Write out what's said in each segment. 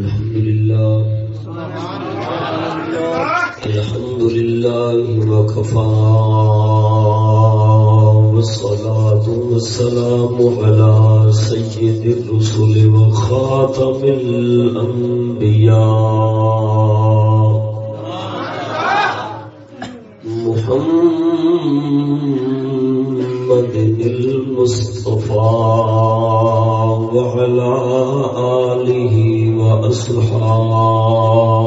الحمد لله. الحمد لله وكفى. والصلاة والسلام على سيد الرسل وخاتم الأنبياء. محمد المصطفى. وعلى وأصحابه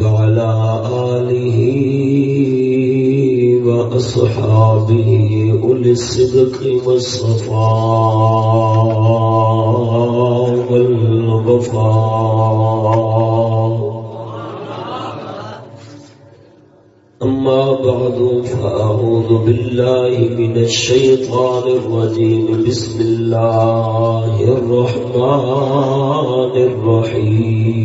وعلى آله وأصحابه أولي الصدق والصفاء والغفار بعد فأعوذ بالله من الشيطان الرجيم. بسم الله الرحمن الرحيم.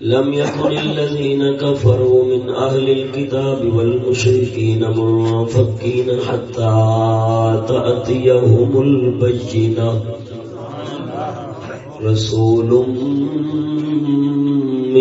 لم يكن الذين كفروا من أهل الكتاب والمشركين منفكين حتى تأتيهم البينة. رسول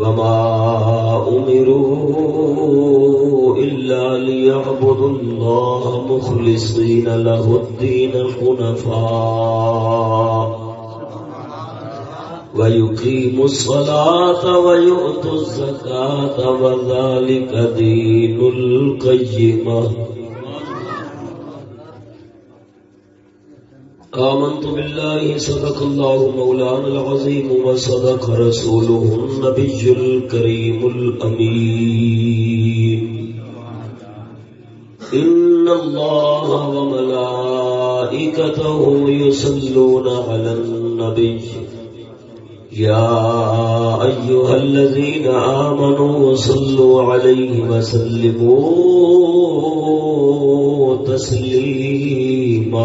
وما أمروا إلا ليعبدوا الله مخلصين له الدين حنفاء. ويقيموا الصلاة ويؤتوا الزكاة وذلك دين القيمة. آمنت بالله، صدق الله مولانا العظيم وصدق رسوله النبي الكريم الأمين. إن الله وملائكته يصلون على النبي. يا أيها الذين آمنوا صلوا عليه وسلموا تسليما.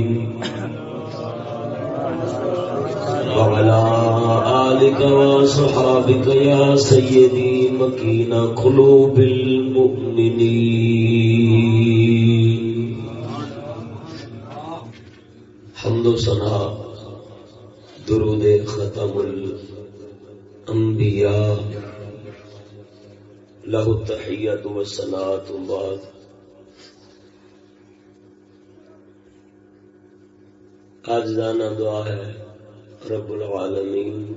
آلك وصحابك يا سيدي مكين قلوب المؤمنين حمد و سنا درود ختم الانبیاء۔ له التحیت و سنات بعد۔ آج دانا دعا ہے رب العالمین۔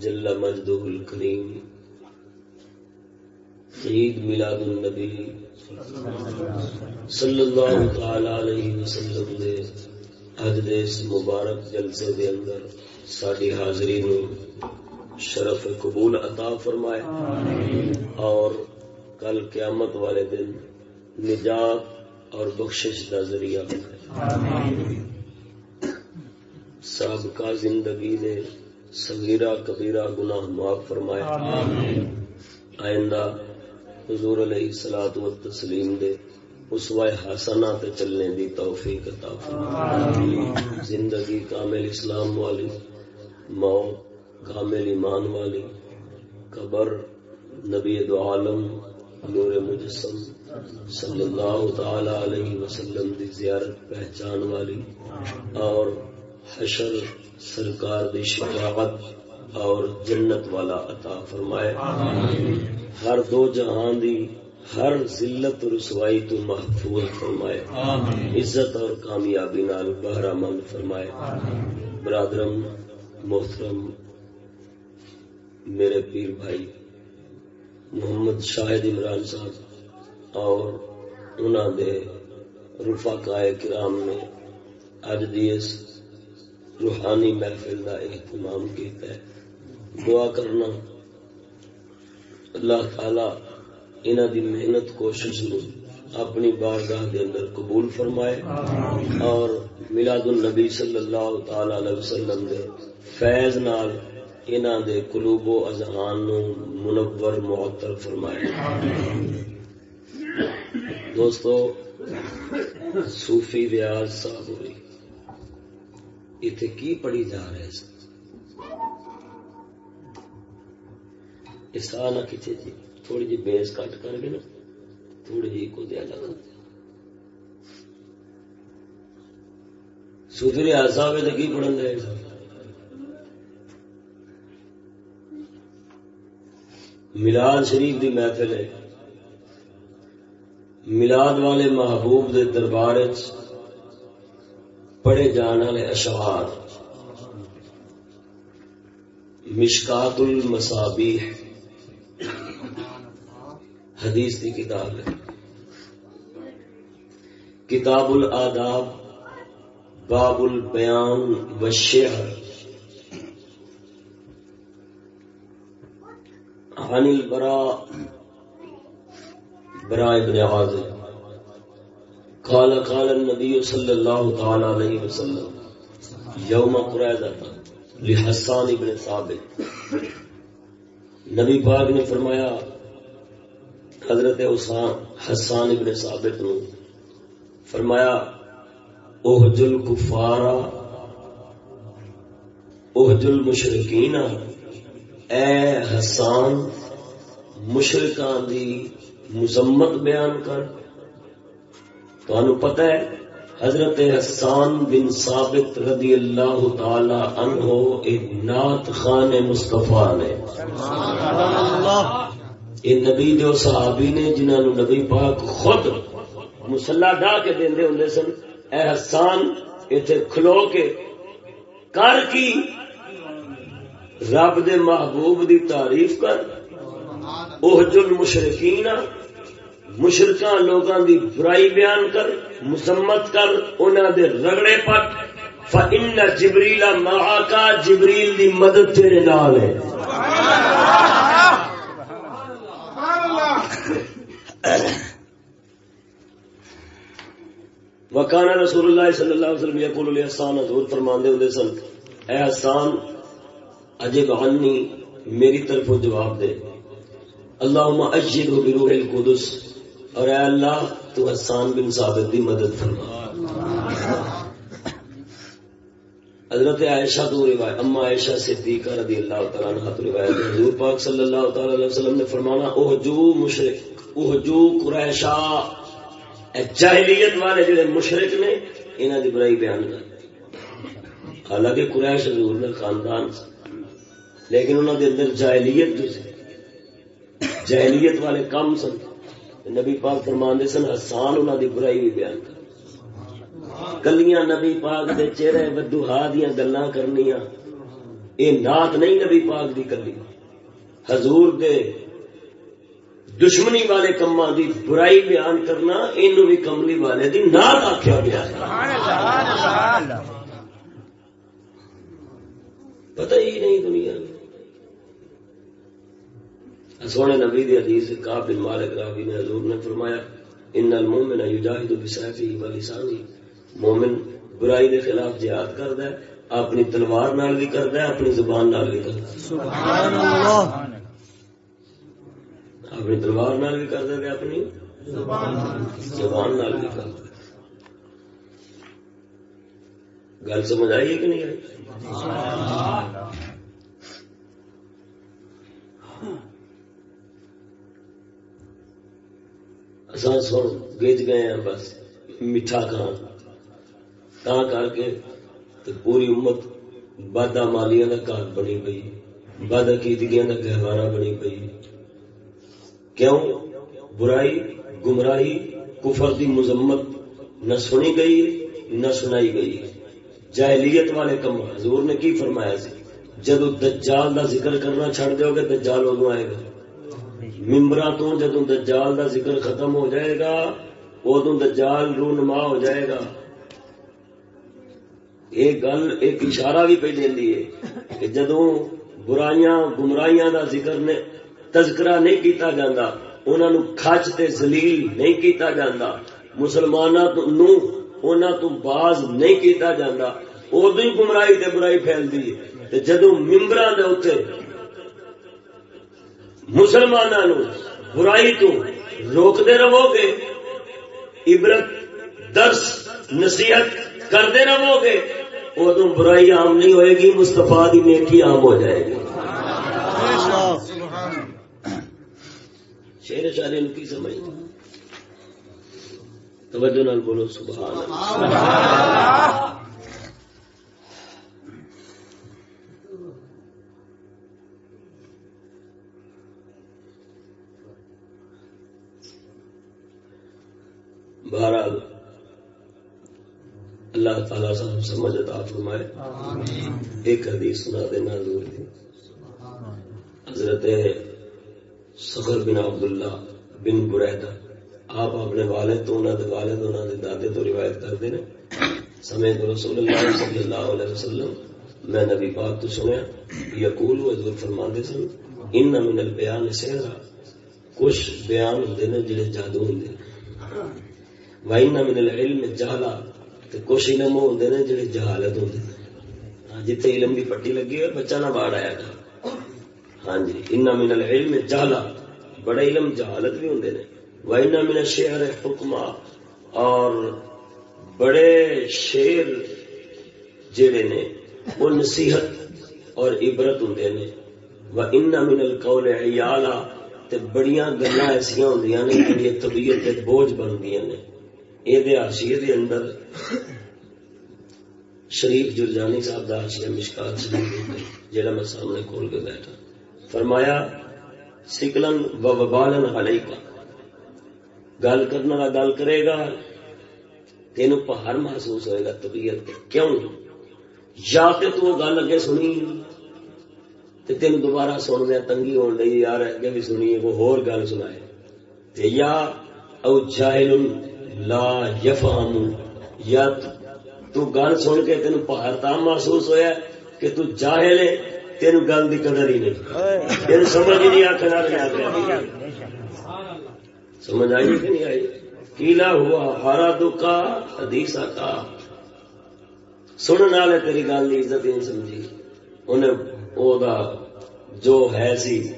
جل مجدہ الکریم عید میلاد النبی صلی اللہ تعالی علیہ وسلم دے اج دے اس مبارک جلسے دے اندر ساری حاضری نو شرف قبول عطا فرمائے. اور کل قیامت والے دن نجات اور بخشش کا ذریعہ بنائے سابقہ زندگی دے صغیرہ کبیرہ گناہ معاف فرمائے۔ آئندہ حضور علیہ الصلوۃ والتسلیم دے اسوائے حسنہ تے چلنے دی توفیق عطا فرمائے۔ زندگی کامل اسلام والی موت کامل ایمان والی قبر نبی دو عالم نور مجسم صلی اللہ تعالی علیہ وسلم دی زیارت پہچان والی اور حشر سرکار دی شفاعت اور جنت والا عطا فرمائے۔ ہر دو جہان دی ہر ذلت اور رسوائی تو محفوظ فرمائے۔ عزت اور کامیابی نال بہرا مند فرمائے۔ برادرم، محترم، میرے پیر بھائی، محمد شاہد عمران صاحب اور انہوں دے رفا کرام نے اج دی اس روحانی محفل کا اہتمام کیتا ہے۔ دعا کرنا۔ اللہ تعالی انہ دی محنت کوشش نو اپنی بارگاہ دے اندر قبول فرمائے۔ اور میلاد النبی صلی اللہ تعالی علیہ وسلم دے فیض نال انہ دے قلوب و اذہان نو منور معطر فرمائے۔ دوستو، صوفی ریاض صاحب ہوئی۔ اتنے کی پڑھی جا رہے اس نہ کتنے جی تھوڑی جی بیس کٹ کر کے نا تھوڑی جی کو دیا لگا سوتری ایسا ہوئے تو کی پڑھن دے ملاد شریف دی محفل ہے ملاد والے محبوب دے دربار پڑھے جان والے اشعار۔ مشکات المصابیح۔ حدیث کی کتاب ہے۔ کتاب الاداب باب البیان والشعر۔ عن البراء، براء ابن عازب۔ قال قال النبي صلى الله تعالى عليه وسلم، يوم قريدة لحسان ابن ثابت۔ نبی پاک نے فرمایا، حضرت حسان ابن ثابت نو فرمایا اوہج الکفارا اوہج المشرکین، اے حسان مشرکان دی مذمت بیان کر۔ تو پتہ ہے، حضرت حسان بن ثابت رضی اللہ تعالی عنہ ایک نات خان مصطفیٰ نے۔ یہ نبی جو صحابی نے جنہوں نے نبی پاک خود مسلا ڈا کے دے ہوں سن، اے حسان اتنے کھلو کے کر کی؟ رب دے محبوب دی تعریف کر۔ اوہجل مشرقین مشرقہ لوگاں دی برائی بیان کر مسمت کر، انہاں دے رگڑے پٹ۔ فَإِنَّ جِبْرِيلَ مَعَاكَ جبریل دی مدد تیرے نال ہے۔ وکانا رسول اللہ صلی اللہ علیہ وسلم یقول علیہ السلام حضور فرماندے ہوندے سن، اے حسان عجب عنی میری طرف جواب دے۔ اللہم اجد بروح القدس۔ اور اے اللہ تو حسان بن ثابت دی مدد فرما۔ حضرت عائشہ تو روایت، اما عائشہ صدیقہ رضی اللہ تعالی عنہ تو روایت حضور پاک صلی اللہ تعالی علیہ وسلم نے فرمانا او جو مشرک او جو قریشا جاہلیت والے جڑے مشرک نے، انہاں دی برائی بیان کر۔ حالانکہ قریش حضور نے خاندان لیکن انہاں دے اندر جاہلیت جو سی جاہلیت والے کم سن۔ نبی پاک فرماندے سن، حسان انہاں دی برائی بھی بیان کر۔ کلیاں نبی پاک دے چہرے بدو ہا دیا گلا کرنی اے نات نہیں نبی پاک دی کلی۔ حضور دے دشمنی والے کما دی برائی بیان کرنا، اینو بھی کملی والے دی نات آخیا گیا۔ پتہ ہی نہیں دنیا سونے نبی دی حدیث کعب بن مالک راوی نے حضور نے فرمایا ان المؤمن یجاہد بسیفہ و لسانہ مومن برائی دے خلاف جہاد کرد ہے اپنی تلوار نال بھی کرد ہے اپنی زبان نال بھی کرد اپنی تلوار نال بھی کرد ہے اپنی زبان نال۔ بھی کرد گل سمجھ آئی ہے کہ نہیں آئی؟ اصل سن گج گئے ہیں، بس میٹھا کھان تا کر کے پوری امت بادا مالیا کا گھر بنی پی بد عقیدگیاں کا گہوارا بنی پی کیوں؟ برائی، گمراہی، کفر دی مذمت نہ سنی گئی، نہ سنائی گئی۔ جاہلیت والے کم، حضور نے کی فرمایا سی؟ جدو دجال دا ذکر کرنا چھڑ دو گے، دجال ادو آئے گا۔ ممبرا تو جدو دجال دا ذکر ختم ہو جائے گا ادو دجال رونما ہو جائے گا۔ ایک گل ایک اشارہ بھی پہ دینی ہے کہ جدو برائیاں گمراہیاں دا ذکر نے تذکرہ نہیں کیتا جاندہ انہوں نے کھچ تے زلیل نہیں کیتا جاندہ مسلمانہ نو انہوں تو باز نہیں کیتا جاندہ ادو ہی گمراہی تے برائی پھیل دی ہے۔ جدو ممبران دے اتنے مسلمانوں برائی تو روکتے رہو گے، عبرت، درس، نصیحت کرتے رہو گے ادو برائی عام نہیں ہوئے گی مستفا کی نیکی عام ہو جائے گی۔ شیر شاعری کی سمجھ توجہ نال بولو، سبحان اللہ۔ بہرحال اللہ تعالیٰ صاحب سمجھ عطا فرمائے۔ ایک حدیث سنا دینا ضرور تھی حضرت سخر بن عبداللہ بن بریدہ آپ اپنے والد تو انہوں نے والد انہوں نے دادے تو روایت کرتے ہیں۔ سمے تو رسول اللہ صلی اللہ علیہ وسلم میں نبی پاک تو سنیا یقول حضور فرماندے سن ان من البیان سہرا کچھ بیان ہوں نے جڑے جادو ہوں وائنا من العلم جہلا تے کچھ علم ہوں نے جڑے جہالت ہوں ہاں جتنے علم کی پٹی لگی ہے، بچہ نہ باڑ آیا گا ہاں جی ان من العلم جہلا بڑا علم جہالت بھی ہوں نے۔ وائنا من الشعر حکما اور بڑے شیر جڑے نے، وہ نصیحت اور عبرت ہوں نے۔ و ان من القول عیالا تے بڑیاں گلاں ایسیاں ہوندیاں نے جڑی طبیعت تے بوجھ بندیاں نے۔ یہ آشیے دے اندر شریف جرجانی صاحب دا آشیا شریف جہاں میں سامنے کھول کے بیٹھا۔ فرمایا، سکلن و وبالن علیہ کا گل کرنے والا گل کرے گا تین پہاڑ محسوس ہوئے گا طبیعت کیوں؟ یا کہ تو گل اگے سنی۔ تے تین دوبارہ سن دیا تنگی ہو رہی یار اگے بھی سنی، وہ ہور گل سنائے۔ یا او جاہل لا یفہم یا تو گل سن کے تین پہاڑ تام محسوس ہویا کہ تو جاہل ہے تین گل دی قدر ہی نہیں۔ تین سمجھ ہی نہیں آخر سمجھ آئی کہ نہیں آئی؟ کیلا ہوا ہارا دکا حدیث کا سننے والے تیری گل کی عزت نہیں سمجھی۔ انہیں او دا جو ہے سی،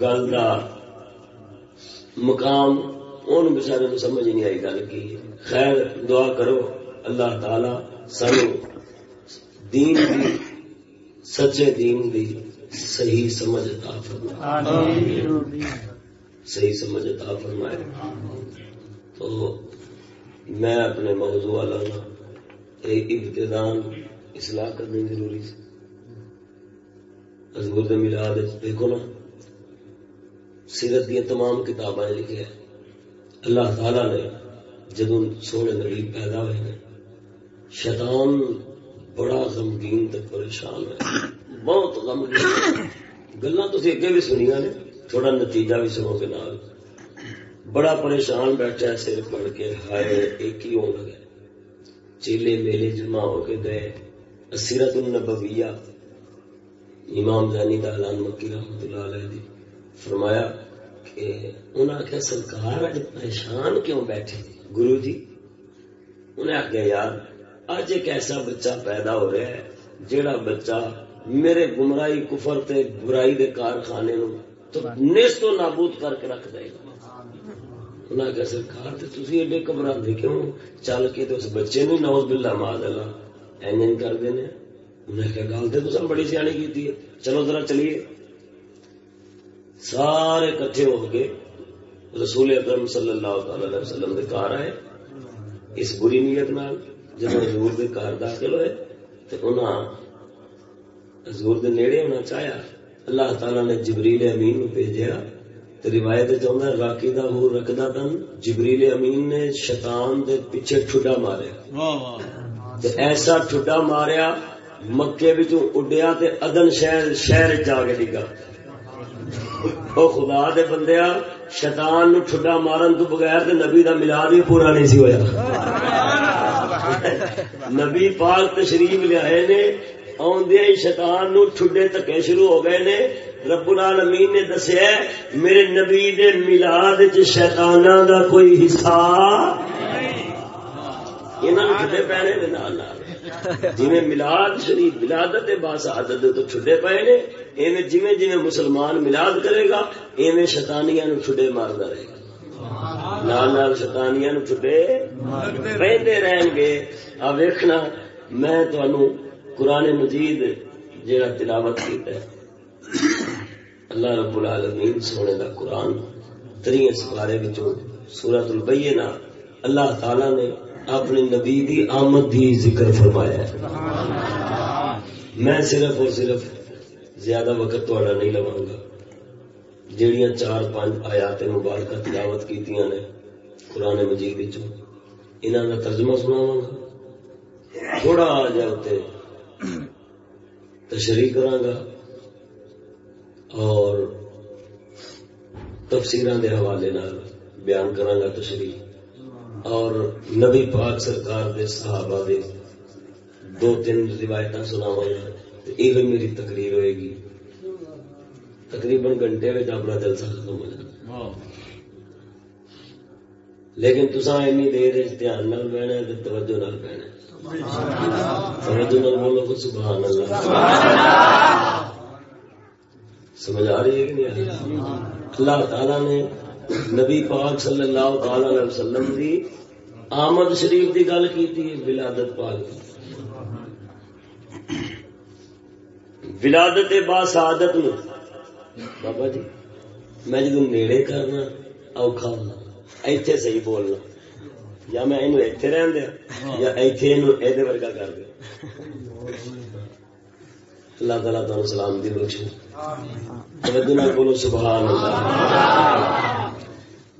گل دا مقام ان بچارے کو سمجھ نہیں آئی گل کی۔ خیر، دعا کرو، اللہ تعالی سانو دین دی، سچے دین دی صحیح سمجھ عطا فرمائے۔ صحیح سمجھ عطا فرمائے۔ تو میں اپنے موضوع لانا ابتدان اصلاح کرنی ضروری سی۔ حضور دے ملاد دیکھو نا، سیرت دیا تمام کتابیں لکھے ہیں اللہ تعالی نے جدو سونے نبی پیدا ہوئے ہیں، شیطان بڑا غمگین تے پریشان ہے۔ بہت غمگین گلا تھی اگے بھی سنیا نے، تھوڑا نتیجہ بھی سنو کے نال۔ بڑا پریشان بیٹھا ہے سر پڑ کے، ہائے ایک ہی ہو لگے چیلے میلے جمع ہو کے گئے۔ سیرت النبویہ، امام زانی دا مکی رحمت اللہ علیہ دی، فرمایا کہ انہوں نے سرکار اج پریشان کیوں بیٹھے؟ گرو جی انہیں آخیا یار، اج ایک ایسا بچہ پیدا ہو رہا ہے جیڑا بچہ میرے گمراہی، کفر تے برائی دے کارخانے نو تو نیس تو نابود کر کے رکھ دے گا۔ انہیں آخیا سرکار، تے تسی ایڈے گھبرا دے کیوں؟ چل کے تو اس بچے نو نوز باللہ ماد اللہ این کر دینے۔ انہیں کہا گل تو تصا بڑی سیانی کی چلو ذرا چلیے۔ سارے کٹھے ہو کے رسول اکرم صلی اللہ تعالی علیہ وسلم دے کار آئے۔ اس بری نیت نال جب حضور دے کار داخل ہوئے تو انہاں حضور دے نیڑے ہونا چاہیا اللہ تعالی نے جبریل امین نو بھیجیا۔ روایت چاہتا راکی دا ہو رکھدا تن جبریل امین نے شیطان دے پیچھے ٹھڈا ماریا۔ ایسا ٹھڈا ماریا مکے بچوں اڈیا تے ادن شہر شہر جا کے ڈگا۔ او خدا دے بندیا شیطان نو ٹھڈا مارن تو بغیر تے نبی دا ملاد بھی پورا نہیں سی ہویا۔ نبی پاک تشریف لیا نے آدھے شیطان نو ٹھڈے تکے شروع ہو گئے نے۔ رب العالمین نے دسیا میرے نبی دے ملاد چ شیطانہ دا کوئی حصہ انہاں ٹھڈے پینے دے نال جی ملاد شریف ملادت باس عادت تو چھڈے پے نے، ایویں جویں جویں مسلمان ملاد کرے گا، ایویں شیطانیاں نو چھڈے ماردا رہے گا۔ نال نال شیطانیاں نو چھڈے پہندے رہن گے۔ آ ویکھنا، میں تانوں قرآن مجید جیڑا تلاوت کیتا ہے، اللہ رب العالمین سونے دا قرآن تریے سپارے وچوں سورۃ البینہ اللہ تعالی نے اپنی نبی دی آمد دی ذکر فرمایا ہے۔ میں صرف اور صرف زیادہ وقت تھوڑا نہیں لواں گا۔ جیڑیاں چار پانچ آیات مبارکہ تلاوت کیتیاں نے قرآن مجید وچوں، انہاں دا ترجمہ سناواں گا۔ تھوڑا آ جائے تشریح کراں گا اور تفسیراں دے حوالے نال بیان کراں گا تشریح۔ اور نبی پاک سرکار دے صحابہ دے دو تین روایت سناوا یہ میری تقریر ہوئے گی۔ تقریباً گھنٹے میں اپنا جلسہ ختم ہو جائے لیکن تصا این دیر دھیان نال بہنا ہے توجہ نال بہنا توجہ نال بولو کو سبحان اللہ۔ سمجھ آ رہی ہے کہ نہیں اللہ تعالی نے نبی پاک صلی اللہ تعالی علیہ وسلم دی آمد شریف دی گل کی ولادت پاک ولادت با سعادت نو۔ بابا جی میں جدو نیڑے کرنا، اوکھا ہونا۔ ایتھے صحیح بولنا۔ یا میں اینو ایتھے رہن دیا، یا ایتھے اینو ایدے ورگا کر دیا۔ اللہ تعالیٰ تعالیٰ سلام دی بخشے۔ توجہ بولو، سبحان اللہ۔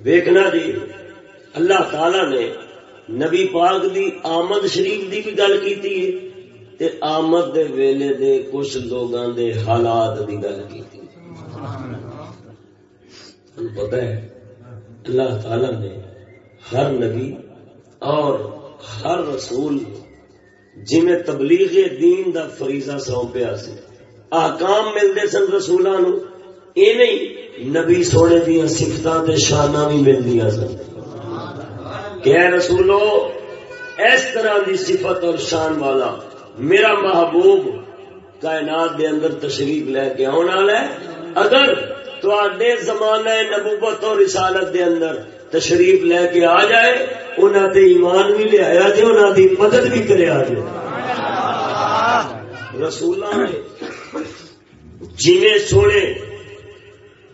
ویکنا جی اللہ تعالی نے نبی پاک دی آمد شریف دی بھی گل کی آمد دے ویلے دے کچھ لوگاں دے حالات دی گل کی پتا ہے، اللہ تعالی نے ہر نبی اور ہر رسول جی میں تبلیغ دین دا فریضہ سونپیا سی۔ آکام ملتے سن رسولوں ایویں نبی سونے دیا سفت شانہ بھی ملتی سن۔ کہ رسولو، اس طرح دی صفت اور شان والا میرا محبوب کائنات دے اندر تشریف لے کے آنے والا ہے۔ اگر تے زمانہ نبوت اور رسالت دے اندر تشریف لے کے آ جائے انہوں نے ایمان بھی لے آیا جائے انہوں دی مدد بھی کرے آ جائے۔ رسول نے جی سونے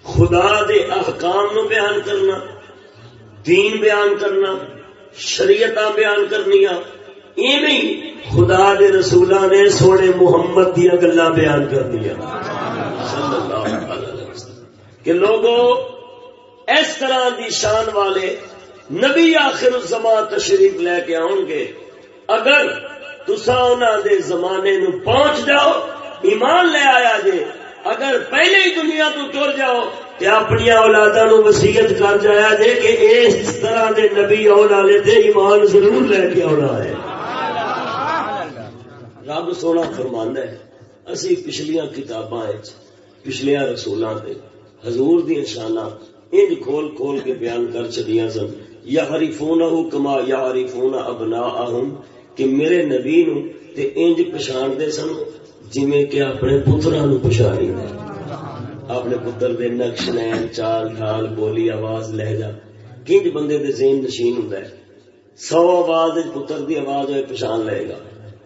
خدا دے احکام نو بیان کرنا، دین بیان کرنا شریعت بیان کرنی ایویں خدا دے رسولہ نے سونے محمد دیا۔ گلا بیان کرنی کہ لوگوں اس طرح دی شان والے نبی آخر الزمان تشریف لے کے آؤ گے۔ اگر تسا انہوں دے زمانے نو پہنچ جاؤ، ایمان لے آیا جے، اگر پہلے ہی دنیا تو تر جاؤ کہ اپنی اولادا نو وسیعت کر جایا جے کہ اس طرح دے نبی آن والے تے ایمان ضرور لے کے آنا ہے۔ رب سونا فرمان ہے، اسی پچھلیاں کتاباں پچھلیا رسولوں تے حضور دیا شانہ انج کھول کھول کے بیان کر چڑیا سن۔ یا ہری فون کما یا ہری فون ابنا کہ میرے نبی نو تے انج پچھاڑ دے سن جی کہ اپنے پترا نو پچھاڑی دے اپنے پتر دے نقش نین چال ڈھال بولی آواز لہجا کنج بندے دے ذہن نشین ہوں سو آواز پتر دی آواز ہوئے پچھان لے گا۔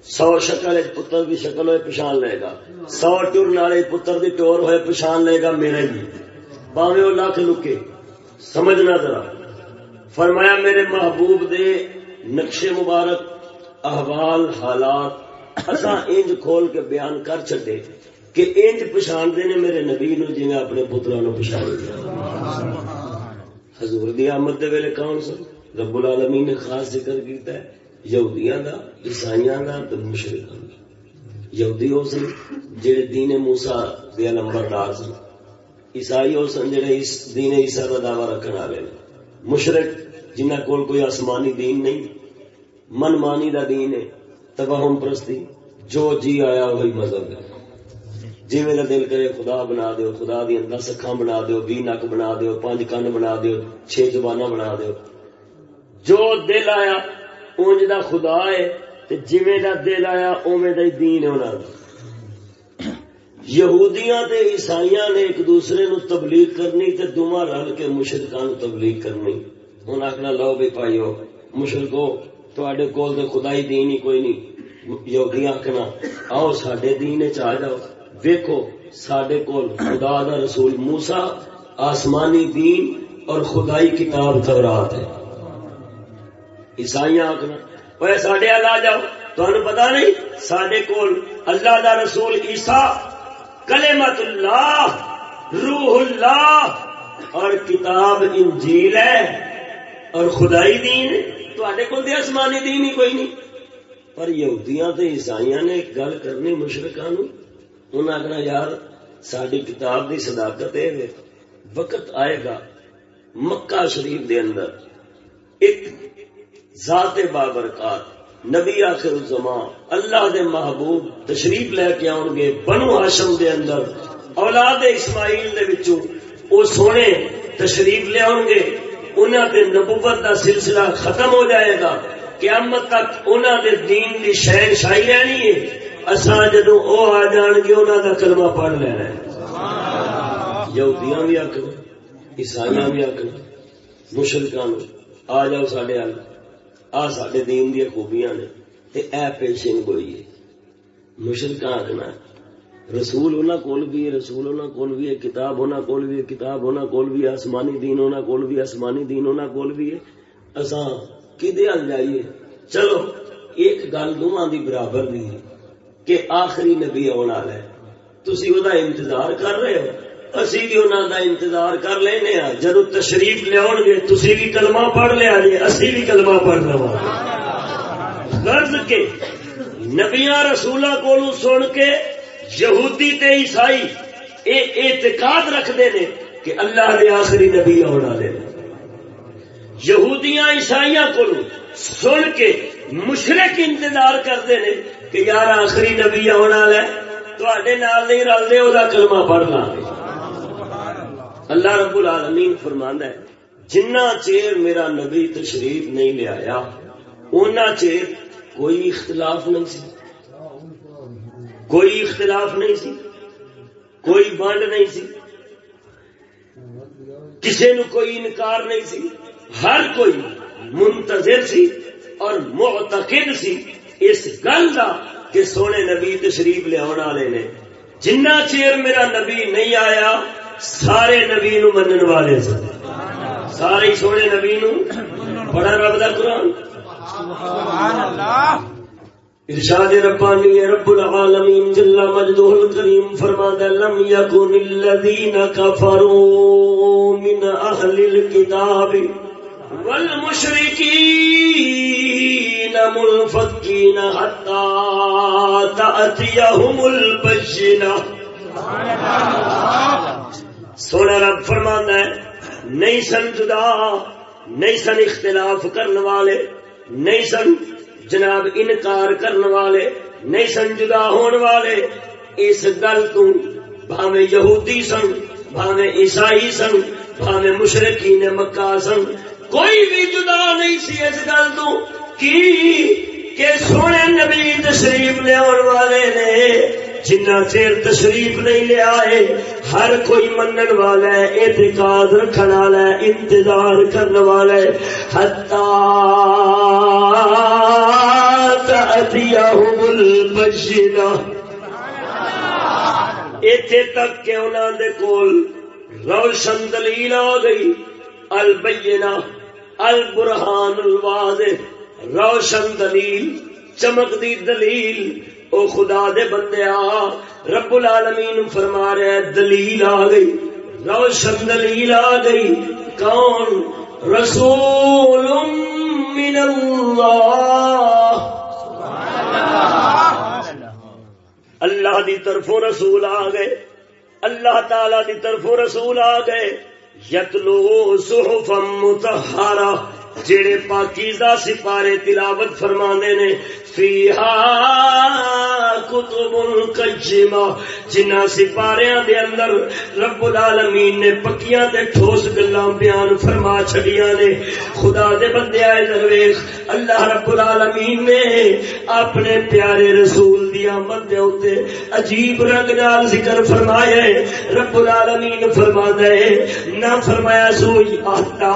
سو شکل پتر دی شکل ہوئے پچھان لے گا۔ سو ٹور نالے پتر دی ٹور ہوئے پچھان لے گا میرے جی باوے وہ لاکھ لکے، سمجھنا ذرا۔ فرمایا، میرے محبوب دے نقشے مبارک احوال، حالات اصا انج کھول کے بیان کر چڈے کہ انج پچھاڑتے نے میرے نبی نو جی اپنے پترا نو پچھاڑ دیا حضور دی آمد دے ویلے کون سن؟ رب العالمین نے خاص ذکر کیتا ہے، یہودیاں دا، عیسائیاں دا تے مشرکاں دا۔ یہودی ہو سن، جڑے دین موسی دے نمبردار سن۔ عیسائی ہو سن جڑے اس دین عیسی دا دعوی رکھن والے مشرک جنہ کول کوئی آسمانی دین نہیں من مانی دا دین ہے تبہم پرستی، جو جی آیا وہی مذہب ہے۔ جی میرا دل کرے خدا بنا دیو، خدا دیا دس اکھان بنا دیو بھی نک بنا دیو، پانچ کن بنا دیو، چھ زبان بنا دیو۔ جو دل آیا، اونج دا خدا ہے جی دا دل آیا اوے دا دین ہے انہوں یہودیاں تے عیسائیاں نے ایک دوسرے نو تبلیغ کرنی تے دوما رل کے مشرکان تبلیغ کرنی۔ ہن آکھنا، لو بھی پائیو مشرکو، تواڈے کول تے خدائی دین ہی کوئی نہیں۔ یہودیاں آکھنا، آؤ ساڈے دین وچ آ جاؤ۔ دیکھو سڈے کول خدا دا رسول موسا آسمانی دین اور خدائی کتاب تورات ہے۔ عیسائی آخنا وہ سڈے آ جاؤ تمہیں پتا نہیں؟ سڈے کول اللہ دا رسول عیسا کلمت اللہ، روح اللہ، اور کتاب انجیل ہے۔ اور خدائی دین تے کول آسمانی دین ہی کوئی نہیں۔ پر یہودیاں تے عیسائیاں نے ایک گل کرنی مشرقہ نو۔ انہیں آخنا یار ساری کتاب کی صداقت ہے وقت آئے گا مکہ شریف دے اندر۔ ایک ذات بابرکات۔ نبی آخر الزمان اللہ دے محبوب تشریف لے کے آؤ گے بنو ہاشم دے اندر، اولاد اسماعیل دے وچوں او سونے تشریف لے آؤ گے۔ انہوں دے نبوت دا سلسلہ ختم ہو جائے گا۔ قیامت تک انہوں دے دین دی شہر شاہی رہنی ہے۔ اصا جدو وہ آ جان گے انہوں کا کلمہ پڑھ لینا ہے۔ یہودیاں بھی آکنا عیسائی بھی آکنا مشرقان آ جاؤ سڈے ہل آ سڈے دین دیا خوبیاں نے تے اے پیشن گوئی ہے۔ مشرق آکنا رسول انہوں کول بھی ہے، رسول انہوں کول بھی ہے، کتاب انہوں کول بھی ہے، کتاب انہوں کول بھی ہے، آسمانی دین انہوں کول بھی آسمانی دین انہوں کول بھی ہے۔ اساں کدے ہل جائیے؟ چلو، ایک گل دونوں دی برابر نہیں کہ آخری نبی آنا ہے۔ تھی وہ انتظار کر رہے ہو؟ اسی بھی انہوں کا انتظار کر لینے ہاں۔ جدو تشریف لیا گے تھی بھی کلمہ پڑھ لیا جی اسی بھی کلمہ پڑھ لوا غرض کے۔ نبیا رسولہ کو سن کے یہودی تے عیسائی اے اعتقاد رکھتے ہیں کہ اللہ دے آخری نبی آنا لے یہودیاں عیسائیاں کو سن کے مشرق انتظار کرتے ہیں کہ یار آخری نبی آنا ہے تے نہیں رلتے وہ کلمہ پڑھ لا اللہ رب العالمین فرمانا ہے، جنہ چیر میرا نبی تشریف نہیں لیا اُنہ چیر کوئی اختلاف نہیں سی۔ کوئی اختلاف نہیں سی۔ کوئی بانڈ نہیں سی۔ کسی نو کوئی انکار نہیں سی۔ ہر کوئی منتظر سی اور معتقد سی۔ اس گل کا کہ سونے نبی تشریف لیا والے نے، جنہ چیر میرا نبی نہیں آیا سارے نبی نو منن والے سن۔ سارے سونے نبی نو بڑا رب دا قرآن۔ ارشاد ربانی رب العالمین جل مجدہ الکریم فرماتا لم یکن الذین کفروا من اہل الكتاب والمشركين منفكين حتى تأتيهم البجنة سونا رب فرمانا ہے، نہیں سن جدا، نہیں سن اختلاف کرنے والے، نہیں سن جناب انکار کرنے والے، نہیں سن جدا ہونے والے، اس گل تو بھاوے یہودی سن، بھاوے عیسائی سن، بھاوے مشرقی نے مکہ سن، کوئی بھی جدا نہیں سی اس گل تو۔ کی؟ کہ سونے نبی تشریف لیا والے نے جنہ چیر تشریف نہیں لیا ہے ہر کوئی منن والا ہے، اعتقاد رکھن والا ہے، انتظار کرنے والا ہے۔ البشرہ اتنے تک کہ انہوں دے کول روشن دلیل آ گئی، البینہ، البرہان الواضح۔ روشن دلیل، چمک دی دلیل او خدا دے بندے رب العالمین فرما رہے دلیل آ گئی، روشن دلیل آ گئی۔ کون؟ رسول من اللہ۔ اللہ دی طرفوں رسول آ گئے۔ اللہ تعالی دی طرفوں رسول آ گئے۔ یتلو صحفا متحرہ جڑے پاکیزہ سپارے تلاوت فرمانے نے کتب القیمہ جنہ سپاریاں دے اندر رب العالمین نے پکیاں تے ٹھوس گلاں بیان فرما چھڑیاں نے خدا دے بندے آئے درویش اللہ رب العالمین نے اپنے پیارے رسول دی آمد دے اوتے عجیب رنگ نال ذکر فرمایا ہے رب العالمین فرما دے نہ فرمایا سو آتا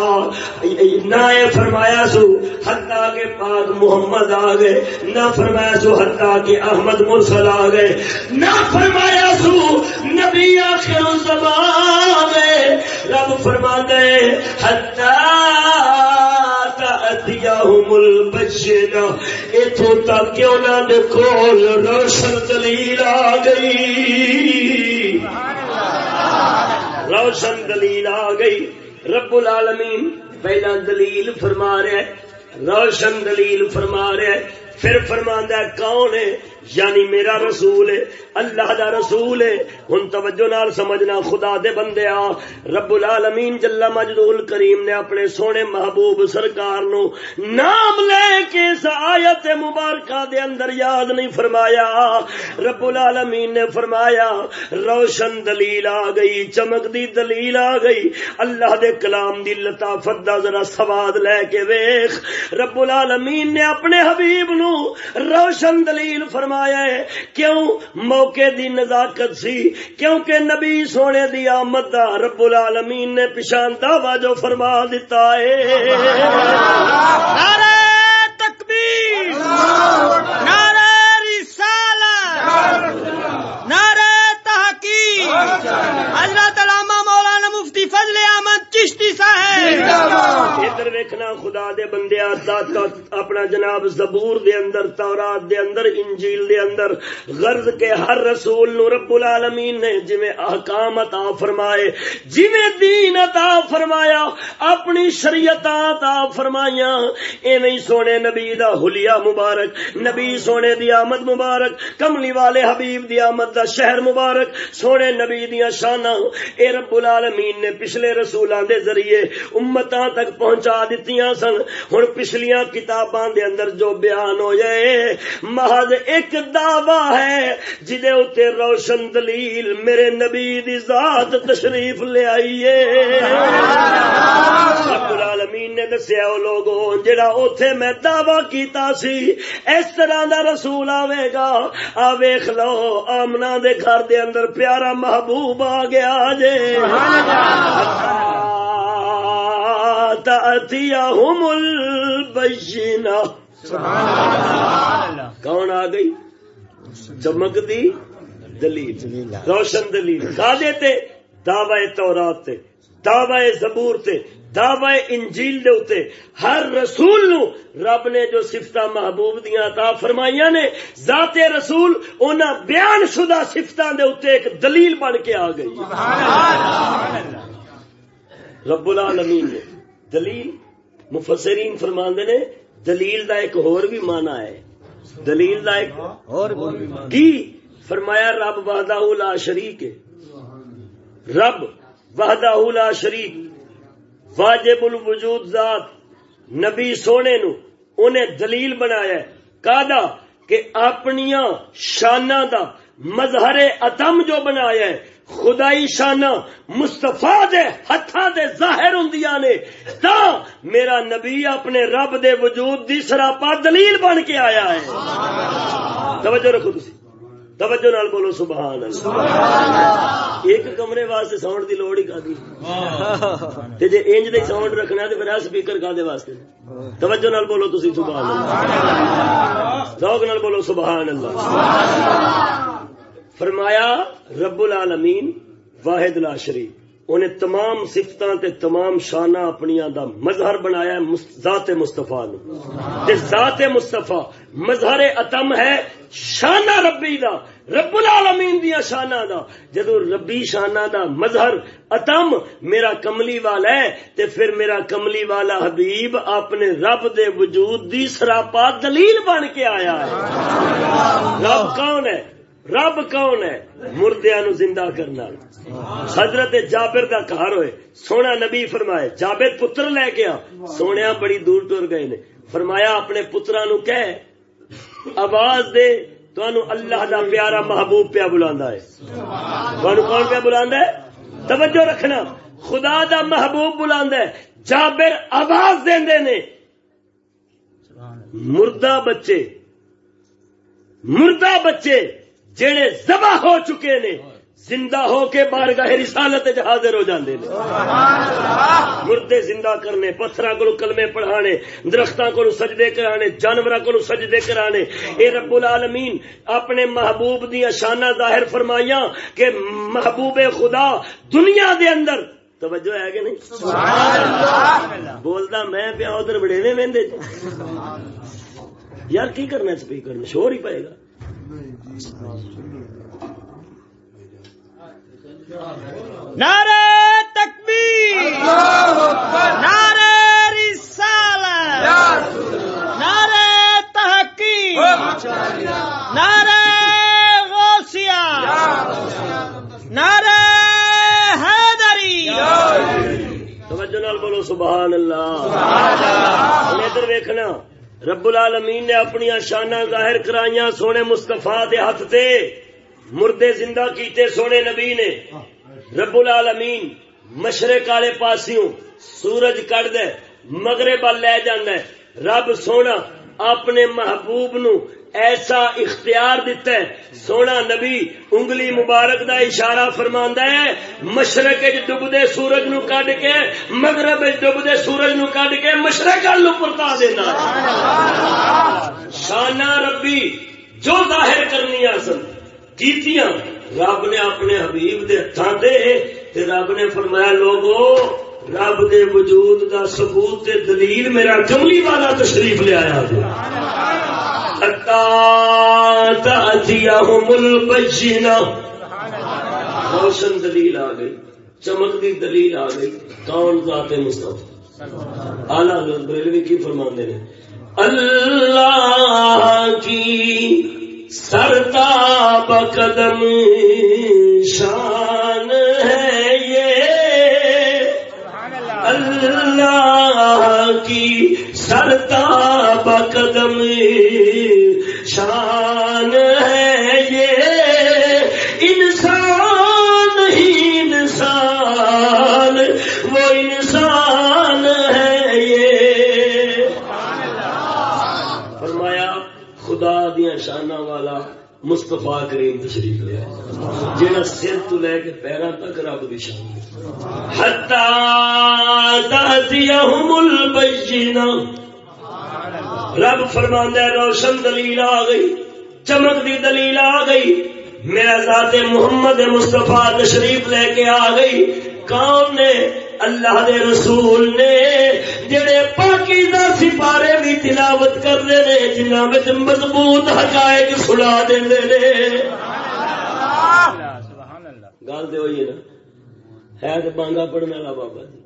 نہ فرمایا سو حتا کہ پاک محمد آ گئے نہ فرمایا سو حتا کہ احمد مرسل آ گئے نہ فرمایا سو نبی آخر زمان رب فرما دے اتوں تک انہوں نے کول روشن دلیل آ گئی۔ روشن دلیل آ گئی۔ رب العالمین پہلا دلیل فرما رہا ہے روشن دلیل فرما رہا ہے پھر فرماندہ کون ہے؟ یعنی میرا رسول ہے، اللہ دا رسول ہے۔ ہن توجہ نال سمجھنا، خدا دے بندے آ، رب العالمین جل مجدول کریم نے اپنے سونے محبوب سرکار نو نام لے کے اس آیت مبارکہ دے اندر یاد نہیں فرمایا۔ رب العالمین نے فرمایا، روشن دلیل آ گئی، چمک دی دلیل آ گئی۔ اللہ دے کلام دی لطافت دا ذرا سواد لے کے ویکھ۔ رب العالمین نے اپنے حبیب نو روشن دلیل فرمایا ہے، کیوں موقع دی نزاکت سی؟ کیونکہ نبی سونے دی آمد دا رب العالمین نے پچھان دعوی جو فرما دیتا ہے۔ نعرہ تکبیر، نعرہ رسالہ نعرہ تحقیق۔ اللہ تعالی مولانا مفتی فضل احمد چشتی صاحب! ادھر ویکھنا خدا دے بندے اپنا جناب زبور دے اندر تورات دے اندر انجیل دے اندر غرض کے ہر رسول نو رب العالمین نے جویں احکام عطا فرمائے جویں دین عطا فرمایا اپنی شریعت عطا فرمایا ایویں سونے نبی دا حلیہ مبارک نبی سونے دی آمد مبارک کملی والے حبیب دی آمد دا شہر مبارک سونے نبی دیا شانہ اے رب العالمین نے پچھلے رسولاں دے ذریعے امتاں تک پہنچا دتیاں سن۔ ہن پچھلیاں کتاباں دے اندر جو بیان ہو جائے محض ایک دعوی ہے جدے اوتے روشن دلیل میرے نبی دی ذات تشریف لے آئی ہے۔ رب العالمین نے دسیا او لوگوں جڑا اوتھے میں دعوی کیتا سی اس طرح دا رسول آوے گا۔ آ ویکھ لو آمنا دے گھر دے اندر پیارا محبوب آ گیا جے۔ کون آ گئی؟ چمک دی دلیل روشن دلیل۔ دعوی تورات دعوی زبور تے دعوی انجیل دے اتے ہر رسول نو رب نے جو سفت محبوب دیا عطا فرمائیاں نے، ذات رسول انہاں بیان شدہ سفتاں دے اتے ایک دلیل بن کے آ گئی۔ رب العالمین نے دلیل مفسرین فرماندے نے، دلیل دا ایک اور بھی مانا ہے۔ دلیل دا ایک اور بھی کی؟ فرمایا رب وحدہ لا شریک ہے۔ رب وحدہ لا شریک۔ واجب الوجود ذات۔ نبی سونے نو انہیں دلیل بنایا کادا کہ اپنیا شانہ دا مظہر اتم جو بنایا ہے، خدائی شانہ مستفا دے ہتھا دے ظاہر ہوں نے، تا میرا نبی اپنے رب دے وجود دی سراپا دلیل بن کے آیا ہے۔ توجہ رکھو تسی۔ توجہ نال بولو سبحان اللہ۔ ایک کمرے واسطے ساؤنڈ دی لوڑ ہی کا دی۔ تے جے انج دے ساؤنڈ رکھنا تے پھر سپیکر کا دے واسطے۔ توجہ نال بولو تسی سبحان اللہ۔ ذوق نال بولو سبحان اللہ۔ فرمایا رب العالمین واحد لا شریف انہیں تمام سفتاں تے تمام شانہ اپنی دا مظہر بنایا ہے ذات مصطفیٰ نے ذات مصطفیٰ مظہر اتم ہے شانہ ربی دا، رب العالمین دیا شانہ دا۔ جدو ربی شانہ دا مظہر اتم میرا کملی والا ہے، تے پھر میرا کملی والا حبیب اپنے رب دے وجود دی سراپا دلیل بن کے آیا ہے۔ رب کون ہے؟ رب کون ہے؟ مردیا نو زندہ کرنا حضرت جابر کا گھر ہوئے۔ سونا نبی فرمائے، جابر پتر لے کے آ۔ سونے بڑی دور ٹر گئے نے۔ فرمایا، اپنے پترا نو کہ آواز دے۔ تو اللہ دا پیارا محبوب پیا بلا ہے۔ تہن کون پیا بلا ہے؟ توجہ رکھنا۔ خدا دا محبوب بلا ہے۔ جابر آواز دے نے۔ مردہ بچے۔ مردہ بچے۔ جڑے زبا ہو چکے نے زندہ ہو کے بار گاہ رسالت حاضر ہو جاندے نے۔ مردے زندہ کرنے پتھر کو کلمے پڑھانے درختوں کو سجدے کرانے جانور کو سجدے کرانے۔ اے رب العالمین اپنے محبوب دیا شانہ ظاہر فرمائیاں کہ محبوب خدا دنیا دے اندر توجہ ہے کہ نہیں؟ بولتا میں پیا ادھر بڑے وہدے یار کی کرنا سپیکر؟ میں شور ہی پائے گا۔ نعرہ تکبیر نعرہ رسالت نعرہ تحقیق نعرہ غوثیہ نعرہ حیدری۔ توجہ نال بولو سبحان اللہ۔ ادھر ویکھنا۔ رب العالمین نے اپنی شانہ ظاہر کرائیاں سونے مستفا دے ہاتھ تے، مردے زندہ کیتے سونے نبی نے۔ رب العالمین، مشرق والے پاسیوں سورج کٹ دے، مغرب بل لے جانا ہے رب سونا اپنے محبوب نو ایسا اختیار دیتا ہے۔ سونا نبی انگلی مبارک دا اشارہ فرماندا ہے۔ مشرق ڈبدے سورج نو کڈ کے، مغرب ڈبدے سورج نو کڈ کے مشرق نو پرتا دینا۔ شانہ ربی جو ظاہر کرنی سن، کیتیاں؟ رب نے اپنے حبیب دے ہاتھاں دے تے رب نے فرمایا، لوگو، رب دے وجود دا ثبوت تے دلیل میرا کملی والا تشریف لے آیا۔ روشن دلیل آ گئی چمک دی دلیل آ گئی، کون ذات مستفا آلہ بریلوی کی فرماندے نے اللہ کی سرتا بقدم شان ہے یہ۔ اللہ کی سرتا بقدم شان ہے یہ انسان ہی انسان، وہ انسان ہے یہ۔ فرمایا، خدا دیا شانہ والا مستفا کریم تشریف لیا جہاں سر تو لے کے پیروں تک رب کی شان ہتا البینہ۔ رب فرما روشن دلیل آ گئی، چمک دی دلیل آ گئی۔ میرا ذات محمد مصطفیٰ تشریف لے کے آ گئی۔ کون نے؟ اللہ دے رسول نے۔ جڑے پاکیزہ سپارے بھی تلاوت کر دے نے، جنہاں وچ مضبوط حقائق سنا دے نے۔ گل تے ہوئی ہے نا۔ ہے تے بانگا پڑھنے والا بابا جی۔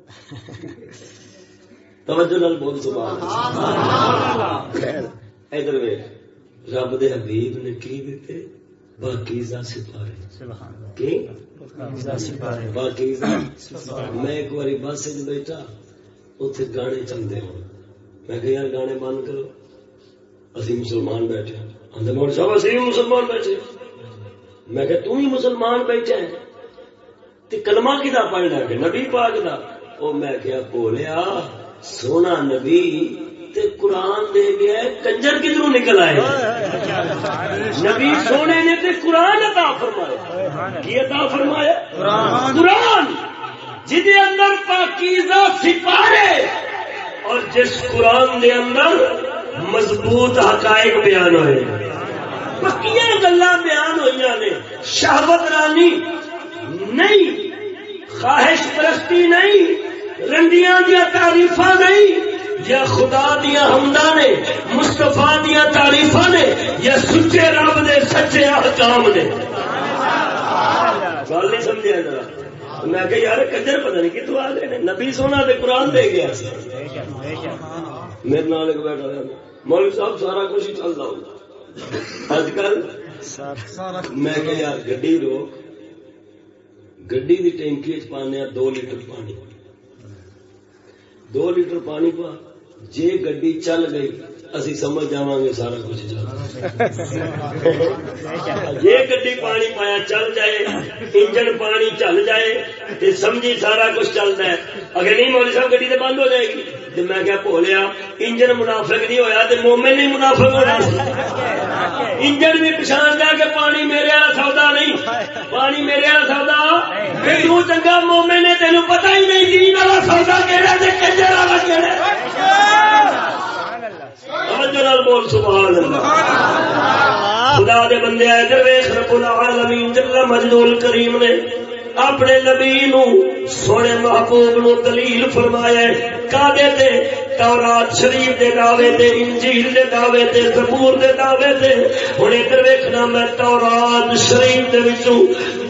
توجہ نال بول سبحان خیر ادھر وے رب دے حبیب نے کی دیتے؟ باقیزہ سپارے۔ کی؟ باقیزہ میں ایک بس وچ بیٹھا اوتھے گانے چلدے میں کہ یار گانے بند کرو۔ اسی مسلمان بیٹھے اندے مول صاحب اسی مسلمان بیٹھے میں کہ تو ہی مسلمان تے کلمہ کدا پڑھنا ہے؟ نبی پاک دا۔ او میں کیا بولیا سونا نبی تے قرآن دے گیا کنجر کدھروں نکل آئے؟ نبی سونے نے تے قرآن عطا فرمایا۔ کی عطا فرمایا؟ قرآن۔ جہد اندر پاکیزہ سپارے اور جس قرآن دے اندر مضبوط حقائق بیان ہوئے۔ پکیاں گلا بیان ہوئی نے۔ شہبت رانی نہیں، خواہش پرستی نہیں رنڈیاں دیا تعریف نہیں، یا خدا دیا حمدہ نے مستفا دیا تعریف نے، یا سچے رب دے سچے احکام نے۔ گل نہیں سمجھا ذرا میں کہ یار کجر پتہ نہیں کتوں آ گئے نبی سونا دے قرآن دے گیا۔ میرے نال ایک بیٹھا مولوی صاحب سارا کچھ ہی چلتا ہوں۔ اج کل میں کہ یار گڈی روک۔ گڈی کی ٹینکی چ پانے دو لیٹر پانی۔ دو لیٹر پانی پا جی گڈی چل گئی، اسی سمجھ جا گے سارا کچھ جی گڈی پانی پایا، چل جائے، انجن پانی چل جائے تو سمجھی سارا کچھ چلتا ہے۔ اگر نہیں مولی صاحب، گڈی تو بند ہو جائے گی۔ میں کیا بولیا انجن منافق نہیں ہویا تو مومن نہیں منافق ہونا انجن بھی پچھان گیا کہ پانی میرے والا سودا نہیں پانی میرے والا سودا تو چنگا مومن نے تینوں پتا ہی نہیں جی والا سودا کنجر والا بول سبحان خدا دے بندے ادھر ویخ رب العالمین جل مجدول کریم نے اپنے نبی نو سونے محبوب نو دلیل فرمایا کادے تے، تورات شریف دے دعوے تے، انجیل دے دعوے تے، زبور دے دعوے تے۔ ہن ادھر ویکھنا میں تورات شریف دے وچوں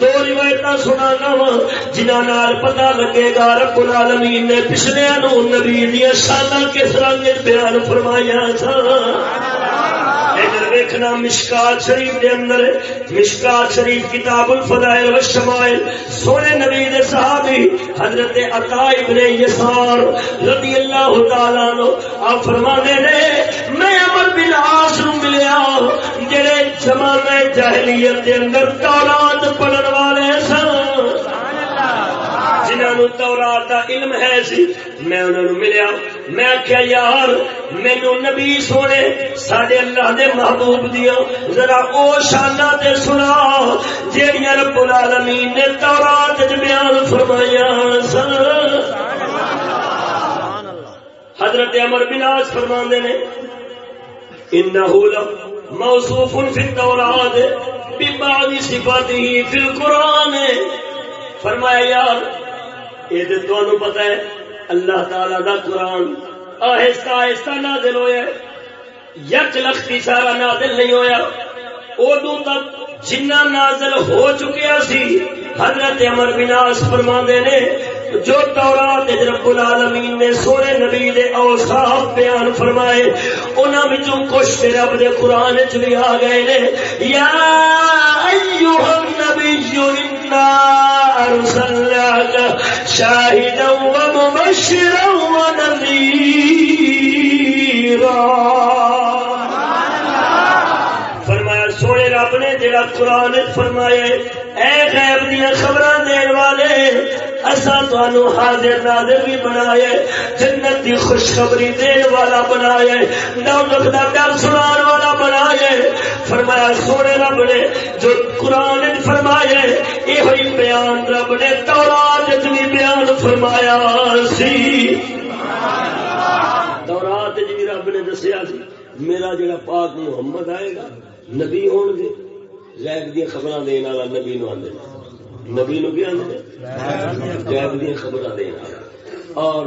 دو روایتاں سنانا وا جنہاں نال پتہ لگے گا رب العالمین نے پچھلے نو نبی دی شاناں کس رنگ بیان فرمایا سبحان ادھر ویکھنا مشکات شریف دے اندر. مشکات شریف کتاب الفضائل و شمائل سونے نبی دے صحابی حضرت عطا ابن یسار رضی اللہ تعالی عنہ. آپ فرمانے نے، میں امر بن عاص نو ملیا جڑے زمانہ جاہلیت دے اندر تورات پڑھن والے سن. جنہوں تورات کا علم ہے سی۔ میں انہوں ملیا۔ میں آخیا یار مینو نبی سونے سڈے اللہ دے محبوب دیا ذرا او شانہ تے سنا۔ جیڑیاں رب العالمین نے تورات بیان فرمایا سن۔ حضرت امر بناس فرما نے، انہو موصوف فی التورات ببعض صفاته فی القرآن۔ فرمایا، یار یہ تو پتا ہے، اللہ تعالی دا قرآن آہستہ آہستہ نازل ہوا یک لختی سارا نازل نہیں ہویا۔ ادو تک جنہ نازل ہو چکیا سی، حضرت امر بناس فرما نے، جو تورات رب العالمین نے سونے نبی دے اوصاف بیان فرمائے، انہاں وچوں کچھ تے رب دے قران وچ بھی آ گئے نے، یا ایھا النبی انا ارسلناک شاہدا و مبشرا و نذیرا سونے رب نے جڑا قرآن فرمایا اے غیب دیا خبر دین والے اصا تہن حاضر ناظر بھی بنایا جنت کی خوشخبری دین والا بنایا دولت کا ڈر سنا والا بنایا فرمایا، سونے رب نے جو قرآن فرمایا یہ بیان رب نے تورات بھی بیان فرمایا، سی۔ تورات جی رب نے دسیا سی، میرا جڑا پاک محمد آئے گا، نبی ہون گے۔ غیب دیا خبر دن والا نبی نو آدھے نبی نو بھی آدھے غیب دیا خبر دن اور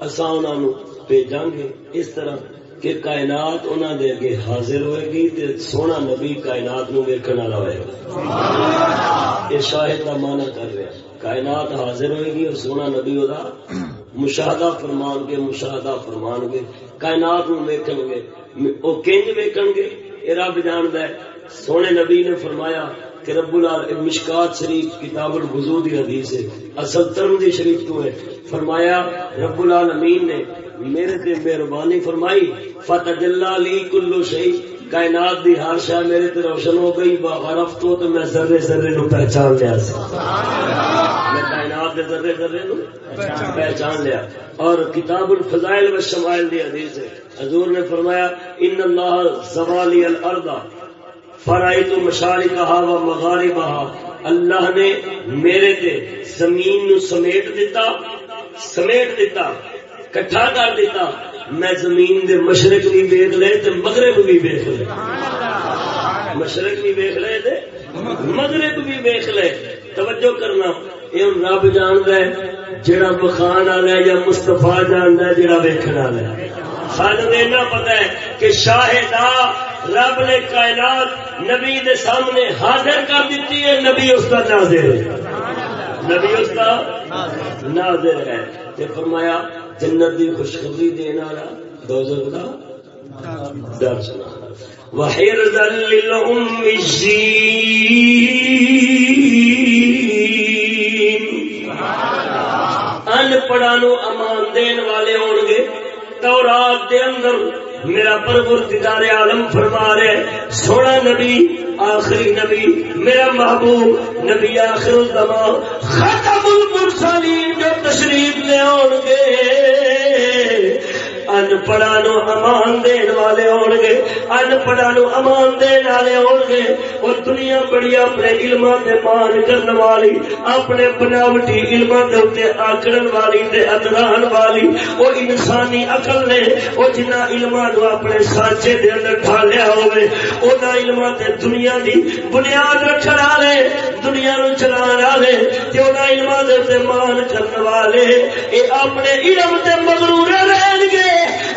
اصا انہوں بھیجا گے اس طرح کہ کائنات انہوں دے اگے حاضر ہوئے گی تے سونا نبی کائنات نو ویکن والا ہوئے گا۔ یہ شاہد کا مانا کر رہا کائنات حاضر ہوئے گی اور سونا نبی وہ مشاہدہ فرمان گے، مشاہدہ فرمان گے۔ کائنات نو ویکن گے۔ وہ کنج ویکن گے۔ یہ رب جاند ہے۔ سونے نبی نے فرمایا کہ رب العال مشکات شریف کتاب الوضو دی حدیث ہے۔ اصل ترم دی شریف تو ہے۔ فرمایا رب العالمین نے میرے تے مہربانی فرمائی فتح جلا لی کلو شہی کائنات دی ہر شاہ میرے تے روشن ہو گئی۔ عرف تو تو میں ذرے ذرے نو پہچان لیا سی۔ میں کائنات دے ذرے ذرے نو پہچان لیا۔ اور کتاب الفضائل و شمائل دی حدیث ہے۔ حضور نے فرمایا، ان اللہ زوالی الارض فرائی تو مشاری کہا و مغاری بہا اللہ نے میرے تے زمین نو سمیٹ دیتا سمیٹ دیتا، کٹھا کر دیتا۔ میں زمین دے مشرق بھی دیکھ لے تے مغرب بھی دیکھ لے۔ مشرق بھی دیکھ لے تے مغرب بھی دیکھ لے۔ توجہ کرنا یہ رب جاند ہے جڑا بخان والا یا مستفا جاند ہے جڑا ویکھن والا ہے۔ سانو ایسا پتا ہے کہ شاہدہ رب نے کائنات نبی دے سامنے حاضر کر دیتی ہے، نبی اس کا ناظر۔ نبی اس کا ناظر ہے۔ تے فرمایا، جنت دی خوشخبری دینا والا دوزخ دا ڈر سنا وحرزا ان پڑھا نو امان دین والے ہون گے تورات دے اندر میرا پرورتگار عالم فرما رہے سونا نبی، آخری نبی، میرا محبوب، نبی آخر الزمان ختم المرسلین جو تشریف لے آؤ گے۔ ان پڑھا نو امان دین والے ہون گے ان پڑھا نو امان دین والے ہون گے اور دنیا بڑی اپنے علماں تے مان کرن والی اپنے بناوٹی علماں دے اوتے آکڑن والی تے ادران والی او انسانی عقل نے او جنہ علماں نو اپنے سانچے دے اندر ڈھالیا ہوے انہاں علماں تے دنیا دی بنیاد رکھن والے دنیا نو چلان والے تے انہاں علماں دے تے مان کرن والے اے اپنے علم تے مغرور رہن گے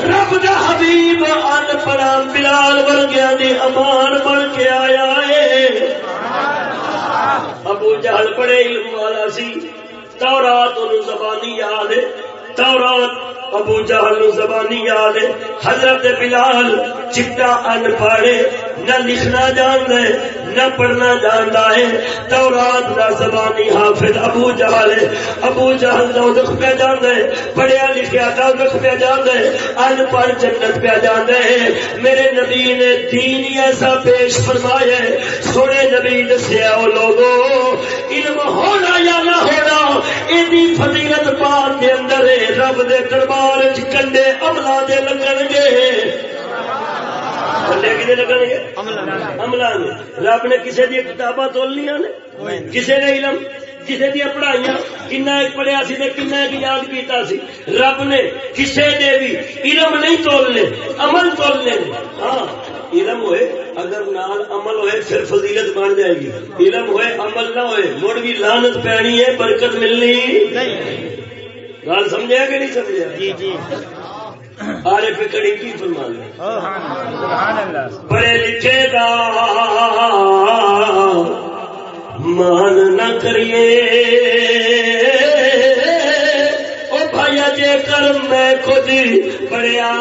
رب دا حبیب ان پڑا بلال ورگیا دی امان بن کے آیا ہے۔ ابو جہل بڑے علم والا سی، تورات ان زبانی یاد ہے۔ تورات، ابو جہل نو زبانی یاد حضرت بلال چٹا ان پڑھے نہ لکھنا جان ہے، نہ پڑھنا جانتا ہے۔ تورات دا زبانی حافظ ابو جہل ابو جہل دوزخ پہ جاندا ہے، پڑھیا لکھیا دوزخ پہ جاندا ہے۔ ان پڑھ جنت پہ جاندا ہے۔ میرے نبی نے دین ایسا پیش فرمایا ہے۔ سونے نبی دسیا، او لوگو، علم ہونا یا نہ ہونا ایدی فضیلت پاک دے اندر ہے۔ رب دے دربار کنڈے عملہ دے لگن گے کنڈے کھے لگن گے املا رب نے کسی دیا کتاباں تولنیا نے؟ کسی نے علم؟ کسی دیا پڑھائیاں؟ کن پڑھیا سی کن یاد کیتا سی۔ رب نے کسی نے بھی علم نہیں تولنے، عمل تولنے۔ ہاں علم ہوئے، اگر نال عمل ہوئے پھر فضیلت بن جائے گی۔ علم ہوئے، عمل نہ ہوئے، مڑ بھی لانت پینی ہے، برکت ملنی۔ نہیں گل سمجھا کہ نہیں سمجھا جی جی۔ آرے پکڑی کی فرمان پڑھے لکھے گا مان نہ کریے۔ او بھائی جے کر میں خود پڑھیا۔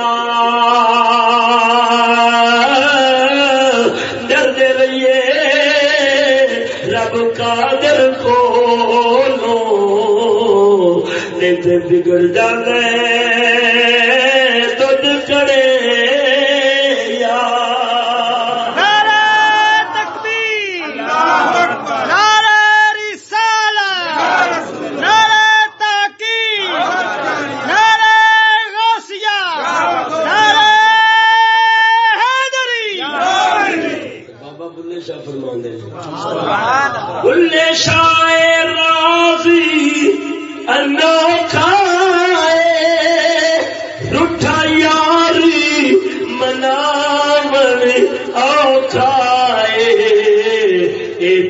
بگڑ جانے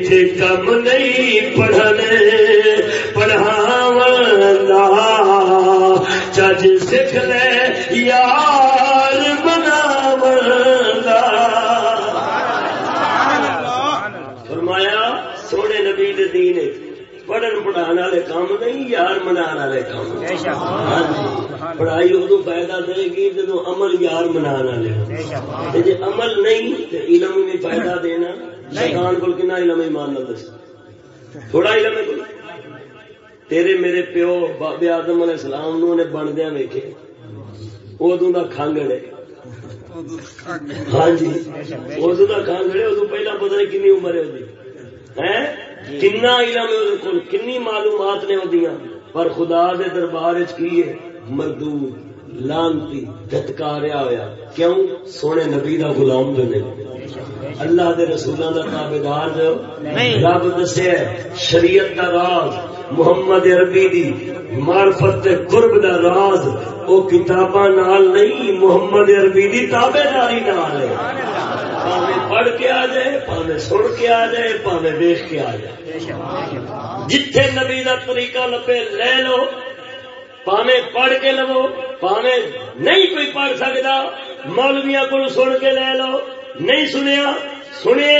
کم نہیں پڑھنے پڑھاونا چج سکھ لے، یار بناونا فرمایا، سونے نبی دین پڑھن پڑھانے والے کام نہیں، یار منا والے کام ہاں جی۔ پڑھائی ادو فائدہ دے گی جب عمل یار منا لے جی عمل نہیں تو علم فائدہ دینا شیطان کو کنا علم ایمان نہ دس۔ تھوڑا علم ہے۔ تیرے میرے پیو بابے آدم علیہ السلام نو نے بندیا ادو کا کانگڑ ہے ہاں جی۔ ادو کا کانگڑ ہے ادو پہلا پتہ نہیں کنی عمر ہے کنا علم ہے کنی معلومات نے ودیاں پر خدا دے دربار کی مردود لانتی دتکاریا ہوا کیوں؟ سونے نبی دا غلام جو نہیں اللہ دے رسولوں دا تابے دار جو رب دسے شریعت دا راز محمد عربی دی معرفت قرب دا راز او کتاباں نال نہیں محمد عربی دی تابے داری نال ہے۔ پڑھ کے آ جائے پاوے سن کے آ جائے پاوے دیکھ کے آ جائے۔ جتھے نبی دا طریقہ لبے لے لو۔ پاوے پڑھ کے لو پاوے نہیں کوئی پڑھ سکتا مولویا کو سن کے لے لو۔ نہیں سنیا، سنے،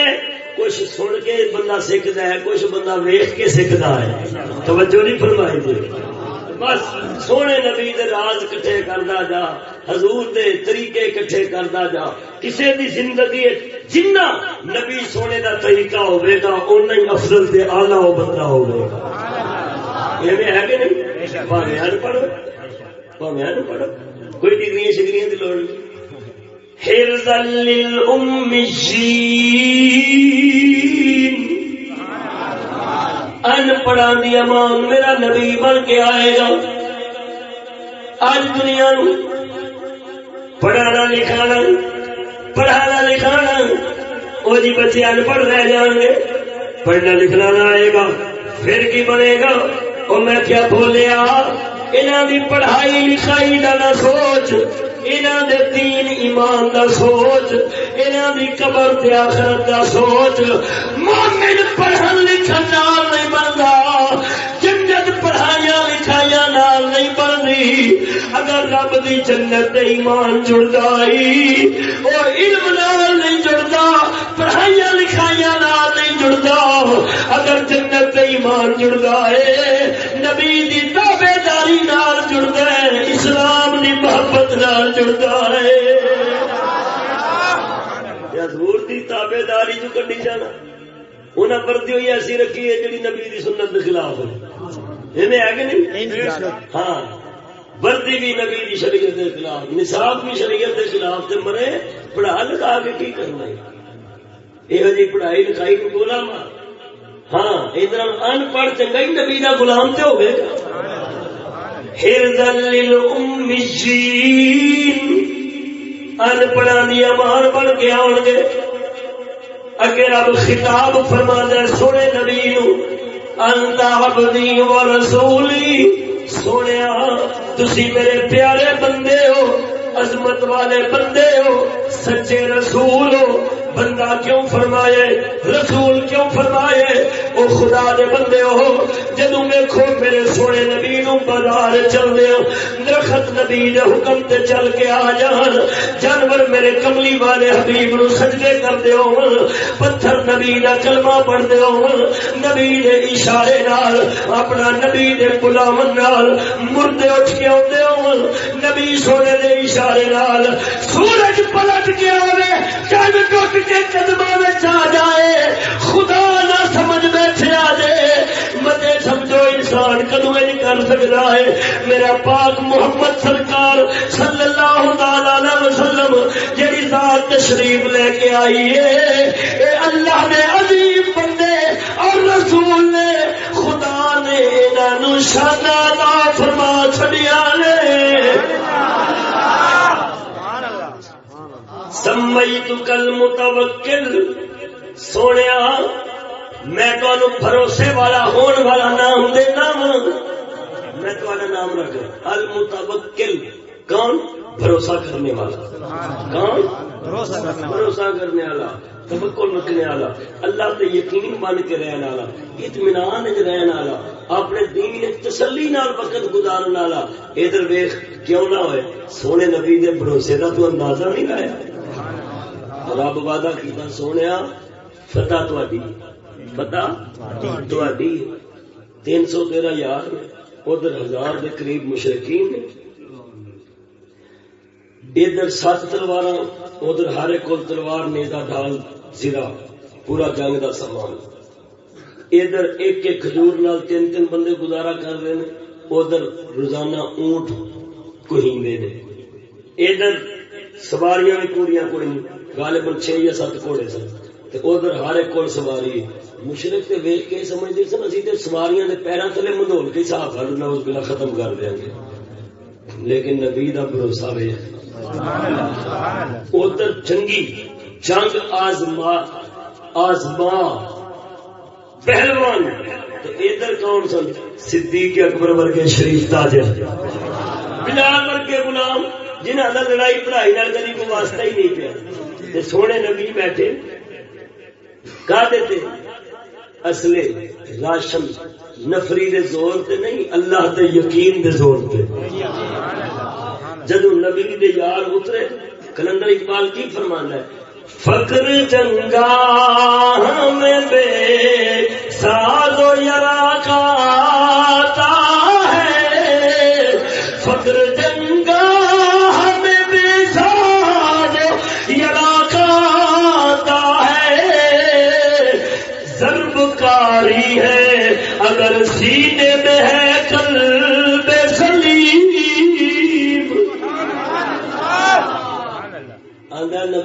کچھ سن کے بندہ سیکھتا ہے، کچھ بندہ ویخ کے سیکھتا ہے۔ توجہ نہیں فرمائی جی بس سونے نبی دے راز کٹھے کردا جا، حضور دے طریقے کٹھے کردا جا۔ کسے دی زندگی جنہ نبی سونے دا طریقہ ہوے گا اُنہ ہی افضل تے اعلی ہو بندہ ہوے گا۔ ایویں ہے کہ نہیں؟ بھاویں ان پڑھ بھاویں ان پڑھ کوئی ڈگریاں شگریاں دی لوڑ نہیں حرزا للأميين ان پڑھا دی امان میرا نبی بن کے آئے گا آج دنیا نو پڑھانا لکھانا پڑھانا لکھانا وہ جی بچے ان پڑھ رہ جان گے پڑھنا لکھنا نہ آئے گا، پھر کی بنے گا؟ وہ میں کیا بولیا انہوں دی پڑھائی لکھائی کا نہ سوچ انہوں دے دین ایمان دا سوچ انہوں دی قبر تے آخرت دا سوچ، مومن پڑھن لکھن نال نہیں بندا پڑھائیاں لکھائیاں نال نہیں بنتی اگر رب دی جنت ایمان جڑدا ہی او علم نال نہیں جڑدا، پڑھائیاں لکھائیاں نال نہیں جڑدا۔ اگر جنت ایمان جڑدا ہے نبی دی تابے داری نال جڑدا ہے اسلام دی محبت نال جڑتا ہے حضور دی تابے داری جو کڈی جانا انہیں وردی ہوئی ایسی رکھی ہے جی نبی دی سنت کے خلاف ہے کہ نہیں ہاں۔ وردی بھی نبی دی شریعت کے خلاف نصاب بھی شریعت کے خلاف سے مرے پڑھا لکھا کے کی کرنا ہے؟ یہ جی پڑھائی لکھائی کو بولا مار ہاں ادھر ان پڑھ چنگا ہی نبی کا گلام تو ہوگا ان پڑھا دیا مار بن کے آن گے اگے رب خطاب فرما دے سونے نبی نو۔ انتا عبدی و رسولی سونے تسی میرے پیارے بندے ہو، عظمت والے بندے ہو، سچے رسول ہو بندہ کیوں فرمائے؟ رسول کیوں فرمائے؟ او خدا دے بندے ہو جدو ویکھو میرے سونے نبی نو بازار چل دے درخت نبی دے حکم تے چل کے آ جان، جانور میرے کملی والے حبیب نو سجدے کر دے ہون، پتھر نبی دا کلمہ پڑھ دے ہون، نبی دے اشارے نال، اپنا نبی دے غلام نال مردے اٹھ کے اوندے ہون، نبی سونے دے اشارے نال، سورج پلٹ کے آوے چند ٹوٹ کے قدموں میں آ جائے، خدا نہ سمجھ بیٹھے آ جائے متے سمجھو انسان کدو نہیں کر سکتا ہے۔ میرا پاک محمد سرکار صلی اللہ تعالی وسلم جی ذات تشریف لے کے آئی ہے، اے اللہ نے عظیم بندے اور رسول نے خدا نے انہوں شانا فرما چڑیا نے۔ سمئی تو کل متوکل۔ سونے میں تو بھروسے والا ہون والا نام دینا میں تو نام رکھ المتوکل کون؟ بھروسہ کرنے والا۔ کون؟ بھروسہ کرنے والا۔ تبکل رکھنے والا، اللہ تے یقین بن کے رہنے والا، اطمینان رہنے والا، اپنے دین تسلی نال وقت گزارنے والا۔ ادھر ویخ کیوں نہ ہوئے؟ سونے نبی دے بھروسے کا تو اندازہ نہیں لایا رب وعدہ کیتا سونے فتح تھی فتح تھی تین سو تیرہ یار ادھر ہزار کے قریب مشرقین ادھر سات تلوار ادھر ہر ایک تلوار نیتا ڈال سرا پورا جنگ کا سامان۔ ادھر ایک ایک کھجور نال تین تین بندے گزارا کر رہے ہیں ادھر روزانہ اونٹ کوئی نے ادھر سواریاں بھی پوریا کوئی نہیں غالباً چھ یا سات گھوڑے سن۔ ادھر ہر ایک کول سواری مشرق تے ویخ کے سمجھتے سن اسی تے سواریاں دے پیروں تلے مدول کے حساب ہر اس بلا ختم کر دیا گے۔ لیکن نبی دا بھروسہ وے ادھر جنگی جنگ آزما آزما، پہلوان۔ تو ادھر کون سن؟ صدیق اکبر ورگے شریف تاجر۔ بلال ورگے غلام جنہوں نے لڑائی پڑھائی کبھی کوئی واسطہ ہی نہیں پیا۔ سونے نبی بیٹھے۔ کا دیتے؟ اصلے راشن نفری دے زور تے نہیں، اللہ دے یقین دے زور تے۔ جدو نبی دے یار اترے، کلندر اقبال کی فرمانا ہے؟ فکر جنگا میں بے ساز و یرا کا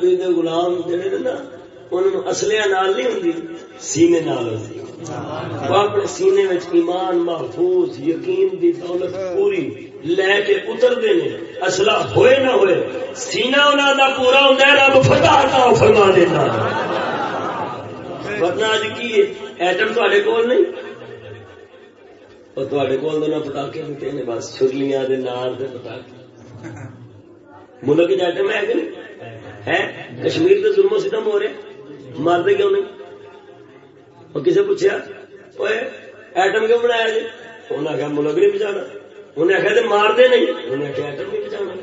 نبی دے غلام جڑے نا انہوں اصلیا نال نہیں ہوں سینے نال وہ اپنے سینے میں ایمان محفوظ، یقین دی دولت پوری لے کے اترتے ہیں اصلا ہوئے نہ ہوئے سینا انہوں کا پورا ہوں رب فتح کا فرما دینا۔ ورنہ اج کی ایٹم تے کول نہیں؟ اور تے کول تو نہ پٹاخے ہوتے ہیں بس چھرلیاں دے نار دے پٹاخے ملک ایٹم ہے کہ نہیں ہے کشمیر کے ظلم و ستم ہو رہے مارتے کیوں نہیں؟ اور کسی پوچھا ایٹم کیوں بنایا جی؟ انہیں آخیا ملک نہیں بچانا۔ انہیں آخیا مارتے نہیں۔ انہیں آخیا ایٹم نہیں بچانا۔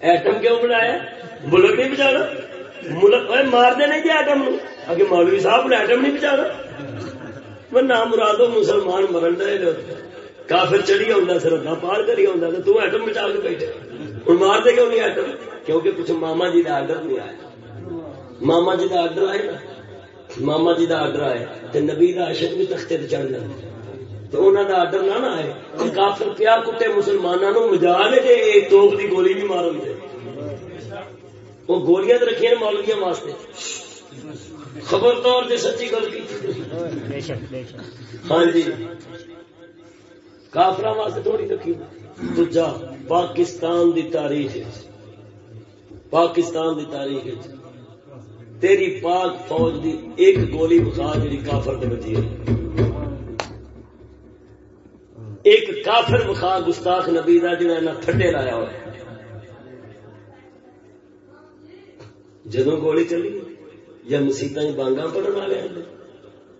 ایٹم کیوں بنایا؟ ملک نہیں بچانا۔ ملک مارتے نہیں جی ایٹم نو۔ آگے مولوی صاحب نے ایٹم نہیں بچانا۔ وہ نام مرادو مسلمان مرن رہے کافر چڑھی آؤں سر پار کری آؤں تو ایٹم بچا کے بیٹھے۔ ہوں مارتے کیوں نہیں آڈر کیونکہ کچھ ماما جی کا آڈر نہیں آیا۔ ماما جی کا آڈر آئے نا۔ ماما جی کا آڈر آئے تو نبی کا بھی تختے چڑھ جائے تو انہوں کا آڈر نہ آئے کافر پیا کٹے مسلمانوں مجا لے کہ توپ کی گولی بھی مارو گے وہ گولیاں رکھیے مولویا واسطے۔ خبر طور سے سچی گل کی۔ ہاں جی۔ کافر واسطے تھوڑی رکھی دوجا، پاکستان دی تاریخ پاکستان دی تاریخ تیری پاک فوج دی ایک گولی بخار جی کافر دے بچی ایک کافر بخار گستاخ نبی کا جنہیں تھڈے لایا ہوا جدو گولی چلی، یا مسیطا بانگا پڑھنے والے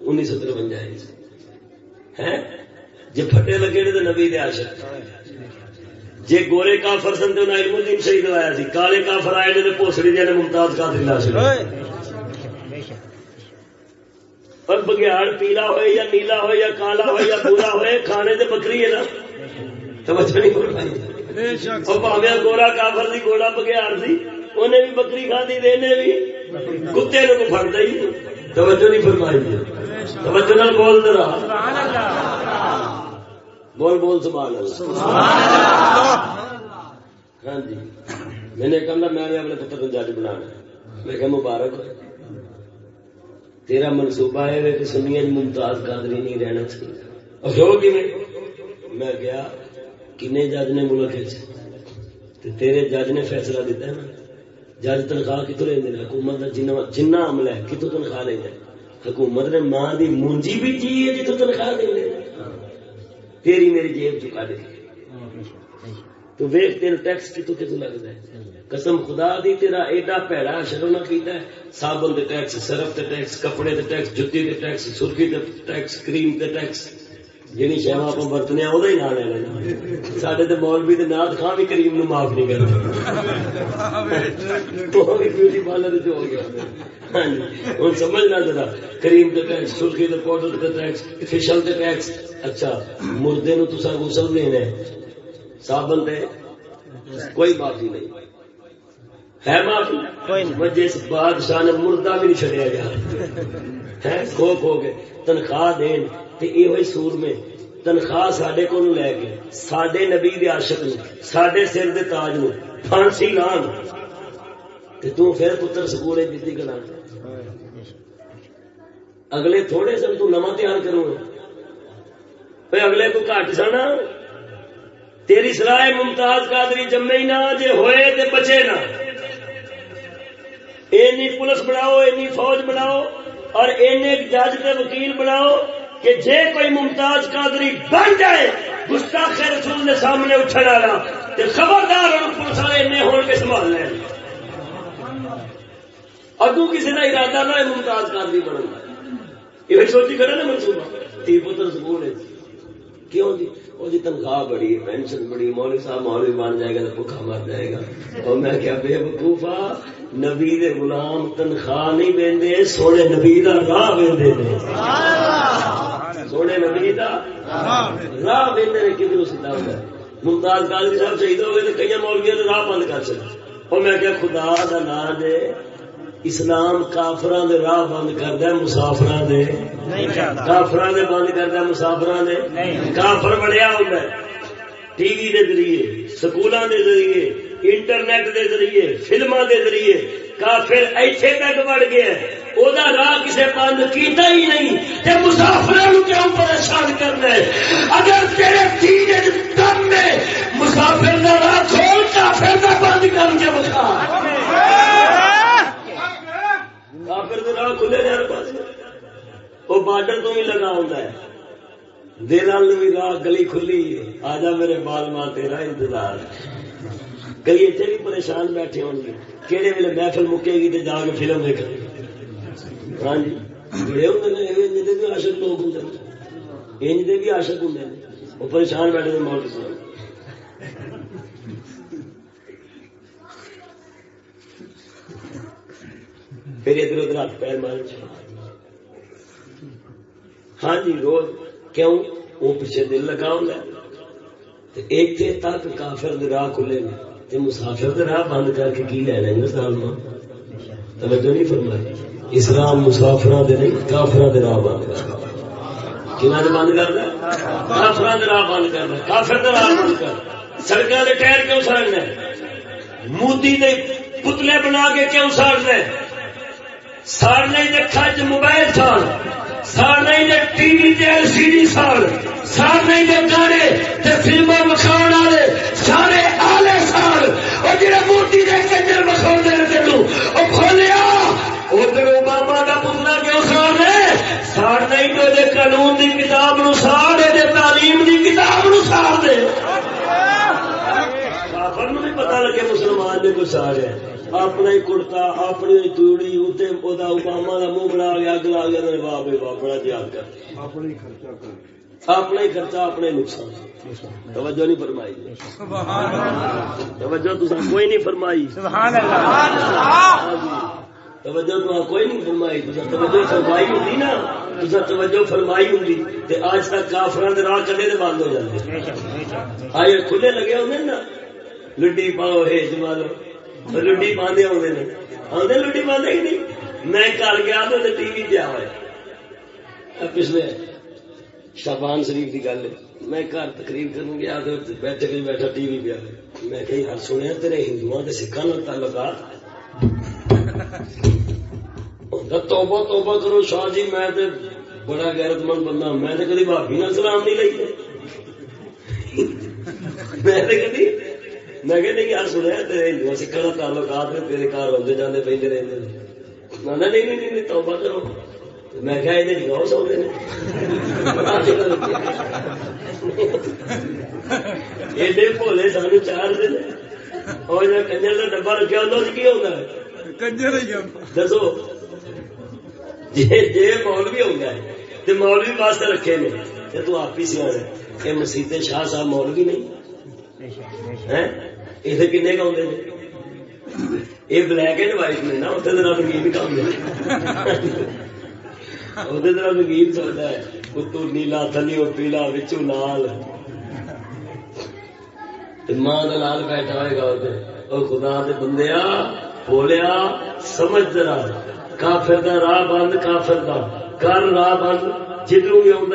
انیس سو ترونجا ہے جی پھٹے لگے تو نبی دے عاشق جی گورے کافر سن تو علم الدین شہید آیا سی کالے کافر آئے نے پوسڑی دیا ممتاز کا دلا پر بگیاڑ پیلا ہوئے یا نیلا ہوئے یا کالا ہوئے یا بورا ہوئے کھانے سے بکری ہے نا۔ توجہ نہیں کر پائی اور پاویا گورا کافر سی گوڑا بگیاڑ سی انہیں بھی بکری کھانی دینے بھی کتے کو فرد ہی۔ توجہ نہیں فرمائی۔ توجہ نال بول دے رہا بول بول سبحان اللہ۔ ہاں جی۔ میں نے کہا میں نے اپنے پتر کو جج بنا میں کہ مبارک۔ تیرا منصوبہ ہے کہ سنیا جی، ممتاز قادری نہیں رہنا چاہیے۔ ہو کہ میں گیا کنے جج نے ملک جی۔ تیرے جج نے فیصلہ دیتا ہے نا۔ جج تنخواہ کتوں لے حکومت کا جنہ عمل ہے کتوں تنخواہ لے جائے حکومت نے ماں کی مونجی بھی چی ہے جتوں تنخواہ دے پھر ہی میری جیب چکا دے تو ویخ تین ٹیکس کتوں کتوں لگتا ہے؟ قسم خدا دی، تیرا ایڈا پیڑا شروع نہ کیتا ہے۔ صابن دے ٹیکس، سرف دے ٹیکس، کپڑے دے ٹیکس، جتی دے ٹیکس، سرخی دے ٹیکس، کریم دے ٹیکس۔ جنی شہر آپ برتنے وہ نہ لینا تو مولوی دے نات خاں بھی کریم نو معاف نہیں کرتے بیوٹی پارلر ہو گیا۔ ہوں سمجھنا ذرا۔ کریم ٹیکس سرخی پاؤڈر ٹیکس فیشل ٹیکس اچھا مردے نو تسا غسل دینا صابن دے کوئی معافی نہیں۔ ہے معافی؟ جس بادشاہ نے مردہ بھی نہیں چڑیا گیا کھو کھو کے تنخواہ دین۔ یہ سور میں تنخواہ سڈے کو لے کے سڈے نبی دے عاشق نو سڈے سر دے تاج نو پھانسی لان۔ تو پھر پتر سکولے دیتی گلا۔ اگلے تھوڑے سن تو نواں تیار کرو کروں اگلے تو گھٹ سن تیری سلاح ممتاز قادری جمے ہی نہ جے ہوئے تے بچے نہ اینی پولیس بناؤ، اینی فوج بناؤ اور اینے جج تے وکیل بناؤ۔ کہ جے کوئی ممتاز قادری بن جائے، گستاخ رسول نے سامنے اٹھنے والا، تے خبردار اور پولیس والے اینے ہون کے سنبھال لیں اگو کسی کا ارادہ نہ ممتاز قادری بننا یہ سوچی کرے نا منصوبہ۔ تی پتر سکول ہے۔ کیوں جی؟ وہ جی تنخواہ بڑی ہے، پینشن بڑی مولوی صاحب مولوی بن جائے گا تو بھوکا مر جائے گا۔ اور میں کیا بے وقوفا نبی دے غلام تنخواہ نہیں دے سونے نبی دا راہ دے سونے نبی دا؟ راہ دے کدھر سیدھا ہوتا ممتاز قادری صاحب شہید ہو گئے تو کئی مولوی نے راہ بند کر چکے اور میں کیا خدا دا نام دے۔ اسلام کافران دے راہ بند کردا مسافراں دے۔ کافران دے بند کردا مسافراں دے۔ کافر بڑیا ہوندا ہے۔ ٹی وی دے ذریعے، سکولاں دے ذریعے، انٹرنیٹ دے ذریعے، فلماں دے ذریعے کافر ایتھے تک بڑھ گیا او دا راہ کسے بند کیتا ہی نہیں، تے مسافراں نو کیوں پریشان کرنا ہے؟ اگر تیرے دین دم میں مسافر دا راہ کھول کافر دا بند کر کے بتا کافر دے راہ کھلے نے پاس وہ بارڈر تو بھی لگا ہوتا ہے۔ دل بھی راہ گلی کھلی آ جا میرے بال ماں، تیرا انتظار۔ گلی اتنے بھی پریشان بیٹھے ہوں گے۔ کہڑے ویلے محفل مکے گی تو جا کے فلم دیکھ ہاں جی بڑے ہوں بھی عاشق لوگ ہوں انج دے بھی عاشق ہوں وہ پریشان بیٹھے موت سن پھر ادھر ادھر ہاتھ پیر مار ہاں جی روز۔ کیوں؟ وہ پیچھے دل لگا ہوں ایک تک کافر راہ کھلے مسافر راہ بند کر کے کی لے لیں گے توجہ نہیں فرمائی۔ اسلام مسافر نہیں کافر راہ بند کر۔ کنہ بند کر دیا کافر راہ بند کر دیا کافر راہ بند کر۔ سڑکوں کے ٹائر کیوں ساڑنا مودی دے پتلے بنا کے کیوں ساڑنا ساڑنے دے خرچ موبائل سال ساڑنے دے ٹی وی تے ایل سی ڈی سال ساڑنے دے گانے تے فلماں مکھاون والے، سارے آلے سال۔ او جڑے موٹی دے کنجر مکھاون دے تینو او کھولیا۔ ادھر اوباما دا پتلا کیوں ساڑنے ساڑنے دے دے قانون دی کتاب نو ساڑ دے تعلیم دی کتاب نو ساڑ دے کافر نو بھی پتہ لگے مسلمان نے کوئی ساڑیا اپنا ہی کڑتا اپنی توڑی اتنے اوباما کا منہ بنا گیا اگ لا گیا واہ بھائی واہ بڑا جہاد کر اپنا ہی خرچہ اپنے نقصان۔ توجہ نہیں فرمائی۔ توجہ تو کوئی نہیں فرمائی۔ توجہ تو کوئی نہیں فرمائی۔ توجہ فرمائی ہوتی نا۔ توجہ فرمائی ہوں آج تک کافران راہ بند ہو جاتے آئے کھلے لگے ہوں نا۔ لڈی پاؤ ہے جمالو لڈی پاندے آدھے نے آدھے لڈی پاندے ہی نہیں میں کل گیا تو ٹی وی پیا ہوا پچھلے شابان شریف کی گل میں گھر تقریر کروں گیا تو بیٹھے کے بیٹھا ٹی وی پیا میں کہیں ہر سنیا تیرے ہندو کے سکھان تعلقات توبہ توبہ کرو شاہ جی میں تے بڑا غیرت مند بندہ میں تے کدی بھابی نہ سلام نہیں لائی میں تے کدی میں کہ نہیں یار سنیا تیرے ہندو سکھا کا تعلقات میں تیرے گھر آدھے جانے پہ رہتے نہیں نہیں نہیں نہیں توبہ کرو۔ میں کیا یہ گاؤ سو رہے ایڈے بھولے سان چار دن۔ اور کنجر کا ڈبا رکھا ہوتا کی ہوتا ہے؟ کنجر دسو۔ جی جی مولوی ہو گیا تو مولوی واسطے رکھے نے۔ تو آپ ہی سیاح کہ مسیح شاہ صاحب مولوی نہیں۔ یہ کنے کا یہ بلیک اینڈ وائٹ نے نا اتنے دن رنگین کام ادھر دن رنگین چلتا ہے اتو نیلا، تھلی پیلا بچو لال ماں لال بیٹھا ہوئے گا اور خدا دے بندیا بولیا، سمجھ ذرا۔ کافر دا راہ بند، کافر دا۔ کر راہ بند جدھروں بھی آؤں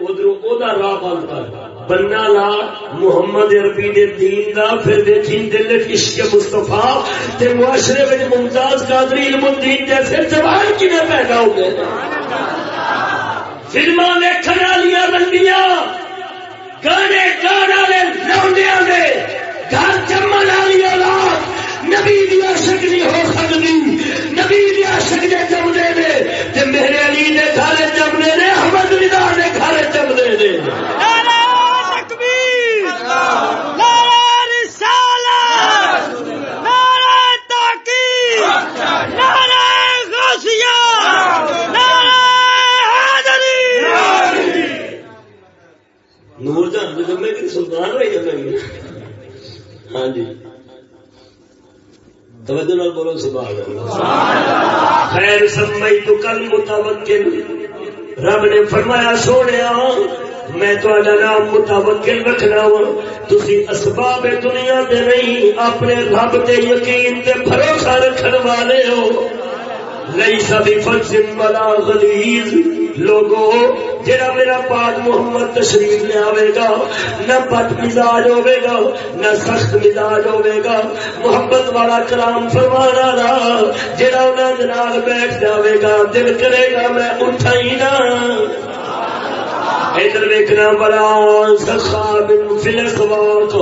ادھر راہ بند کر۔ بننا لا، محمد عربی دے دین دا، پھر دیکھی دل عشق مصطفیٰ، تے معاشرے میں ممتاز قادری علم الدین جیسے جوان کی میں پیدا ہو گئے؟ فلما ویکھن والیاں رنڈیاں گانے گان والے لونڈیاں دے، گھر جمن والی اولاد نبی دی عاشق نہیں ہو سکتی، نبی دی عاشق دے جمدے نے تے میرے علی دے گھر جمدے نے احمد رضا دے گھر جمدے نے نور جان جمے کی سلطان رہی ہے ہاں جی۔ توجہ نال بولو، سبحان اللہ۔ خیر سمئی تو کل متوکل۔ رب نے فرمایا سونے میں تھوڑا نام متوکل رکھنا وا۔ تھی اسباب دنیا دے نہیں، اپنے رب تے یقین تے بھروسہ رکھن والے ہو۔ لئی سبھی فلسم بلا غلیظ۔ لوگو، جڑا میرا پاک محمد تشریف لیا گا، نہ بد مزاج ہوے گا، نہ سخت مزاج ہوے گا۔ محبت والا کلام فرمانا رہا جڑا انہوں بیٹھ جاوے گا، دل کرے گا، میں اٹھا ہی نہ ادھر ویکنا بلا سخا بن فلسواق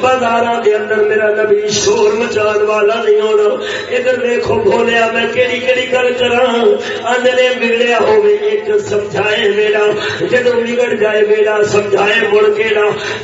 بازار دے اندر میرا نبی شور مچان والا نہیں ہونا۔ ادھر دیکھو بولیا میں کہڑی کہڑی گل کرا اندرے بگڑیا ہوے ایک سمجھائے میرا۔ جدو بگڑ جائے میرا، سمجھائے مڑ کے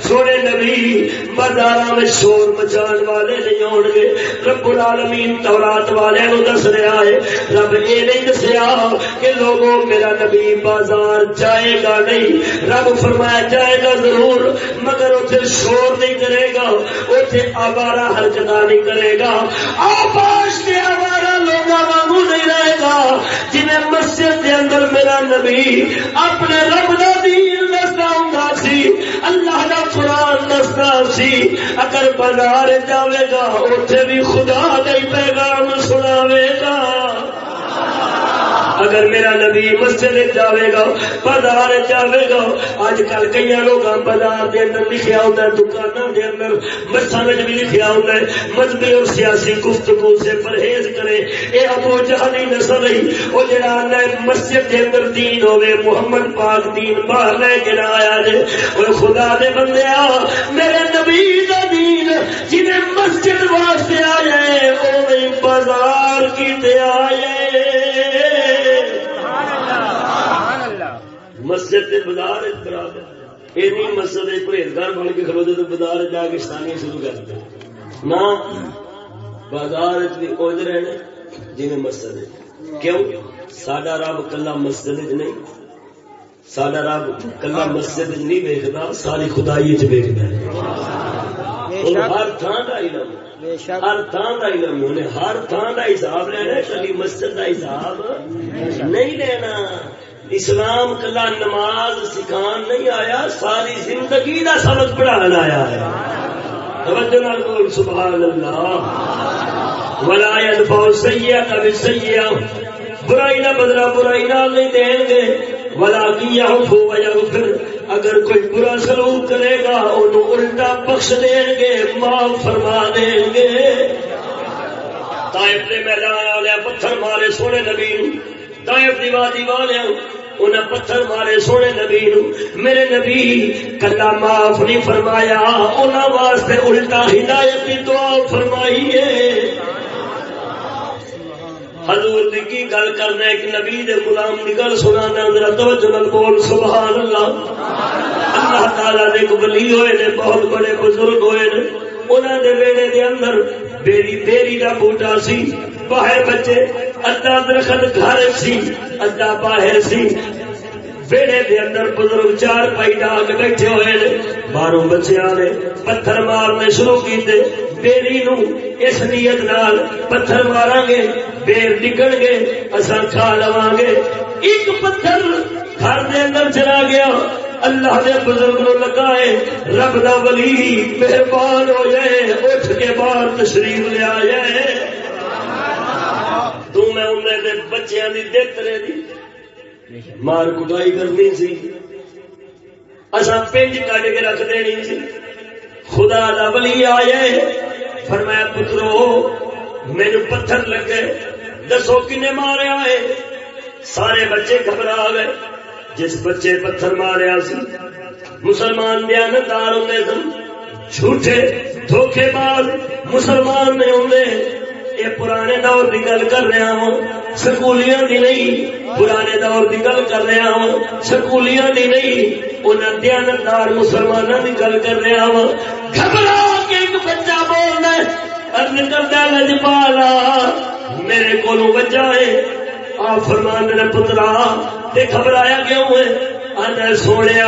سونے نبی بازار میں شور مچان والے نہیں ہون گے رب العالمین تورات والے نو دس رہا ہے۔ رب یہ نہیں دسیا کہ لوگوں، میرا نبی بازار جائے گا نہیں۔ رب فرمایا جائے گا ضرور، مگر اتنے شور نہیں کرے گا اتنے آبارہ حرکت نہیں کرے گا۔ آباش کے آبارہ لوگوں واگو نہیں رہے گا۔ جنہیں مسجد کے اندر میرا نبی اپنے رب کا دین دستا ہوں سی، اللہ کا قرآن دستا سی۔ اگر بازار جاوے گا اتنے بھی خدا کا پیغام سناوے گا۔ اگر میرا نبی مسجد جاوے گا بازار جاوے گا اج کل کئی لوگ بازار دے اندر لکھیا ہوتا ہے دکانوں دے اندر بسان بھی لکھیا ہوتا ہے، مذہبی اور سیاسی گفتگو سے پرہیز کرے۔ اے ابو جہلی نسل ہی وہ جڑا ہے مسجد دے اندر دین ہوے محمد پاک دین باہر لے کے آیا جے اور خدا دے بندے میرے نبی دا دین جنہیں مسجد واسطے آئے وہ بازار کی تے آئے۔ مسجد کے بازار یہ نہیں مسجد پرہیزگار بن کے کھلو تو بازار جا کے سانی شروع کر دیں نہ بازار بھی اوج رہے جی مسجد کیوں؟ سڈا رب کلا مسجد نہیں۔ سڈا رب کلا مسجد نہیں ویکتا ساری خدائی چیکتا ہر تھان کا علم ہر تھان کا علم انہیں ہر تھان کا حساب لینا کبھی مسجد کا حساب نہیں لینا۔ اسلام کلا نماز سکھان نہیں آیا، ساری زندگی کا سبق پڑھانا آیا ہے۔ سبحان اللہ ولایت بہت سیاح کا بھی سیاح برائی نہ بدلا، برائی نہ نہیں دیں گے ولا کیا پھر اگر کوئی برا سلوک کرے گا انہوں الٹا بخش دیں گے، معاف فرما دیں گے۔ تائف نے میدان والے، پتھر مارے سونے نبی تائف دیوا دیوا لیا انہیں پتھر مارے سونے نبی نو۔ میرے نبی، کلا معاف نہیں فرمایا۔ انہوں واسطے الٹا ہدایت کی دعا فرمائی ہے۔ حضور دی کی گل کرنا ایک نبی دے غلام دی گل سنانا، ذرا توجہ نال بول۔ سبحان اللہ اللہ تعالی دے کو ولی ہوئے نے، بہت بڑے بزرگ ہوئے نے۔ انہاں دے بیڑے دے اندر بیری بیری دا بوٹا سی، باہر بچے۔ ادا درخت گھر سی، ادا باہر سی۔ ویڑے دے اندر بزرگ چار پائی ڈاگ بیٹھے ہوئے نے۔ باہروں بچیا نے پتھر مارنے شروع کیتے۔ بیری نو اس نیت نال پتھر مارا گے بیر ڈگن گے اصا کھا لوا گے ایک پتھر گھر دے اندر چلا گیا۔ اللہ دے بزرگ نو لگائے رب دا ولی مہربان ہو جائے، اٹھ کے باہر تشریف لیا جائے۔ تو میں انہیں دے بچیاں دی دیترے دی۔ مار کٹائی کرنی سی۔ اصا پنج کٹ کے رکھ دینی سی۔ خدا دا ولی آئے۔ فرمایا، پترو میرے پتھر لگے۔ دسو کنے ماریا ہے۔ سارے بچے گھبرا گئے۔ جس بچے پتھر ماریا سی، مسلمان دیانتدار ہوں سن۔ جھوٹے دھوکھے باز مسلمان نہیں ہوں یہ پرانے دور کی گل کر رہا ہوں، سکولیاں دی نہیں، پرانے دور کی گل کر رہا ہوں، سکولیاں دی نہیں انہیں دیانتدار مسلمانوں کی گل کر رہا ہوں۔ گھبرا کے ایک بچہ بولنا ارد کرتا لجپالا میرے کو بچہ ہے۔ آپ فرمان نے پترا، تے گھبرایا کیوں ہے؟ آنا سونے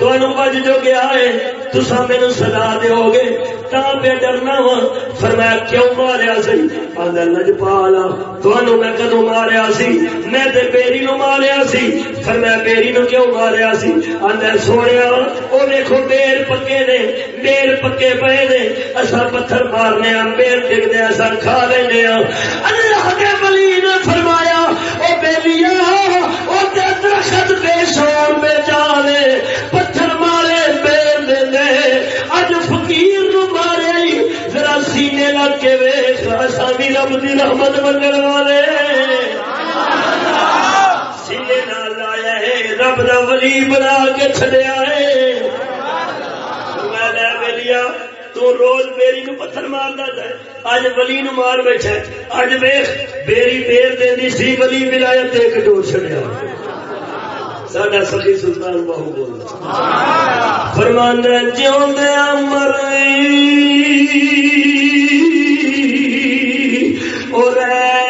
تو بج جو گیا ہے تسا مینو سزا دو گے تا پہ ڈرنا وا فرمایا کیوں ماریا سی آدھا لجپالا تھانو میں کدو ماریا سی میں تے بیری نو ماریا سی فرمایا بیری نو کیوں ماریا سی آدھا سونے وہ دیکھو بیر پکے نے بیر پکے پے نے اصا پتھر مارنے بیر ڈگنے اصا کھا لینے اللہ کے ولی نے فرمایا وہ بیلیا وہ درخت بے شور میں جانے ویخ اصا بھی رب دی رحمت منگل والے۔ سینے نال لایا ہے، رب دا ولی بنا کے چلیا ہے۔ میں لے ویلیا تو روز بیری نو پتھر مارتا جائے اج ولی نو مار بیٹھا اج ویخ، بیری بیر دینی سی، ولی ولایت ایک ڈور چڑیا ساڈا سبھی سلطان بہو بول۔ فرمان جیوں مر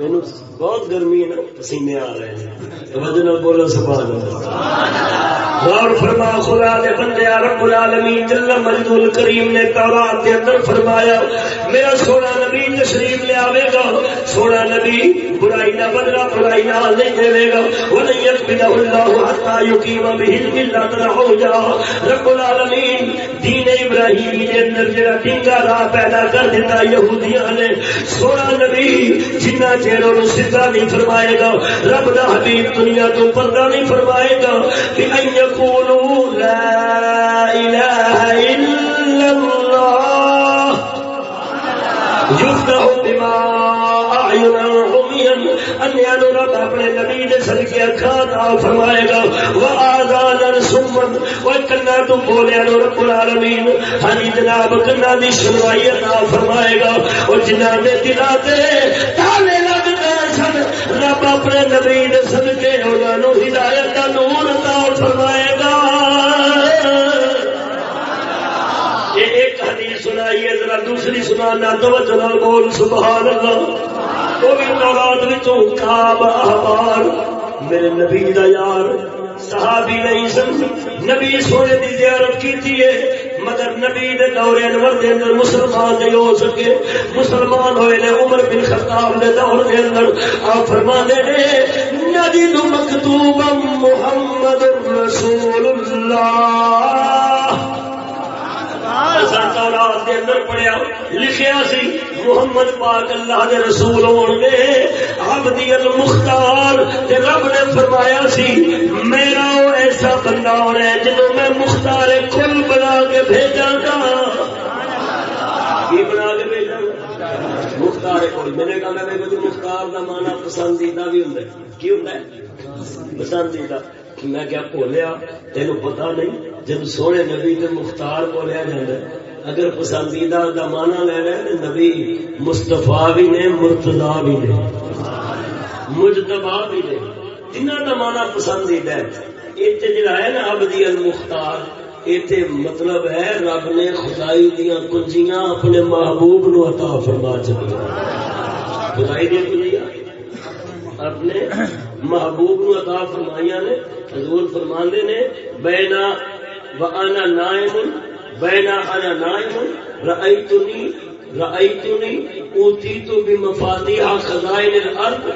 مینو بہت گرمی ہے نا پسینے آ رہے ہیں توجہ نال بولو سبحان اللہ غور فرما، خدا دے بندے رب العالمین، جل مجد الکریم نے تورات کے اندر فرمایا، میرا سونا نبی تشریف لے آوے گا، سونا نبی برائی نہ بدلا، برائی نہ نہیں دے گا وہ نہیں یقبلہ اللہ حتی یقیم به الملت ہو جا رب العالمین، دین ابراہیم کے اندر جڑا ڈنگا راہ پیدا کر دیتا یہودیاں نے، سونا نبی جنہ چہروں نو سیدھا نہیں فرمائے گا، رب دا حبیب دنیا تو پردہ نہیں فرمائے گا کہ ان یقولوا لا ان رب اپنے نبی دے صدقے اکھان آ فرمائے گا. و آذان سمن و کنا تو بولے نو رب العالمین. ہنی جناب، کنا دی سنوائی عطا فرمائے گا. اور جنہ دے دلا تے تالے لگ گئے سن. رب اپنے نبی دے صدقے، انہاں نو ہدایت دا نور فرمائے گا۔ یہ ایک حدیث سنائی ہے، ذرا دوسری سنانا، توجہ نال بول سبحان اللہ وہ بھی تورات وچوں کعب احبار۔ میرے نبی دا یار، صحابی نہیں سن۔ نبی سونے دی زیارت کیتی ہے، مگر نبی دے دور انور دے اندر مسلمان نہیں ہو سکے۔ مسلمان ہوئے نے عمر بن خطاب دے دور دے اندر۔ آپ فرما دے نے نجد مکتوبا محمد رسول اللہ۔ تورات دے اندر پڑھیا، لکھیا سی، محمد پاک اللہ دے رسول ہون گے عبدی المختار تے رب نے فرمایا سی، میرا وہ ایسا بندہ ہونا ہے جنوں میں مختار کل بنا کے بھیجا گا۔ کی بنا کے مختار کل میں نے کہا میں نے مختار دا مانا پسندیدہ بھی ہوں کی ہوں پسندیدہ۔ میں کیا بولیا تین پتا نہیں، جب سونے نبی کے مختار بولیا جاتا اگر پسندیدہ کا مانا لے رہے نبی مستفا بھی نے مرتدا بھی نے مجتبا بھی نے جنہ کا مانا پسندیدہ ہے۔ اتنے جڑا ہے نا ابدی المختار اتنے مطلب ہے رب نے خدائی دیا کنجیاں اپنے محبوب نو عطا فرما چکی خدائی دیا کنجیاں اپنے محبوب نو عطا فرمائیا نے، حضور فرماندے نے، بینا و انا نائم بینا انا نائم رأیتنی رأیتنی اوتیت بمفاتیح خزائن الارض،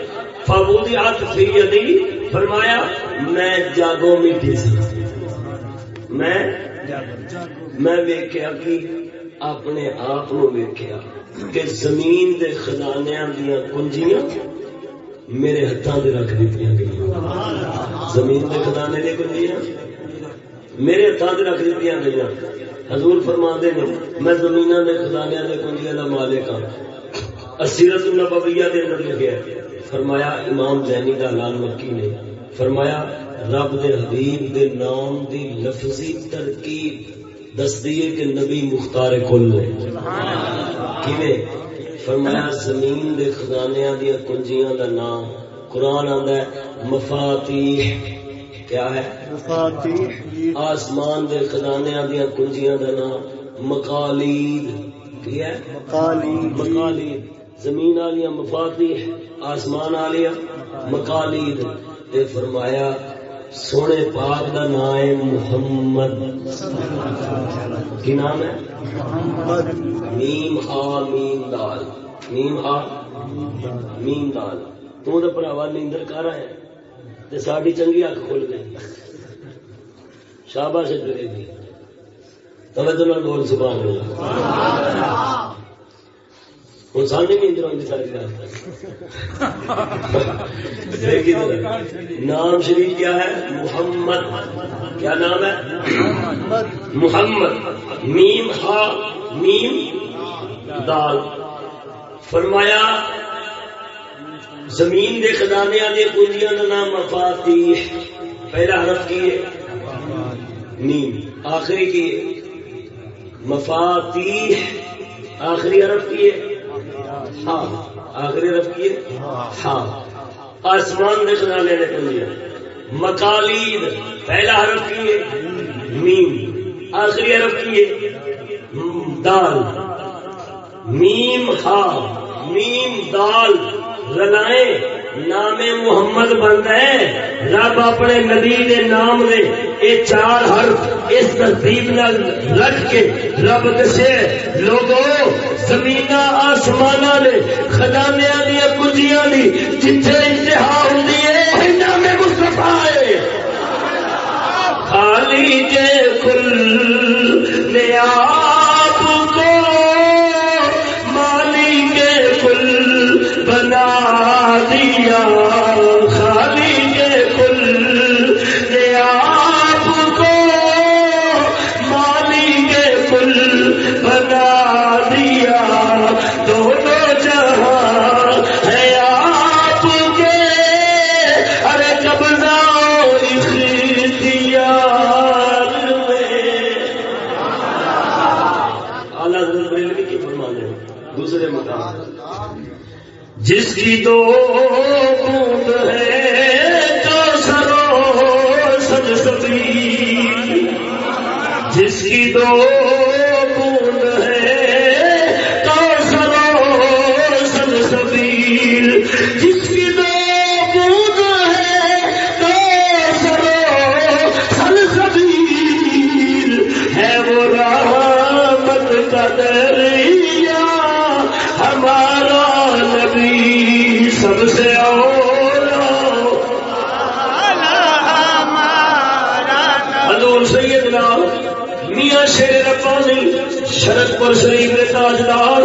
فوضعت فی یدی، فرمایا، میں جاگو میٹھی سی میں میں ویکیا کہ اپنے آپ ویکیا کہ زمین دے خزانیاں دیا کنجیاں میرے ہاتھوں سے رکھ دیتی گئی زمین دے خزانے دے کنجیاں میرے ہاتھوں سے رکھ دیتی گئی حضور فرما نے میں زمین دے خزانے دے کنجیاں کا مالک ہوں اسیرت النبویہ دے اندر لکھا فرمایا امام زینی کا لال مکی نے فرمایا رب دے حبیب دے نام دی لفظی ترکیب دس دیے کہ نبی مختار کل کیویں؟ فرمایا زمین دے خزانے دیا کنجیاں دا نام قرآن آندا ہے مفاتیح کیا ہے؟ مفاتیح۔ آسمان دے خزانے دیا کنجیاں دا نام مقالید کیا ہے؟ مقالید۔ مقالید۔ زمین آلیاں مفاتیح آسمان آلیاں مقالید۔ تے فرمایا سونے پاک کا نام ہے محمد۔ کی نام ہے؟ میم ہا میم دال میم ہا میم دال تو پراوا نیندر کر رہا ہے ساری چنگی اک کھل گئی۔ شاباش گی توجہ بول سبحان اللہ۔ ہوں سامنے بھی ادھر آتی ساری نام شریف کیا ہے؟ محمد۔ کیا نام ہے؟ محمد۔ میم ہا میم دال۔ فرمایا زمین دے خزانے دے پونجیاں کا نام مفاتی پہلا حرف کی ہے؟ نیم آخری کی مفاتی آخری حرف کی ہے؟ ہاں آخری رفیے ہاں آسمان نے سنا لینے کو مکالید پہلا حرف کیے میم۔ آخری حرف کیے دال۔ میم ہا میم دال۔ رلائیں نام محمد بنتا ہے۔ رب اپنے نبی دے نام دے اے چار حرف اس ترتیب نال رکھ کے رب دسے، لوگو زمین آسمان نے خزانے دیا کجیاں دی، جتھے انتہا ہوندی ہے نام مصطفیٰ ہے خالی کے کل نے دو بوند ہے جو سرو سرستی جس کی دو شرط پر شریف کے تاجدار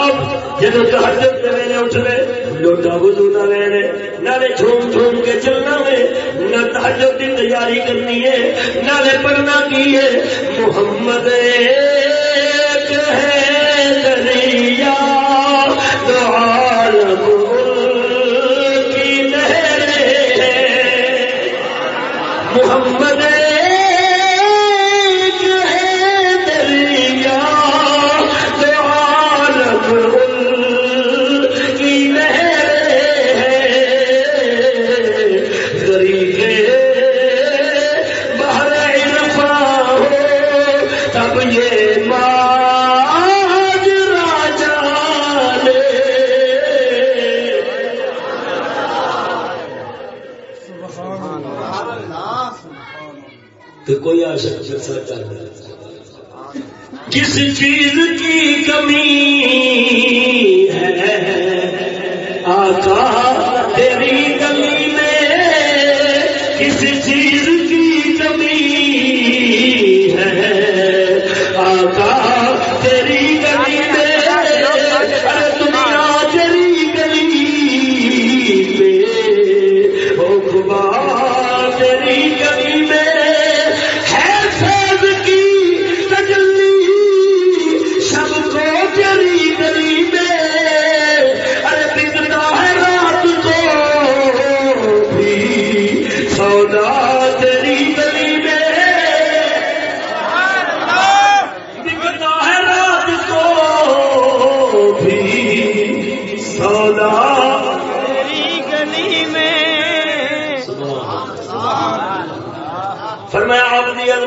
اب جدو تحجد کے ویلے اٹھنے لوٹا وضو نہ لینے نالے جھوم جھوم کے چلنا ہے نہ تحجد کی تیاری کرنی ہے، نالے پڑھنا کی ہے؟ محمد ایک ہے دریا، دو عالم چیز کی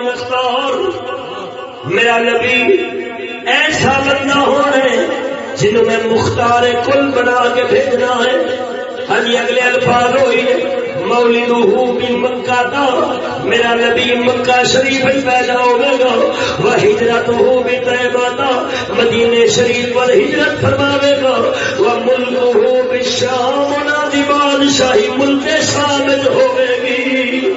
عبدی میرا نبی، ایسا بندہ ہونا ہے جنہوں میں مختار کل بنا کے بھیجنا ہے۔ ہاں جی، اگلے الفاظ ہوئی، مولی بھی مکہ تھا میرا نبی مکہ شریف میں پیدا ہوگا گا۔ وہ ہجرت ہو بھی طے تھا مدینے شریف پر ہجرت فرماوے گا۔ وہ ملک ہو بھی شام دی بادشاہی، ملک شام ہوے گی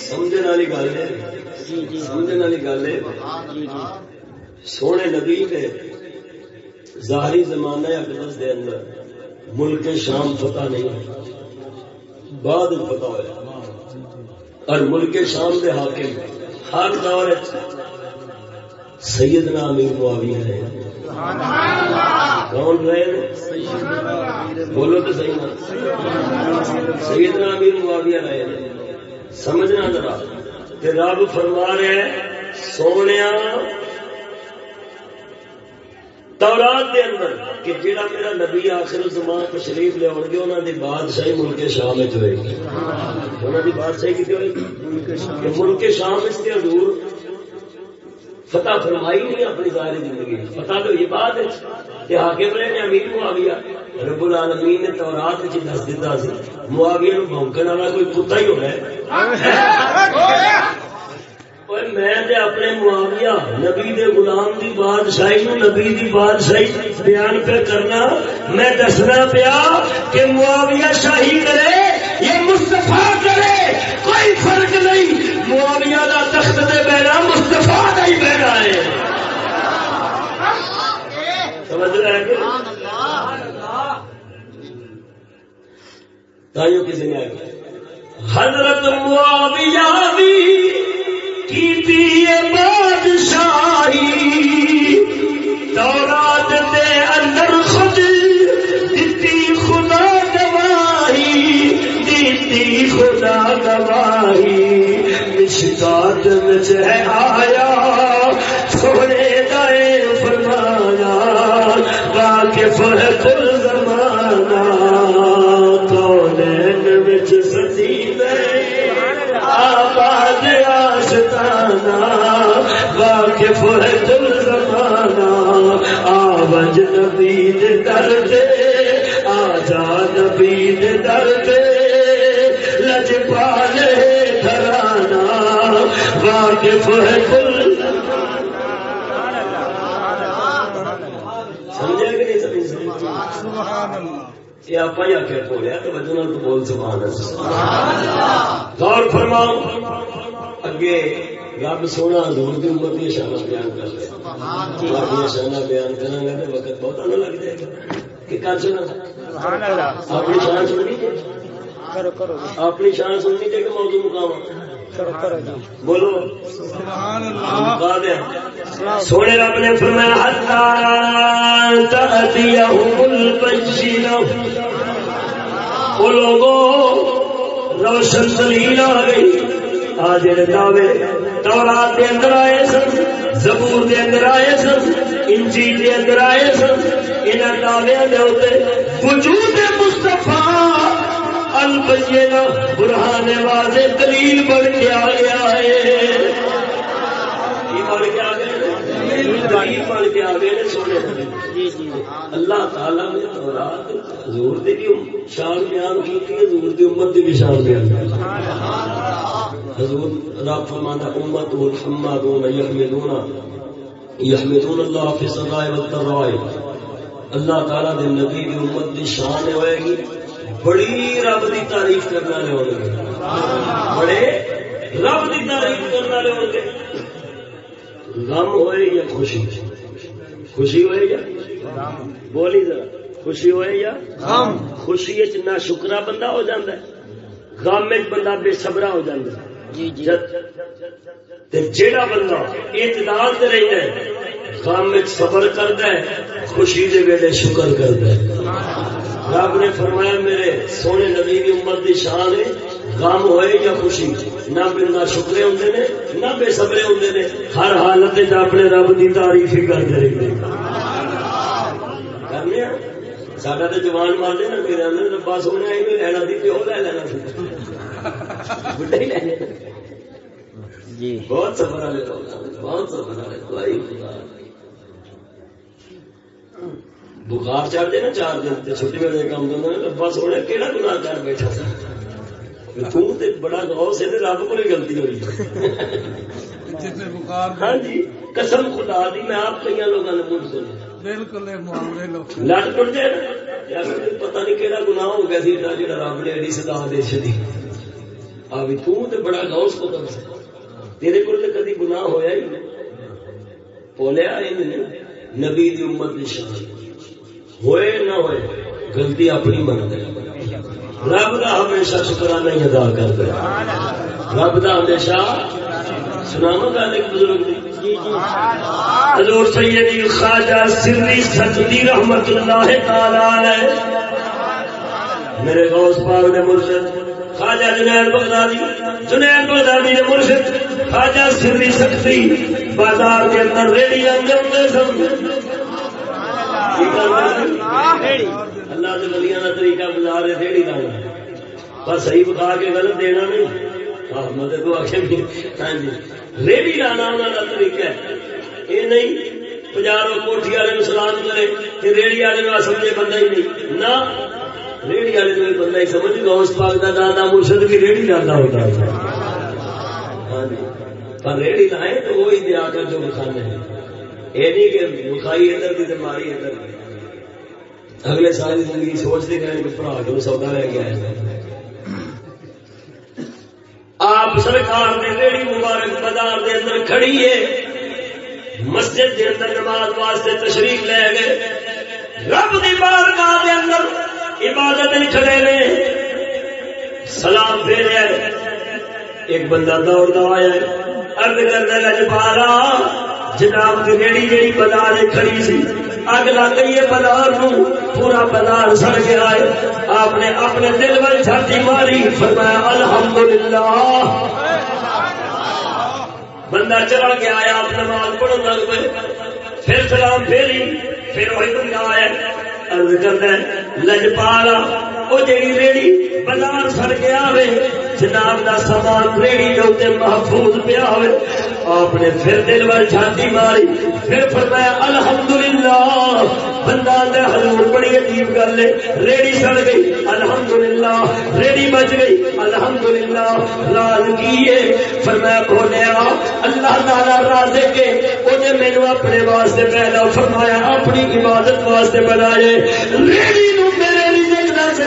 سمجھنے والی گل ہے سمجھنے والی گل ہے سونے نبی نے ظاہری زمانہ اقدس دے اندر ملک شام فتح نہیں بعد میں پتا ہوا اور ملک شام دے حاکم ہر دور سیدنا امیر معاویہ رہے کون رہے بولو تو صحیح سیدنا امیر معاویہ رہے سمجھنا ذرا کہ رب فرما رہے ہیں سونے تورات دے اندر کہ جڑا میرا نبی آخر زمان تشریف لے گے انہوں دی بادشاہی ملک شام ہوئے گی۔ انہوں دی بادشاہی کتنے ہوئے گی؟ ملک شام۔ اس کے حضور فتح فرمائی نہیں اپنی ظاہری زندگی فتح تو یہ بات ہے کہ حاکم رہے نے امیر معاویہ۔ رب العالمین نے تورات وچ دس دیتا سی۔ معاویہ نو بھونکن والا کوئی کتا ہی ہونا ہے۔ اوئے میں تے اپنے معاویہ نبی دے غلام دی بادشاہی نو نبی دی بادشاہی بیان پہ کرنا، میں دسنا پیا کہ معاویہ شاہی کرے یہ مصطفیٰ کرے، کوئی فرق نہیں۔ معاویہ دا تخت دے بینا مصطفیٰ دا ہی بینا ہے۔ سمجھ رہے ہیں کسی نے آگے حضرت معاویہ بھی کیتی ہے بادشاہی۔ تورات دے اندر خود دیتی خدا گواہی دیتی خدا گواہی۔ مشکات وچ ہے آیا، سونے دائے فرمایا واقف ہے کل زمانہ کونین وچ سدی دے آباد آشتانہ واقف ہے کل زمانہ آوج نبی دے در آجا نبی دے در واقف ہے کل سمجھے کہ نہیں سمجھ یہ آپ ہی آخر بولیا تو وجہ نال تو بول سبحان اللہ۔ غور فرماؤ اگے رب سونا حضور دی امت دی شان بیان کر لے باقی شان بیان تو وقت بہت لگ جائے گا کہ کر سنا اپنی شان سننی اپنی شان سننی چاہیے کہ موضوع مقام بولو. سونے رب نے فرمایا، حتی تأتیہم البینہ. وہ لوگوں روشن دلیل آ گئی. آ جڑے دعوے تورات دے اندر آئے سن، زبور دے اندر آئے سن، انجیل دے اندر آئے سن، انہاں دعویاں دے اوتے وجود مصطفیٰ البینہ برہان واضح دلیل بن کے آ گیا ہے۔ یہ بن کے آ گئے دلیل بن کے آ گئے سونے جی جی۔ اللہ تعالیٰ نے تورات حضور دی بھی شان بیان کی تھی حضور دی امت دی بھی شان بیان کی حضور رب فرمانا امت الحمدون یحمدون یحمدون اللہ فی تعالیٰ دے نبی دی امت دی شان ہوئے گی بڑی رب دی تعریف کرنا لے ہوں گے۔ بڑے رب دی تعریف کرنا لے ہوں گے۔ غم ہوئے یا خوشی؟ خوشی ہوئے یا؟ بولی ذرا خوشی ہوئے یا؟ غم۔ خوشی نہ شکرا بندہ ہو جاتا ہے غم بندہ بے صبرا ہو جاتا ہے۔ جی جی۔ جیڑا بندہ اعتدال سے رہتا ہے غم صبر کرتا ہے خوشی دے ویلے شکر کرتا ہے۔ رب نے فرمایا میرے سونے نبی کی امت کی شان ہے غم ہوئے یا خوشی؟ نہ بندہ شکرے ہوں نے نہ بے سبرے ہوں نے۔ ہر حالت اپنے رب کی تعریف ہی کرتے رہتے کرنے جوان مارتے نا میرے اندر ربا سونے میں لینا وہ لے لینا ہی جی۔ بہت سفر والے بہت والے۔ بخار چڑھ جائے نا چار دن چھٹی میں کام کرنا لبا سونے کہڑا گنا کر بیٹھا تم بڑا گاؤ سے رب کو گلتی ہوئی ہاں جی قسم خدا دی میں آپ کئی لوگوں نے بالکل لٹ ٹوٹ جائے پتا نہیں کہڑا گنا ہو گیا سی رب نے ایڈی سدا دے چی آ بھی بڑا گاؤس کو تیرے کو کدی گنا ہوا ہی بولیا نبی دی امت کی شان ہوئے نہ ہوئے، غلطی اپنی من دے۔ رب کا ہمیشہ شکرانہ ہی ادا کر دے رب کا ہمیشہ سناو گا ایک بزرگ حضور سیدی خواجہ سری سجدی رحمت اللہ تعالی میرے غوث پاک نے مرشد، خواجہ جنید بغدادی جنید بغدادی نے مرشد، خواجہ سری سکتی بازار کے اندر ریڑی اندر سن۔ اللہ کے بلیا کا طریقہ بازار ریڑی لانا پر صحیح بتا کے غلط دینا نہیں۔ مدد تو آخر ہاں جی۔ ریڑی لانا انہوں کا طریقہ ہے۔ یہ نہیں پجارو کوٹھی والے سلام کرے کہ ریڑی والے کا سمجھے بندہ ہی نہیں۔ نہ ریڑی والے تو بندہ ہی سمجھ گا اس پاک کا دادا مرشد بھی ریڑی لانا ہوتا ہے۔ ہاں جی۔ پر ریڑی لائے تو وہی دیا کر جو کھانے ہیں۔ یہ نہیں کہ بخائی ادھر کی ماری ادھر اگلے سال زندگی سوچتے رہے کہ برا کو سودا لے کے آئے۔ آپ سرکار نے ریڑی مبارک بازار دے اندر کھڑی ہے۔ مسجد دے اندر نماز واسطے تشریف لے گئے۔ رب دی بارگاہ دے اندر عبادت کھڑے نے سلام پھیرے ایک بندہ دوڑتا آیا ارد کرنے لج پارا جناب کی ریڑی جیڑی بازار کھڑی سی۔ اگ لگ گئی ہے بازار نو پورا بازار سڑ گیا ہے۔ آپ نے اپنے دل میں چھاتی ماری۔ فرمایا، الحمدللہ. بندہ چڑھ گیا آیا آپ نماز پڑھن لگ پے پھر سلام پھیری، پھر وہی بندہ آیا۔ ارد کرنا لجپالا وہ جیڑی ریڑی بازار سڑ گیا وے جناب دا سامان ریڑی کے محفوظ پیا ہوئے۔ آپ نے پھر دل بار چھاتی ماری، پھر فرمایا، الحمدللہ، بندہ اندر حضور بڑی عجیب کر لے ریڑی سڑ گئی، الحمدللہ، ریڑی بچ گئی، الحمدللہ، راز کیے فرمایا، بولیا، اللہ تعالی راز کے انہیں مینو اپنے واسطے پہلا فرمایا، اپنی عبادت واسطے بنائے۔ ریڑی نو میرے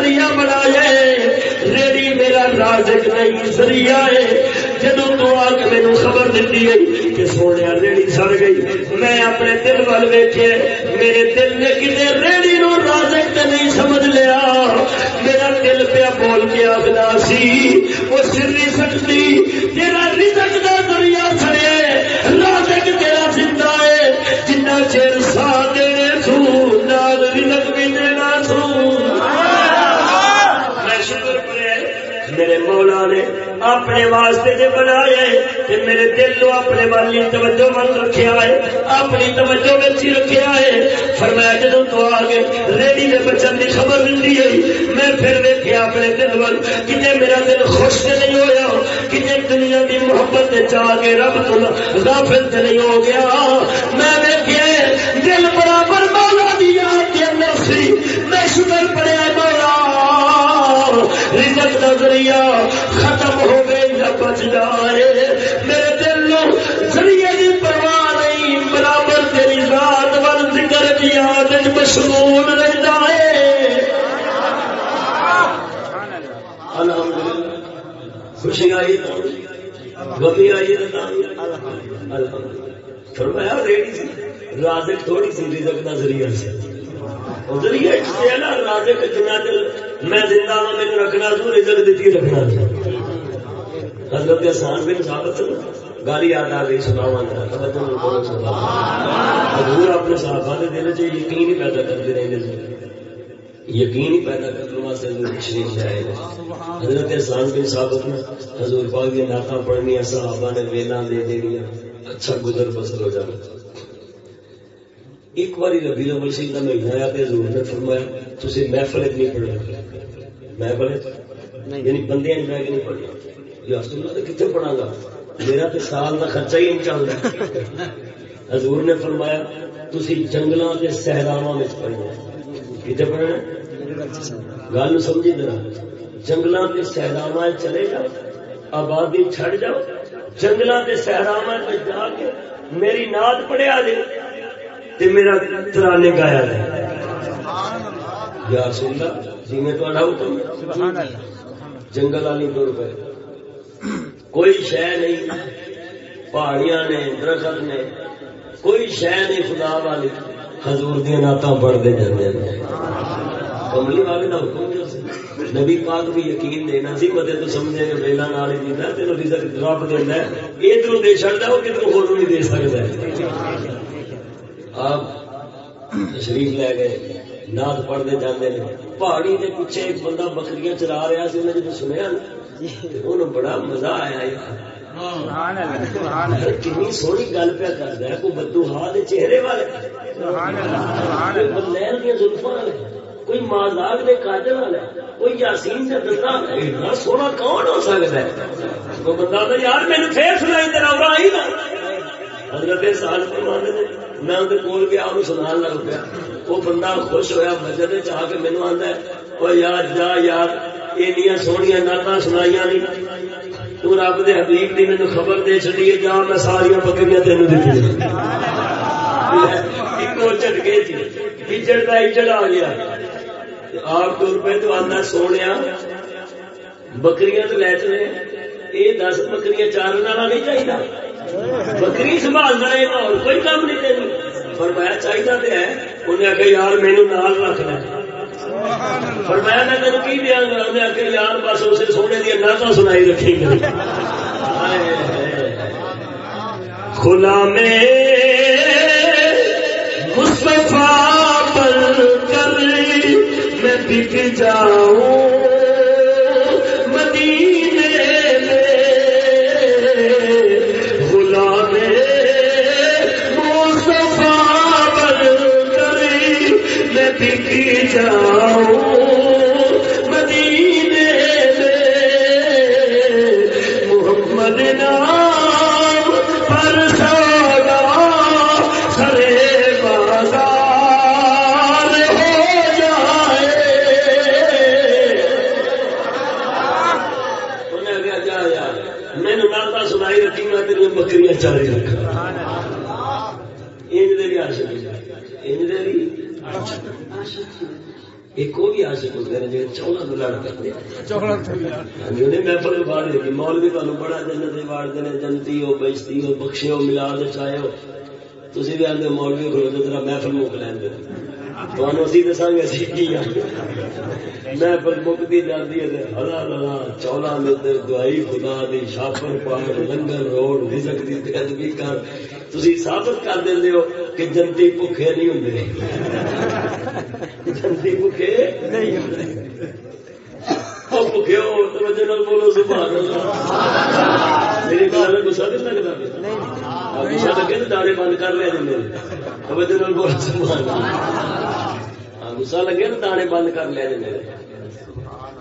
ذریعہ بنائے ریڑی میرا رازق نہیں ذریعہ ہے۔ جدو تو آ کے میرے خبر دیتی ہے کہ سونے ریڑی سڑ گئی۔ میں اپنے دل وال ویچے میرے دل نے کسی ریڑی نو رازق نہیں سمجھ لیا۔ میرا دل پیا بول کے آخلا سی، وہ سر نہیں سکتی تیرا رزق کا اپنے واسطے جے بنایا کہ میرے دل کو اپنے والی توجہ من رکھیا ہے، اپنی توجہ میں ہی رکھیا ہے۔ فرمایا جدوں تو آ گئے ریڈی دے بچن دی خبر ملتی ہے، میں پھر ویکھیا اپنے دل ول کتے میرا دل خوش تے نہیں ہویا کتے دنیا دی محبت تے چاہ کے رب تو غافل تے نہیں ہو گیا۔ میں ویکھیا دل برابر مولا دی یاد کے اندر سی، میں شکر پڑیا جائے میرے دل نو ذریعے کی پرواہ نہیں، برابر تیری ذات ول ذکر کی یاد مشغول رہتا ہے۔ خوشی آئی غمی آئی فرمایا ریڈی رازق تھوڑی سی رزق کا ذریعہ سے ذریعہ نا، رازق جنا دل میں زندہ ہوں میرے رکھنا تو رزق دیتی رکھنا حضرت آسان بن ثابت گالی یاد آ گئی سناوا حضور اپنے صحابہ کے دل چ یقین ہی پیدا کرتے رہتے تھے یقین ہی پیدا کرنے واسطے تشریف لائے حضرت احسان بن ثابت نے حضور پاک کی نعتاں پڑھنی صحابہ نے ویلا دے دینی اچھا گزر بسر ہو جانا۔ ایک بار ربی الاول شریف کا مہینہ آیا تو حضور نے فرمایا تھی محفل نہیں پڑھنا۔ محفل یعنی بندے بہ کے نہیں پڑھنا۔ یا اللہ کتنے پڑھا گا؟ میرا تو سال کا خرچہ ہی چل رہا حضور نے فرمایا تھی جنگل کے سہراوا پڑھنا کتنے پڑھنا گل سمجھی ذرا۔ جنگل کے سہراوا چلے جاؤ، آبادی چھڑ جاؤ۔ جنگل کے سہراوا جا کے میری ناد پڑھیا جائے تے میرا ترانے گایا ہے یا سنگا جی میں تو جنگل والی تر پہ کوئی شہ نہیں۔ پہاڑیاں نے، درخت نے، کوئی شہ نہیں، خدا والی۔ حضور دیا نعت پڑھتے جاتے کملی والے کا حکم نبی پاک بھی یقین دینا سی مدد تو سمجھے کہ ویلا نال ہی دینا تینوں رب دینا ادھر دے چڑھتا وہ کدھر ہو نہیں دے سکتا آپ تشریف لے گئے ناد پڑھتے جانے پہاڑی کے پیچھے ایک بندہ بکریاں چلا رہا سی انہیں جب سنیا انہوں بڑا مزہ آیا کنی سونی گل پہ کرتا ہے کوئی بدو ہا چہرے والے۔ لہر دیا زلفا والے کوئی مازاگ دے کاجل والے کوئی یاسین کا دستا سونا کون ہو سکتا ہے؟ وہ بندہ یار میرے پھر سنائی تیرا آئی نا حضرت سال فرمانے میں اندر کول گیا انہوں سنا لگ پیا۔ وہ بندہ خوش ہوا مسجد آ کے ہے جا یار یہ سویا نعت سنائی نہیں تو رب دے حبیب کی مینو خبر دے چڑی جا میں ساریا بکریاں تین دیتی جھٹکے اجڑ کا اجڑ آ گیا آپ تر پہ تو آتا سونے بکریاں تو لے چلے یہ دس بکریاں چار نہیں چاہیے بکری سنبھالنا ہے اور کوئی کام نہیں تین فرمایا چاہیے تو ہے انہیں آگے یار مینو نال رکھنا فرمایا، میں تین کی دیا گا؟ انہیں آگے یار بس اسے سونے دیا نہ سنائی رکھی گئی کھلا میں مصطفیٰ پر کر میں بک جاؤں مدینہ جاؤ بخشے ہو ملا چاہے ہو۔ تھی بھی آدھے مولوی کھلو تو تیرا محفل لین دے۔ تمہیں اسی دسا گے اسی کی محفل مکتی جاتی ہے ہلا ہلا چولا دعائی خدا دی، شاپر لنگر روڈ رزق دی کر تھی ثابت کر دے ہو کہ جنتی بھوکے نہیں ہوں جنتی بھوکے نہیں ہوں بولو، سبحان اللہ۔ میری گل گسا نہیں لگتا گسا لگے تو داڑے بند کر لیا جی بولو سبحان اللہ گسا لگے تو دانے بند کر لیا جی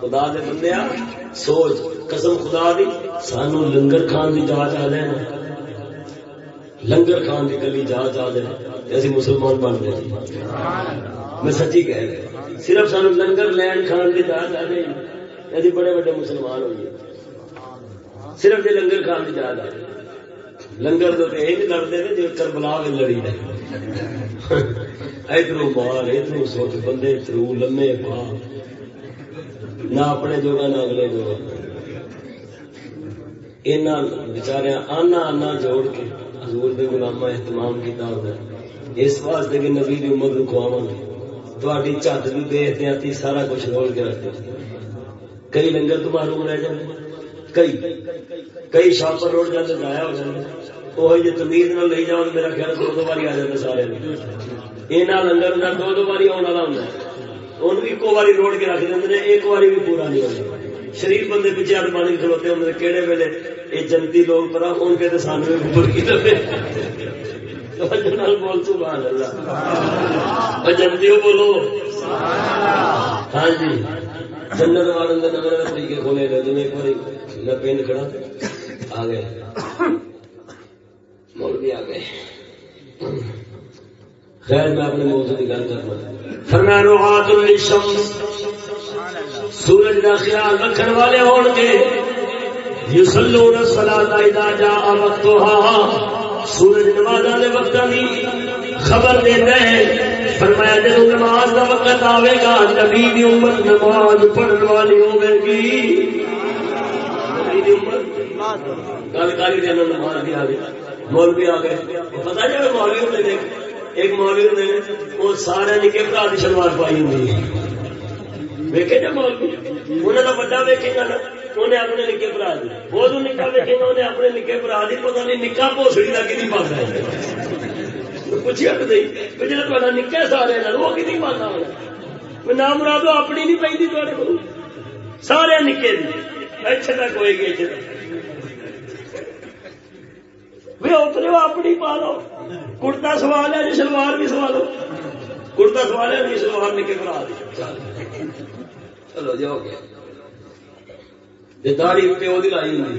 خدا دے بندے سوچ قسم خدا دی سانو لنگر کھان دی جاچ آ جائے لنگر کھان دی گلی جاچ آ جائے اسی مسلمان بن گئے۔ میں سچی کہہ رہا صرف سانو لنگر لین کھان دی جاچ آ جائے بڑے بڑے مسلمان ہوئے صرف جی لنگر کھان کی یاد آ لنگر تو یہ لڑتے ہیں جو کربلا میں لڑی رہے ادھر مال ادھر سوچ بندے تھرو لمے پا۔ نہ اپنے جوگا نہ اگلے جوگا بچار آنا آنا جوڑ کے حضور دے گلاما اہتمام کیا ہوتا ہے۔ اس واسطے کہ نبی کی امت کو کھواوا گے۔ تھوڑی چت بھی بے احتیاطی سارا کچھ رول کے رکھتے کئی لنگر تو معلوم رہ جائیں کئی کئی شاپ پر روڈ جاتے ضائع ہو جاتے وہ جی تمیز نہ لے جاؤ میرا خیال دو دو باری آ جاتے سارے یہاں لنگر کا دو دو باری آنے والا ہوں ان بھی ایک باری روڈ کے رکھ دیں ایک باری بھی پورا نہیں ہوتا شریف بندے پیچھے ہاتھ پانی کھلوتے ہوں کہڑے ویلے یہ جنتی لوگ پر ان کے تو سان بھی اوپر کی لگے بول سبحان اللہ جنتی بولو ہاں جی جنت والے نمبر طریقے کھولے گئے جن ایک بار میں پنڈ کھڑا آ گئے۔ مول بھی آ گئے۔ خیر، میں اپنے موضوع کی گل کرنا فرمایا سورج کا خیال رکھنے والے ہون گے۔ یسلون الصلاۃ اذا جاء وقتها۔ سورج نماز دے وقت دی خبر دیتا ہے۔ فرمایا جب نماز کا وقت آئے گا، نبی دی امت نماز پڑھنے والی ہوے گی۔ گل کاری دینا نماز بھی آ گئی۔ مولوی آ گئے۔ پتا مولوی ہوتے ایک مولوی ہوتے وہ سارے نکے برا کی شلوار پائی ہوں ویکے جا مولوی انہیں بڑا ویکے گا نا انہیں اپنے نکے برا دی۔ وہ جو نکا ویکے گا انہیں اپنے نکے برا دی پتا نہیں نکا پوسڑی کا کی پاتا ہے۔ پوچھا تو نہیں جا تا نکا سارے وہ کی پاتا ہونا نام مرادو اپنی نہیں پی تھوڑے کو سارے نکے دی۔ اچھے تک ہوئے گی اچھے تک۔ اترے اپنی پا لو کڑتا سوال ہے جی سلوار بھی سوالو کڑتا سوال ہے جی سلوار نکے برا دی چلو جی ہو گیا۔ داڑی پیو دی لائی ہوں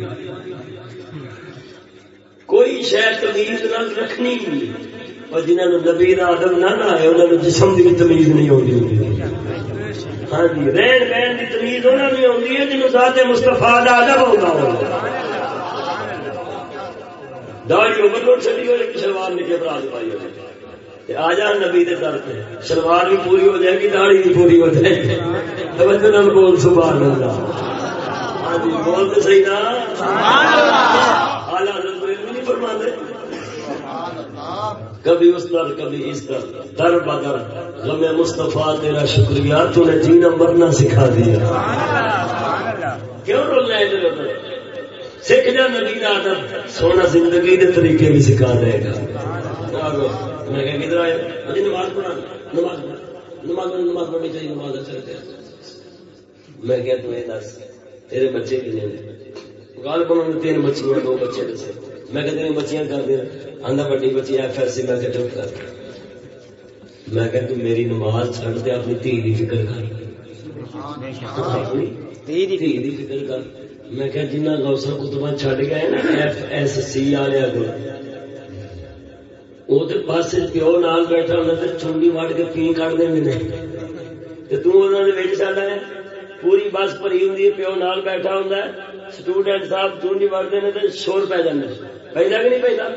کوئی شہر تمیز نہ رکھنی، اور جنہوں نے نبی آدم نہ آئے انہوں نے جسم کی تمیز نہیں ہوتی ہاں جی۔ رہن بہن کی تمیز انہوں نے آتی ہے جنہوں ذات مستفا کا ادب ہوتا ہو۔ داڑی اوور لوڈ چلی ہو شلوار نکے براد پائی ہو آ جا نبی دے در پہ شلوار بھی پوری ہو جائے گی داڑھی بھی پوری ہو جائے گی۔ توجہ نال بول سبحان اللہ۔ ہاں جی بول تو صحیح نا نہیں فرما دے کبھی اس در کبھی اس در در بدر، غم مصطفیٰ، تیرا شکریہ تو نے جینا مرنا سکھا دیا۔ کیوں سکھ جا نبی کا سونا زندگی کے طریقے بھی سکھا دے گا۔ میں کہ کدھر آئے؟ مجھے نماز پڑھا۔ نماز نماز نماز پڑھنی چاہیے، نماز اچھا میں تمہیں دس، تیرے بچے کتنے گال بنا تین بچیاں، دو بچے دسے۔ میں کہ تین بچیاں کر دیا آدھا بڑی بچی ایف ایس سی میں کہ چپ کر میں کہ تم میری نماز چھڑ دے، اپنی دھی کی فکر کر۔ دھی فکر کر۔ میں کہ جنہ گوسا کتبہ گئے نا، ایف ایس سی والے کو وہ تو بس پیو نال بیٹھا ہونا تو چونگی وڈ کے پی کٹ دے تو چل ہے، پوری بس بھری ہوں پیو نال بیٹھا ہوں سٹوڈینٹ صاحب چونگی وڈتے ہیں تو شور پی جانا پہلا کہ نہیں پہلا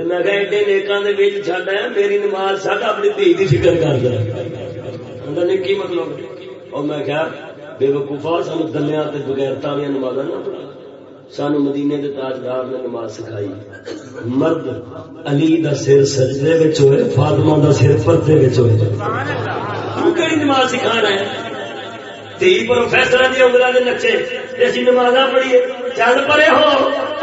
میں کہ ایڈے نیکاں دے چڈ آیا میری نماز سب اپنی دھی کی فکر کر دیا کی مطلب اور میں کیا بے وقوفا سان دلیا بغیرتا نماز نہ پڑھا سانو مدینے کے تاجدار نے نماز سکھائی مرد علی دا سر سجدے وچ ہوئے فاطمہ دا سر پردے وچ ہوئے تو کہڑی نماز سکھانا ہے تی پروفیسر دی انگلاں دے نچے تے اسی نمازاں پڑھیے چل پرے ہو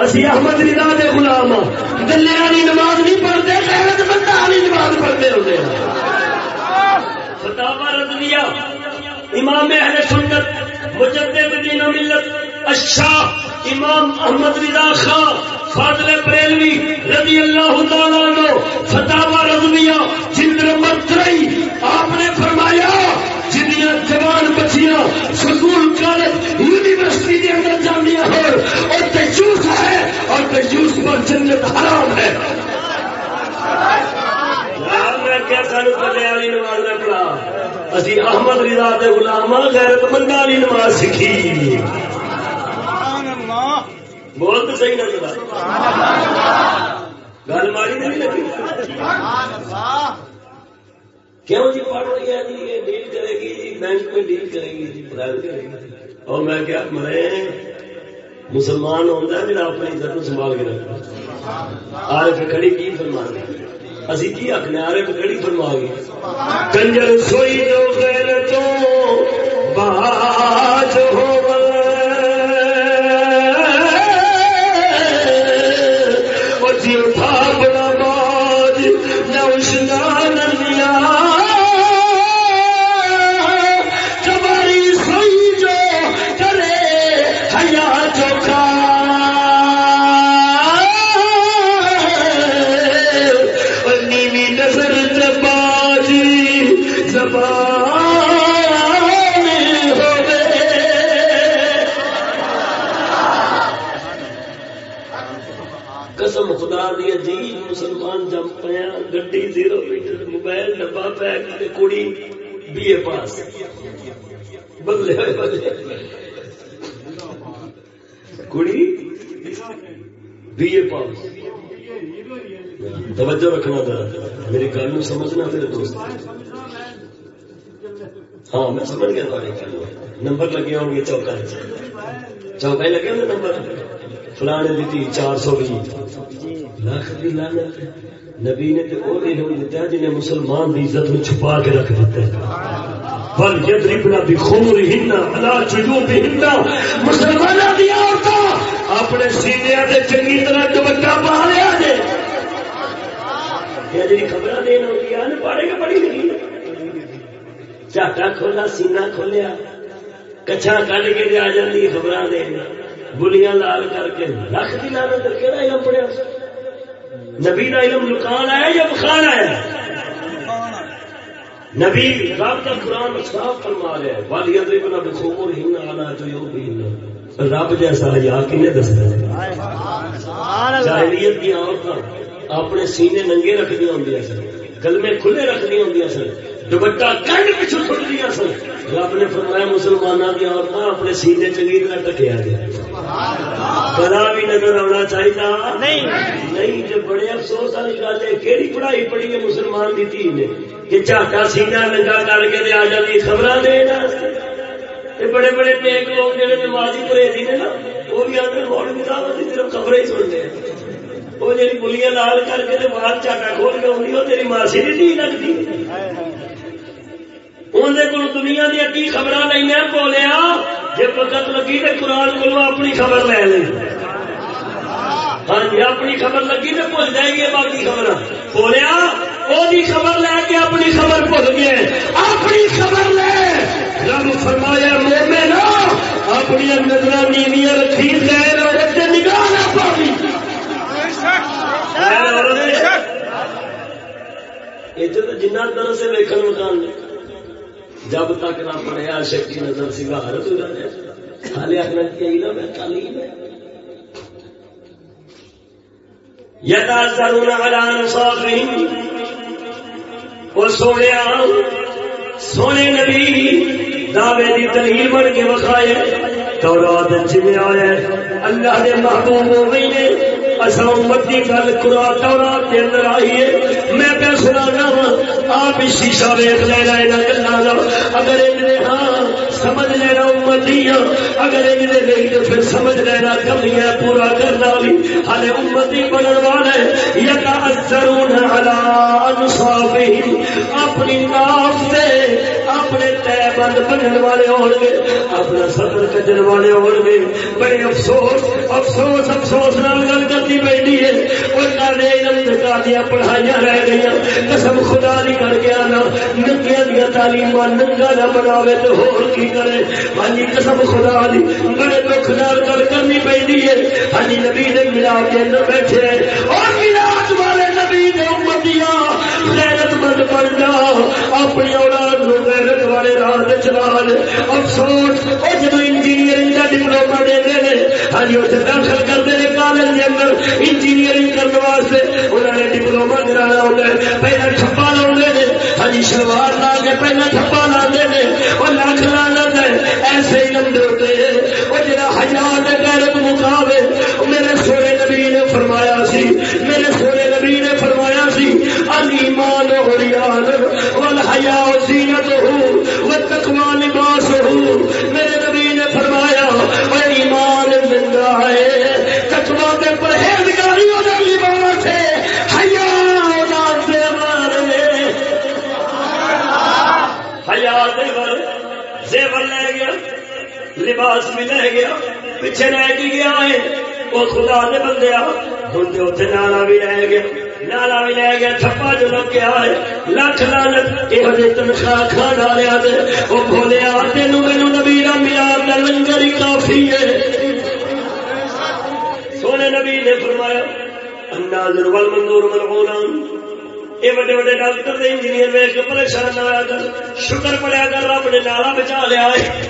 اسی احمد رضا دے غلام ہاں دلے والی نماز نہیں پڑھتے غیرت بندہ والی نماز پڑھتے ہوندے ہیں فتاوا رضویہ امام اہل سنت مجدد دین و ملت الشاہ امام احمد رضا خان فاضل بریلوی رضی اللہ تعالیٰ عنہ فتح رضویہ جلد نمبر ترئی آپ نے فرمایا جنیاں جوان بچیاں سکول، کالج، یونیورسٹی کے اندر جامعہ ہو اور تجوس ہے اور تجوس پر جنت حرام ہے۔ احمد رضا دے غلام غیرت مندہ نماز سیکھی۔ ہی نظر گل ماری نہیں لگی؟ کیوں جی پڑھ رہی ہے جی؟ یہ ڈیل کرے گی جی بینک میں ڈیل کرے گی جی پرائیویٹ کرے گی جی۔ اور میں کیا میں مسلمان ہوتا ہے، میرا اپنی عزت کو سنبھال کے رکھنا۔ آر کھڑی کی فرما اسی کی آخنے آر کھڑی فرما گے کنجر سوئی جو غیر تو باج ہو جی اٹھا کڑی بی اے پاس توجہ رکھنا تھا میری گل سمجھنا میرے دوست ہاں میں سمجھ گیا نمبر لگے ہوں گے چوکا چوکا لگے ہوں نمبر فلانے دیتی چار سو بھی لاکھ بھی لانا نبی نے تو وہ علم دیتا جنہیں مسلمان کی عزت میں چھپا کے رکھ دیتا ہے۔ بل یدربنا بخمرہن علی جنوبہن مسلمانوں دی عورتاں اپنے سینے تے چنگی طرح دوپٹہ پا لیا جے۔ یہ جی خبر دین ہوتی ہے پڑھے گا پڑھی نہیں چاٹا کھولا، سینہ کھولیا۔ کچھا کڈ کے دے آ جاندی خبر دین بلیاں لال کر کے۔ لکھ دی لعنت کیڑا علم پڑھیا نبی کا علم لکان آیا یا بخان آیا؟ نبی رب کا قرآن صاف فرما رہا ہے والی بخور جو رب جیسا یا کنے دستا جاہلیت اپنے سینے ننگے رکھ ہوں سن۔ گلمے کھلے رکھ دیا ہوں سن۔ دوپٹا کنڈ پچھو چھٹ دیا سن۔ رب نے فرمایا مسلمانوں کی عورتیں اپنے سینے چنگی طرح ٹکیا گیا۔ گلا بھی نظر آنا چاہیے نہیں۔ جو بڑے افسوس والی گل ہے۔ کہڑی پڑھائی پڑھی ہے مسلمان کی تھی نے۔ کہ جھاٹا سینہ ننگا کر کے آ جاتی خبر دینا بڑے بڑے نیک لوگ جڑے نمازی پرہیزی نے نا وہ بھی آتے موڑ کی صرف خبریں ہی سنتے ہیں۔ وہ جی بلیاں لال کر کے بعد چاٹا کھول کے آئی وہ تیری ماسی نہیں لگتی اندر کو دنیا دیا کی خبر لینا بولیا؟ جی وقت لگی تو قرآن کو اپنی خبر لے لیں ہاں جی اپنی خبر لگی تو بھول جائے گی باقی خبر بولیا وہ خبر لے کے اپنی خبر بھول گئے۔ اپنی خبر لے۔ رب فرمایا مومے نا اپنی نظر نیویاں رکھی، غیر عورت نگاہ نہ پاوی۔ جنہ طرح سے ویکن مکان جب تک نہ پڑھیا شکی نظر سگا حرت ہو جائے حالے اگر کیا علم ہے تعلیم ہے۔ یتاثرون علی انصافہم وہ سونے سونے نبی، دعوے دی دلیل بن کے وکھائے تورات جی آیا اللہ دے محبوب ہو گئی نے امت کی گل قرآن کے اندر میں پہ سنا وا، آپ شیشہ ویک لینا یہاں گلوں اگر ہاں سمجھ لینا امت دیا ہاں، اگر نہیں تو پھر سمجھ لینا کمیاں پورا کرنا بھی۔ ہلے امت ہی بننے والا ہے۔ یا علی انصافہم، اپنی ناف سے بند بننے والے ہو گے اپنا سفر کجن والے ہو گے بڑے افسوس افسوس افسوس نال گل کرتی پی ہے۔ اور پڑھائیاں رہ گئی قسم خدا نہیں کر کے آنا ننگیا دیا تعلیم ننگا نہ بناوے تو ہو کی کرے۔ ہاں جی، قسم خدا دی، بڑے دکھ نال گل کرنی پی ہے۔ ہاں جی، نبی نے ملا کے اندر بیٹھے اور والے نبی نے امتیاں غیرت مند بن جا اپنی اولاد والے نال دے چلال افسوس او جدو انجینئرنگ کا ڈپلوما دے ہیں ہاں جی اوتھے داخل کردے نے کالج دے اندر انجینئرنگ کرن واسطے، انہاں نے ڈپلوما کرانا ہوندا ہے۔ پہلا چھپا لاوندے ہاں جی، شلوار لا کے پہلے چھپا لاندے نے، او لاکھ لعنت ہے ایسے علم وہ اوتے او جڑا حیا تے غیرت میرے سونے نبی نے فرمایا سی۔ میرے سونے نبی نے فرمایا سی الیمان و ریان لباس بھی لے گیا، پیچھے رہ گیا ہے۔ وہ خدا نے بندیا ہوں تو اتنے نالا بھی رہ گیا۔ نالا بھی رہ گیا، تھپا جو لگ گیا ہے۔ لکھ لالت یہ تنخواہ کھا ڈالیا وہ بولیا تینوں میرے نبی کا میاد کا لنگر ہی کافی ہے۔ سونے نبی نے فرمایا اندازر والمنظور ملعونان یہ وڈے وڈے ڈاکٹر انجینئر ویک پریشان نہ ہوا کر، شکر پڑیا کر، رب نے نالا بچا لیا ہے۔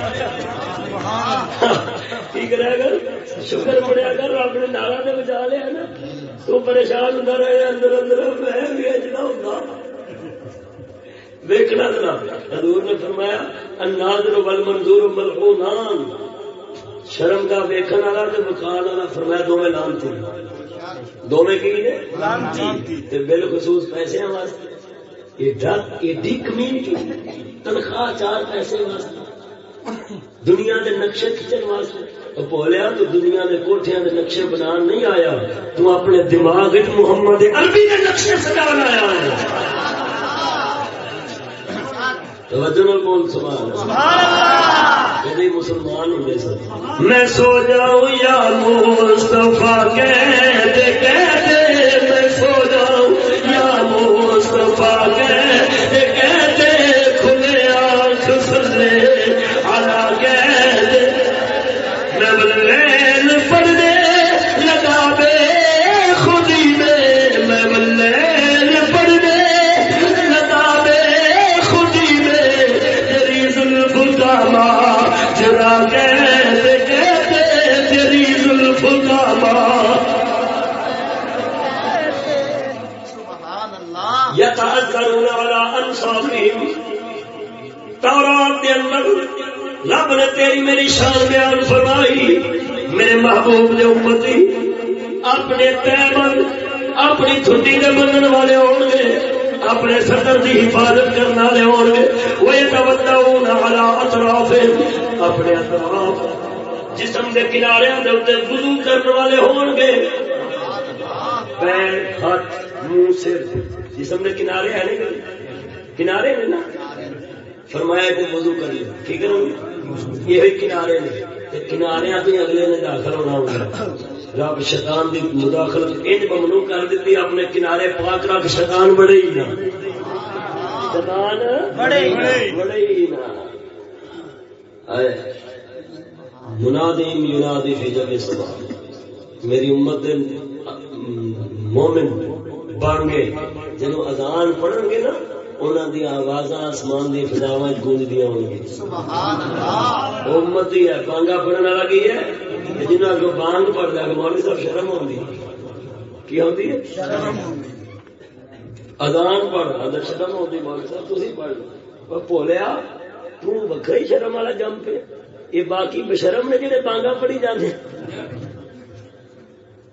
ٹھیک رہے گا شکر پڑیا کر رب نے نارا نے بچا لیا نا۔ تو پریشان ہوتا رہے اندر اندر میں بھی اجنا ہوتا ویکنا ذرا۔ حضور نے فرمایا الناظر والمنظور ملعونان شرم کا ویکھن والا تے مکان والا فرمایا دو میں لام تھی دو میں کی نے؟ تے بالخصوص پیسے واسطے۔ ایڈا ایڈی کمین کی تنخواہ چار پیسے واسطے۔ دنیا دے نقشے کھچن واسطے۔ بولیا تو دنیا دے کوٹھیاں دے نقشے بنا نہیں آیا۔ تو اپنے دماغ محمد عربی دے نقشے سجا آیا۔ ہے مسلمان سن میں سو جاؤں یا میں بیان فرمائی، میرے محبوب نے امتی، اپنے تیمن اپنی چھٹی کے بندن والے ہو گے اپنے صدر کی حفاظت کرنے والے ہو گے وہ توجہ اطراف اپنے اطراف، جسم کے کنارے وضو کرنے والے ہو گے پیر، ہاتھ، منہ، سر، جسم کے کنارے ہے نہیں کنارے نے نا۔ فرمایا کہ وضو کر لیا ٹھیک ہے یہ کنارے نے۔ کنارے تو اگلے نے داخل ہونا ہوگا رب شیطان کی مداخلت انج ممنوع کر دیتی اپنے کنارے پاک رکھ شیطان بڑے ہی نہ شیطان بڑے ہی نہ منادی منادی فی جب سبا میری امت مومن بن گئے جب اذان پڑھن گے نا انہوں دی آواز آسمان دی فضاوا گونجدیا ہو گی امت ہی ہے بانگا پڑھنے والا کی ہے؟ جنہوں کو بانگ پڑھتا ہے مولوی صاحب شرم ہوتی کی ہے؟ اذان پڑھ شرم ہوتی مولوی صاحب پڑھ۔ شرم والا جم پہ یہ باقی بشرم نے جڑے بانگا پڑھی جانے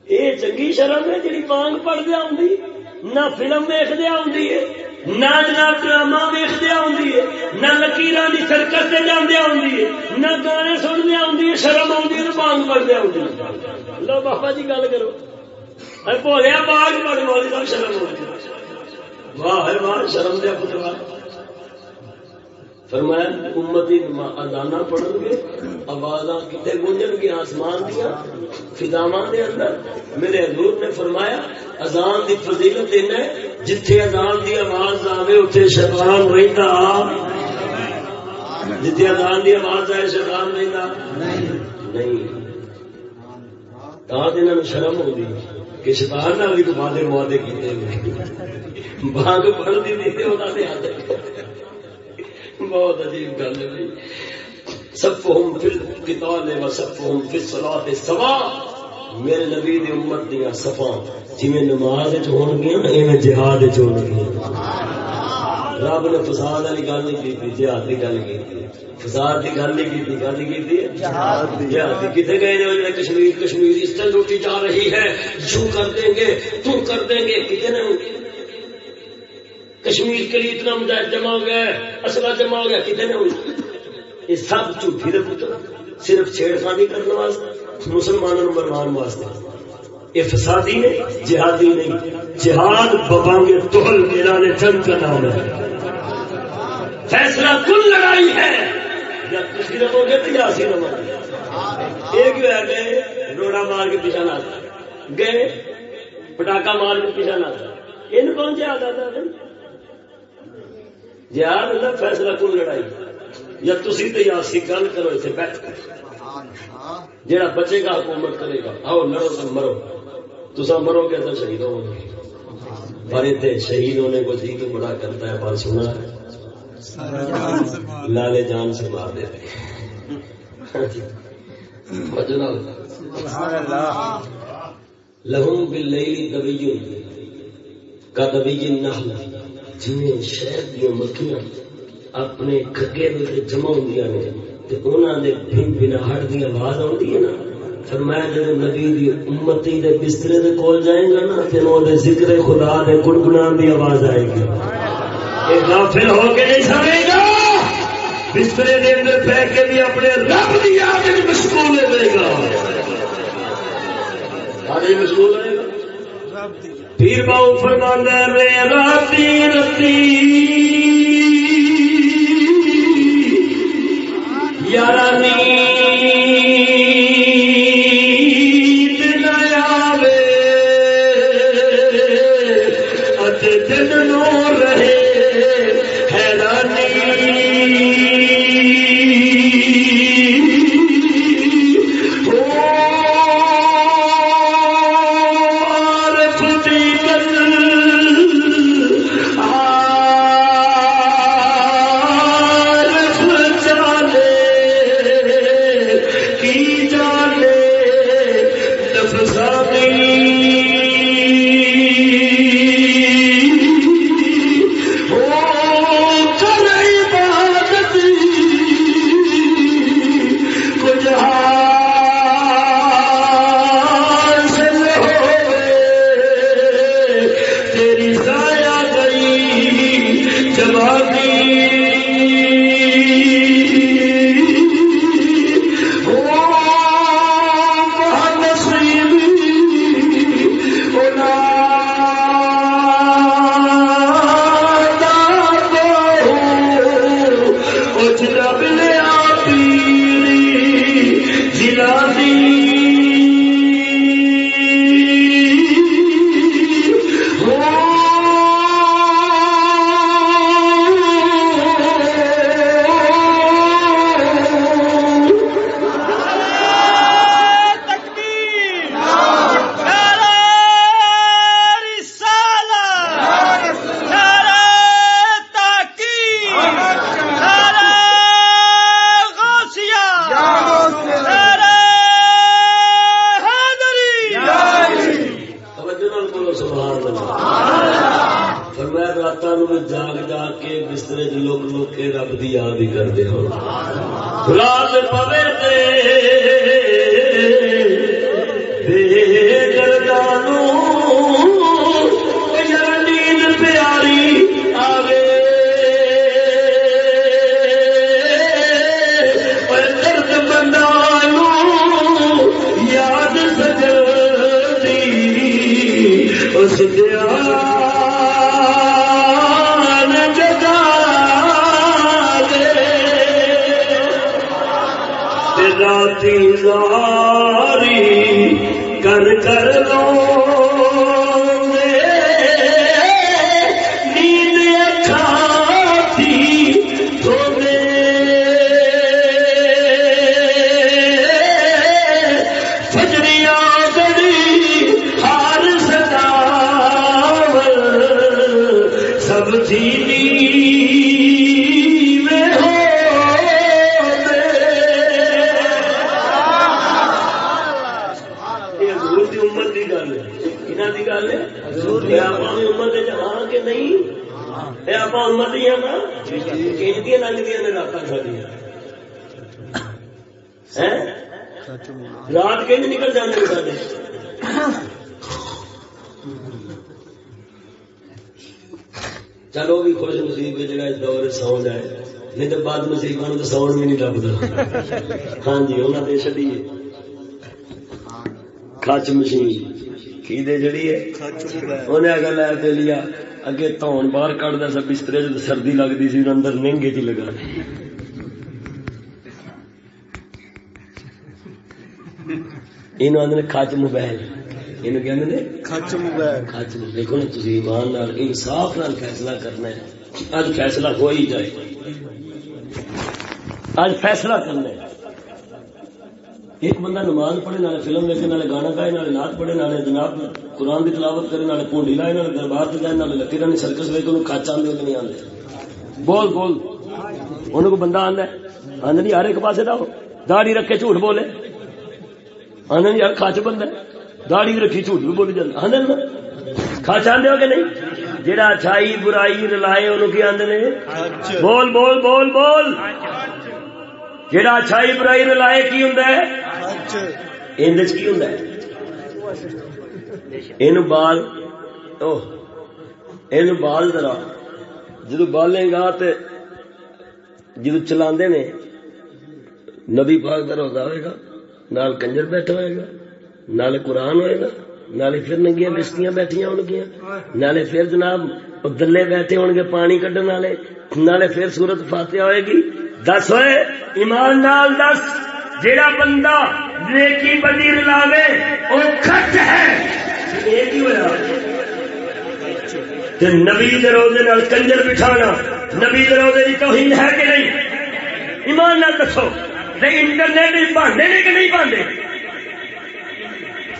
یہ چنگی شرم ہے جی بانگ پڑھ دیا نہ فلم ویخ دیا نہ جناب ڈرامہ ویخدیا ہوں نہ لکیر کی سرکت سے جاندیا ہوں نہ گانے سندیا ہوں شرم آدمی تو بانگ پڑھدیا ہوں لو بابا جی گل کرو۔ بولیا باغ پڑھ والی شرم ہو واہ واہ شرم دیا پتر۔ فرمایا، امتی ادانا پڑھن گے آواز کتنے گونجن گے آسمان دیا فضاوا دے اندر۔ میرے حضور نے فرمایا، اذان دی فضیلت دینا ہے، جتھے اذان دی آواز آوے اتنے شیطان رہتا جتھے اذان دی آواز آئے شیطان رہتا نہیں۔ تا انہوں نے شرم ہوگی کہ شیطان نہ بھی تو وعدے موادے کیتے بانگ پڑھ دی نہیں انہوں نے آتے بہت عجیب گل ہے سب ہم فل کتاب و سب ہم فل سلا سوا میرے نبی دی امت دیا سفا جی نماز ہون گیا نا جہاد ہون گیا رب نے فساد والی گل نہیں کی جہاد کی گل کی فساد کی گل نہیں کی گل کی جہاد کتنے گئے نے کشمیر؟ کشمیر اس طرح روٹی جا رہی ہے۔ یوں کر دیں گے تو کر دیں گے۔ کتنے کشمیر کے لیے اتنا مجاہد جمع ہو گیا اصلا جمع ہو گیا، کتنے ہوئی؟ یہ سب جھوٹھی دے پتر صرف چھیڑ خانی کرنے واسطے، مسلمانوں نے مرمان واسطے۔ یہ فسادی نے جہادی نہیں۔ جہاد ببانگے تہل میرا جنگ کا نام ہے۔ فیصلہ کل لڑائی ہے۔ یا کسی رہو گے تو یا اسی رہو گے ایک جو ہے گئے روڑا مار کے پیچھا نہ گئے پٹاخا مار کے پیچھا نہ ان کون جہاد آتا ہے؟ جہاد اللہ فیصلہ کل لڑائی؟ یا تسی تو یا سی گل کرو اتنے بیٹھ جہاں بچے گا حکومت کرے گا، آؤ لڑو تو مرو۔ تصا مرو گے تو شہید ہو گے۔ پر اتنے شہید ہونے کو جی تو بڑا کرتا ہے، پر سنا لالے جان سے مار دیتے لہم بل دبی کا دبی نہ جی شہر دیا مکھیاں اپنے کگے جمع ہوں نے بن بنا ہٹ آواز آتی ہے نا؟ فرمایا جب نبی دی امتی دے بسترے دے کول جائے گا نا پھر وہ ذکر خدا دے دی آواز آئے گی۔ یہ غافل ہو کے نہیں سمے گا؟ بسترے دے اندر پہ کے بھی اپنے رب دی یاد مشغول رہے گا۔ مشغول رہے گا۔ پیر باؤ فرمانا رے راتی رتی۔ یارانی چلو بھی خوش نصیب ہے جگہ دور ساؤنڈ ہے۔ نہیں تو بعد نصیب تو ساؤنڈ بھی نہیں لبتا ہاں جی انہوں نے چڑی کچ مشین۔ کی دے جڑی ہے؟ انہیں اگر لے لیا۔ اگے تون باہر کٹ دیا سا، بسترے سردی لگتی سی اندر نہنگے چ جی لگا۔ یہ آدھے کچ موبائل۔ تھی ایمان انصاف نال فیصلہ کرنا ہے اج فیصلہ ہو ہی جائے اج فیصلہ کرنا ہے ایک بندہ نماز پڑھے نالے فلم نالے گانا گائے نالے نعت پڑھے نالے جناب قرآن کی تلاوت کرے نالے پونڈی لائے نالے دربار سے جائے نالے لکی رانی سرکس وے تو کچ آدھے کہ نہیں آدھے بول بول انہوں کو بندہ آدھا ہے نہیں ہر ایک پاسے دا داڑھی رکھے جھوٹ بولے آدھے نہیں کچ بندہ داڑھی رکھی جھوٹ بھی بولی جانا آدھے نا؟ کچ آدھے ہو کہ نہیں؟ جہاں اچھائی برائی رلائے انہوں کی آدھے بول بول بول بول۔ جہاں اچھائی برائی رلائے کی ہوں اندر کی ہوں یہ بال بال ذرا۔ جدو بالے گا تو جدو چلا نبی پاک کا روزہ ہوئے گا، نال کنجر بیٹھا ہوئے گا۔ نال قرآن ہوئے گا نالے پھر ننگیاں بستیاں بیٹھیاں ہو گیا نالے پھر جناب دلے بیٹھے ہو گے پانی کڈن والے۔ نالے پھر سورت فاتحہ ہوئے گی۔ دس ہوئے، ایمان نال دس، جیڑا بندہ نیکی بدی رلاوے وہ خرچ ہے۔ ایک ہی ہویا؟ تے نبی دے روزے نال کنجر بٹھانا، نبی دے روزے کی توہین ہے کہ نہیں؟ ایمان نال دسو تے انٹرنیٹ بانڈے نے کہ نہیں بانڈے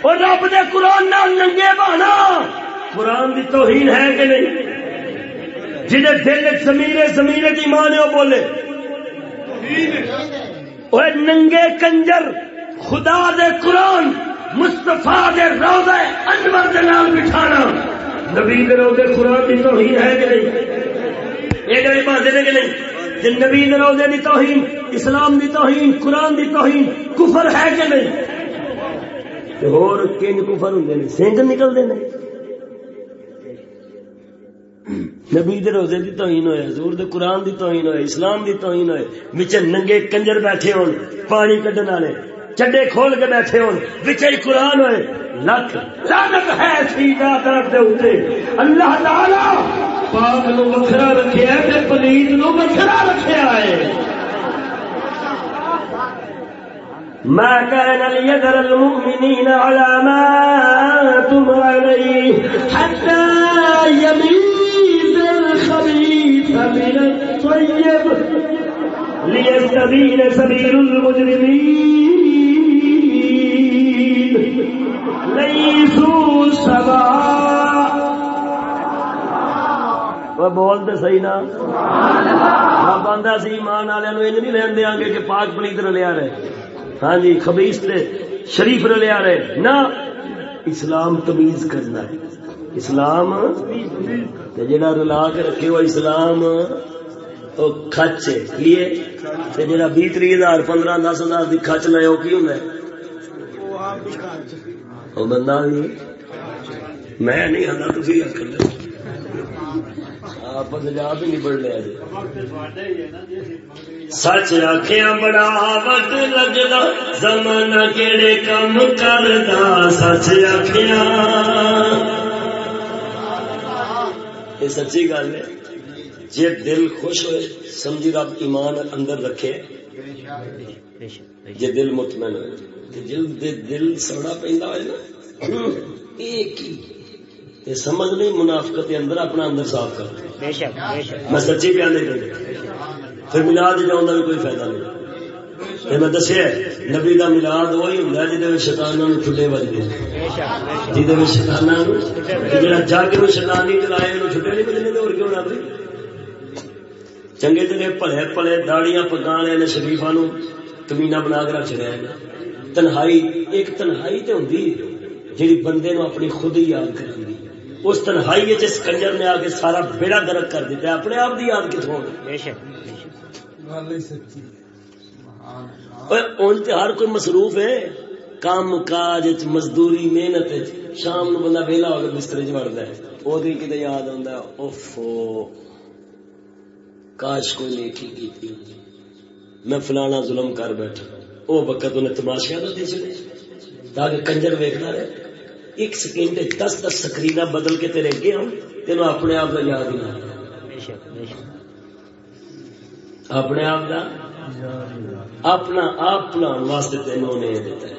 اور رب دے قرآن نال ننگے بہانا۔ قرآن کی توہین ہے کہ نہیں؟ جنہیں دل زمین زمین کی ماں نے وہ بولے۔ ننگے کنجر، خدا دے قرآن مستفا دے روزے انور دے نال بٹھانا۔ نبی دے روزے قرآن کی توہین ہے کہ نہیں؟ یہ گئے باندھے نے کہ نہیں؟ نبی دے روزے دی توہین، اسلام دی توہین، قرآن دی توہین، کفر ہے کہ نہیں؟ اور کن کفر ہوں سنگ نکلتے ہیں نبی دے روزے دی توہین ہوئے، حضور دے قرآن دی توہین ہوئے، اسلام دی توہین ہوئے۔ وچ ننگے کنجر بیٹھے ہون، پانی کڈن والے، چڈے کھول کے بیٹھے ہون وچ قرآن ہوئے۔ لکھ، لعنت ہے سیدھا درد دے اوتے اللہ تعالی پاک نو وکھرا رکھیا ہے تے پلید نو وکھرا رکھیا ہے۔ ما كان ليذر المؤمنين على ما تم عليه حتى يمين الخبيث من الطيب ليستبين سبيل المجرمين. ليسوا سواء بول تو سی نا؟ رب آدھا سی ایمان والے نہیں لین دیا گے کہ پاک پلیت رلیا رہے۔ ہاں جی خبیس شریف رلیا رہے نہ اسلام تمیز کرنا ہے۔ اسلام جڑا رلا کے رکھے ہوا اسلام خچ لیے جڑا بھی تری ہزار، پندرہ دس ہزار کی خچ لے وہ کی ہوں بندہ میں نہیں آتا تھی آپ لیا سچ آخیا بڑا وقت لگتا زمانہ کہڑے کام کرتا سچ آخیا یہ سچی گل ہے۔ جی دل خوش ہوئے سمجھی رب ایمان اندر رکھے۔ جی دل مطمئن ہوئے۔ دل دل سڑا پہ نا ہی سمجھ نہیں منافقت اندر اپنا اندر صاف کر میں سچی بیان نہیں پھر ملاد جاؤں بھی کوئی فائدہ نہیں۔ میں دسیا نبی کا ملاد وہی ہوں جی شیتانا چھٹے بجتے جی شیتانا جا جگ شیتانی چلائے چھٹے نہیں بجنے اور کیوں نہ چنگے چنگے پلے پلے داڑیاں پگا نے شریفا نو کمینا بنا کے رکھ چڑیا تنہائی ایک تنہائی تو ہوں جی بندے نو اپنی خود ہی یاد کر اس تنہائی جس کنجر نے آ کے سارا بیڑا گرک کر دیتا اپنے آپ کی یاد کتوں ہر کوئی مصروف ہے۔ کام کاج مزدوری محنت شام نو بندہ ویلا ہو کے بستر چ وڑتا ہے۔ وہ دن کتنے یاد آتا ہے۔ اوفو کاش کوئی نیکی کی میں فلانا ظلم کر بیٹھا۔ وہ وقت انہیں تماشا تو دے چلے۔ تاکہ کنجر ویکنا رہے۔ ایک سیکنڈ دس دس سکرین بدل کے تیرے اگے ہوں تینوں اپنے آپ کا یاد ہی اپنے آپ کا اپنا آپ واسطے تینوں نے دیتا ہے۔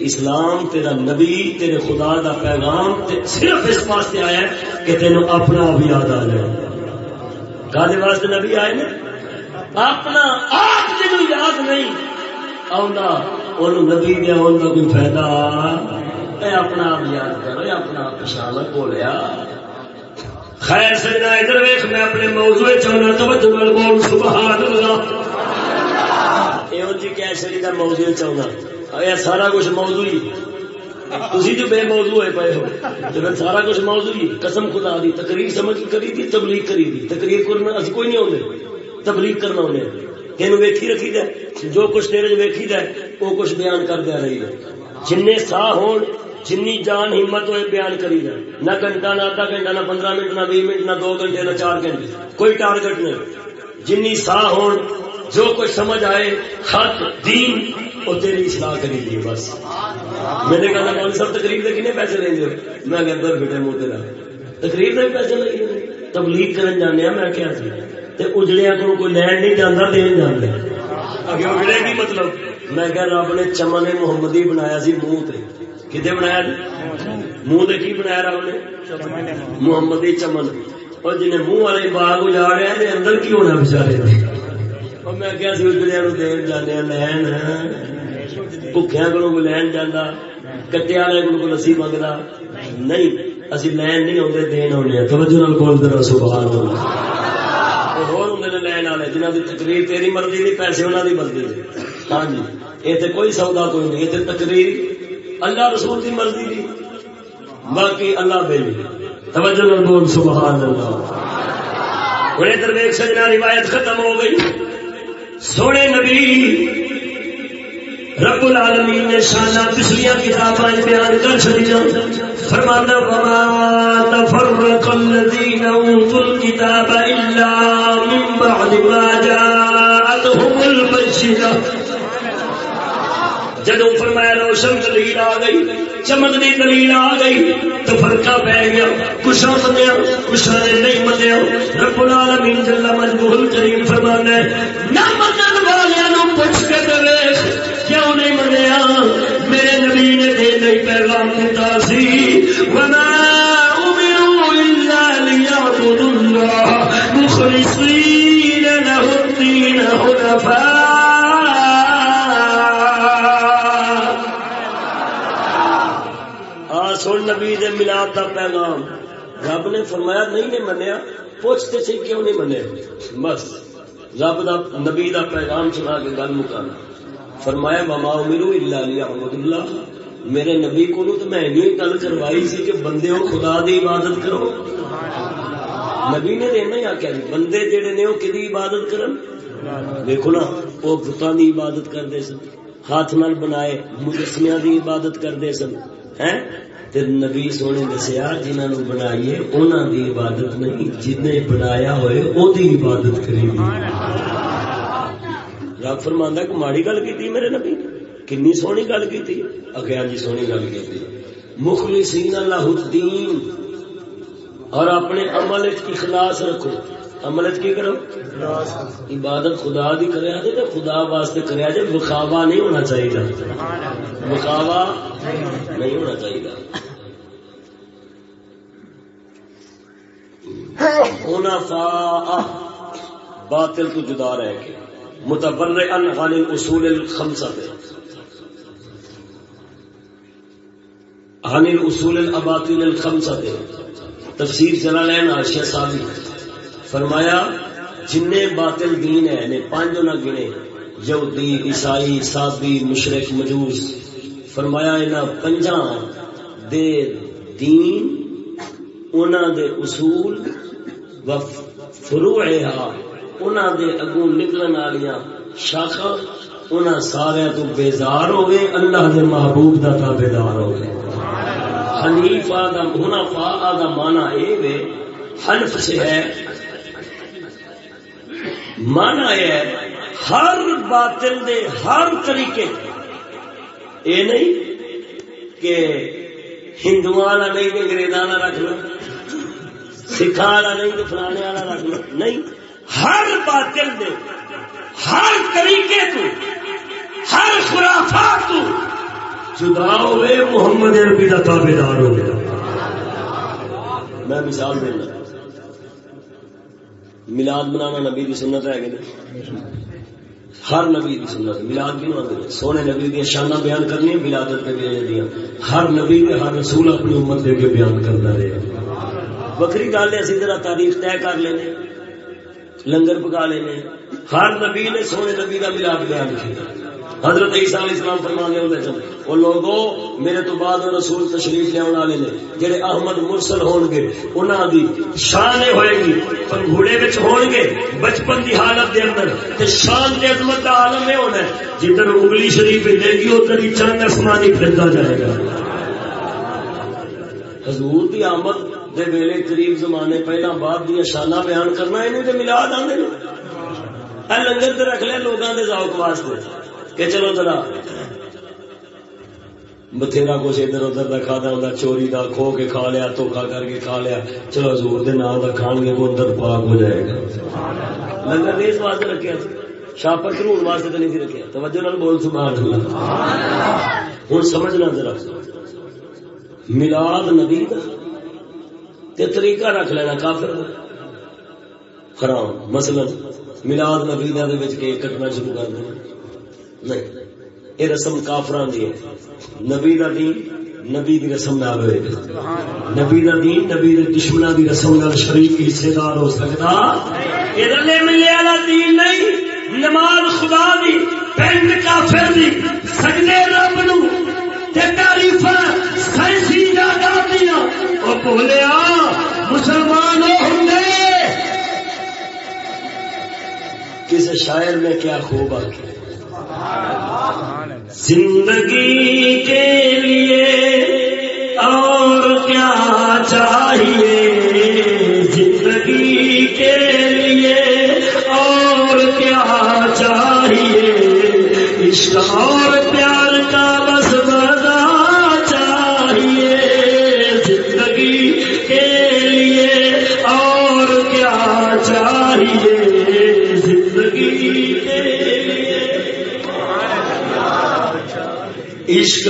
اسلام تیرا نبی تیرے خدا دا پیغام صرف اس واسطے آیا ہے کہ تینوں اپنا آپ یاد آ جائے۔ کالے واسطے نبی آئے نا اپنا آپ تینوں یاد نہیں آ نبی دیا کوئی فائدہ۔ اے اپنا آپ یاد کرو اپنا آپ پچھانا بولیا۔ خیر سجنا ادھر ویخ میں اپنے موضوع چاہنا توجہ نال بول سبحان اللہ یہ جی کیسری کا موضوع چاہنا یہ سارا کچھ موضوع ہی۔ تھی جو بے موضوع ہے پے ہو تو پھر سارا کچھ موضوع ہی۔ قسم خدا دی، تقریر سمجھ کری دی، تبلیغ کری دی۔ تقریر کرنا اسی کوئی نہیں ہوندے۔ تبلیغ کرنا ہونے تین ویکھی رکھی دے؟ جو کچھ تیرے ویکھی دے وہ کچھ بیان کر دیا رہی ہے۔ جن سا ہون جنی جان ہمت ہوئے بیان کری جائے۔ نہ گھنٹہ نہ آدھا گھنٹہ نہ پندرہ منٹ نہ بھی منٹ نہ دو گھنٹے نہ چار گھنٹے۔ کوئی ٹارگیٹ نہیں۔ جنی سا ہون جو کچھ سمجھ آئے حق دین وہ تیری اصلاح کری دی بس۔ میں نے کہا کون سب تقریب کے کنے پیسے لیں گے؟ میں کہ اندر بیٹے منہ تیرا تقریب کے پیسے لگے تبلیغ کرن جانے میں کیا سی تے اجڑیا کو کوئی لین نہیں جانا دین جانے اگے اجڑے کی مطلب؟ میں کہ رب نے چمن محمدی بنایا سی منہ تے۔ کتنے بنایا جی؟ منہ دے کی بنایا رب نے؟ محمد چمن اور جنہیں منہ والے باغ اجاڑے ہیں، اندر کی ہونا بچارے اور میں کیا سی اجڑیا نو دین جانے لین بھوکیا کو لین جانا والے کو لسی منگتا نہیں، اسی لین نہیں آتے دین آنے توجہ نال کول سبحان اللہ۔ اور ہوں لین والے جنہوں کی تقریر تیری مرضی نہیں، پیسے انہوں کی مرضی ہاں جی یہ کوئی سودا کوئی نہیں، یہ تقریر اللہ رسول کی مرضی دی، باقی اللہ بے توجہ بول، سبحان اللہ۔ بڑے درویش سجنا، روایت ختم ہو گئی۔ سونے نبی رب العالمین نے شانہ پچھلیاں کتاباں بیان کر چڑیا فرمانا وما تفرق الذين اوتوا الكتاب الا من بعد ما جاءتهم البشرة جدو فرمایا روشن دلیل آ گئی چمکتی دلیل آ گئی، تو فرقہ پی گیا۔ کچھ منیا، کچھ نے نہیں منیا۔ رب العالمین جلا مجبور کریم فرمانا نہ منن والوں پوچھ کے دے کیوں نہیں منیا؟ میرے نبی نے دے نہیں پیغام دیتا سی۔ وما امروا الا ليعبدوا الله مخلصين له الدين حنفاء۔ ملاد دا پیغام۔ رب نے فرمایا، نہیں نے منیا۔ پوچھتے سی کیوں نہیں منیا؟ بس، رب دا نبی دا پیغام سنا کے گل مکانا۔ فرمایا مما امرو اللہ احمد اللہ میرے نبی کو تو میں نہیں گل کروائی سی کہ بندے ہو خدا دی عبادت کرو۔ نبی نے دینا ہی آخیا جی، بندے جڑے نے وہ کہ عبادت کرن؟ دیکھو نا وہ بتان دی عبادت کرتے سن۔ ہاتھ نال بنائے مجسمیاں دی عبادت کرتے سن۔ ہیں؟ نبی سونے دسیا جنہوں نے بنائیے انہوں دی عبادت نہیں جن بنایا ہوئے وہ عبادت کرے رب فرمانا کو ماڑی گل کی میرے نبی؟ کنی سونی گل کی اگیا ہاں جی سونی گل کی مخلصین اللہ الدین، اور اپنے عمل اخلاص رکھو۔ عمل کی کرو؟ عبادت خدا دی کریا کرے تو خدا واسطے کرے جائے بخاوا نہیں ہونا چاہیے بخاوا نہیں ہونا چاہیے باطل تو جدا رہ کے۔ متبر ان عن الاصول الخمسہ دے عن الاصول الاباطل الخمسہ دے تفسیر چلا لینا اشیاء فرمایا جن باطل دین ہے نے پانچ نہ گنے، یہودی، عیسائی سادی مشرق، مجوس۔ فرمایا، انہاں پنجاں دے دین، انہاں دے اصول و فروعها انہاں دے اگوں نکلن والیاں شاخاں، انہاں سارے تو بیزار ہو گئے، اللہ دے محبوب دا تابے دار ہو گئے۔ حنیفہ دا حنفا دا مانا اے وے حنف سے ہے مانا ہے ہر باطل دے ہر طریقے۔ اے نہیں کہ ہندو والا نہیں تو انگریزا رکھ لو سکھا والا نہیں تو فلانے والا رکھ لو۔ نہیں، ہر باطل دے ہر طریقے تو، ہر خرافات تو۔ جدا ہوئے محمد عربی کا تابے دار ہو گیا۔ میں مثال دینا۔ ملاد منانا نبی کی سنت ہے کہ ہر نبی کی سنت ملاد کیوں نہ سونے نبی دیا شانہ بیان کرنی ملادت کے بیان دیا ہر نبی نے ہر رسول اپنی امت دے کے بیان کرتا رہے وکری گل ہے اسی طرح تاریخ طے کر لینے، لنگر پکا لینے۔ ہر نبی نے سونے نبی کا ملاد بیان کیا۔ حضرت عیسیٰ علیہ السلام فرما دے ہوندے چل او لوگو، میرے تو بعد رسول تشریف لے والے نے، جڑے احمد مرسل ہون گے، انہاں دی شان ہوئے گی پنگھوڑے وچ ہون گے، بچپن دی حالت دے اندر، تے شان تے عظمت دا عالم میں ہونا ہے۔ جدھر انگلی شریف دے گی ادھر ہی چند آسمانی پھردا جائے گا۔ حضور دی آمد دے ویلے قریب زمانے پہلا بعد دی شانہ بیان کرنا اینو تے ملاد آندے نے۔ اے لنگر تے رکھ لے لوگاں دے ذوق واسطے۔ کہ چلو ذرا بتھیرا کچھ ادھر ادھر کا کھانا ہوں چوری کا کھو کے کھا لیا دھوکھا کر کے کھا لیا چلو زور دے نام کا کھان گے وہ اندر پاک ہو جائے گا۔ لنگر اس واسطے رکھا شاپر کرون واسطے تو نہیں رکھا توجہ نال بول سبحان اللہ۔ ہوں سمجھنا ذرا۔ ملاد نبی کا تے طریقہ رکھ لینا کافر حرام۔ مثلا ملاد نبی دے وچ کے کٹنا شروع کر دینا۔ نہیں، یہ رسم کافران دی ہے۔ نبی دا دین، نبی دی رسم نہ ہوئے۔ نبی دا دین، نبی دے دشمناں دی رسم نال شریف حصے دار ہو سکتا۔ ادھر ملے والا دین نہیں، نماز خدا دی پینٹ کافر دی، سجدے رب نو۔ تے تعریفاں سائنسی جاگا دیاں۔ او بولیا مسلمان ہوندے۔ کس شاعر میں کیا خوب آ زندگی کے لیے اور کیا چاہیے؟ زندگی کے لیے اور کیا چاہیے؟ عشق عشق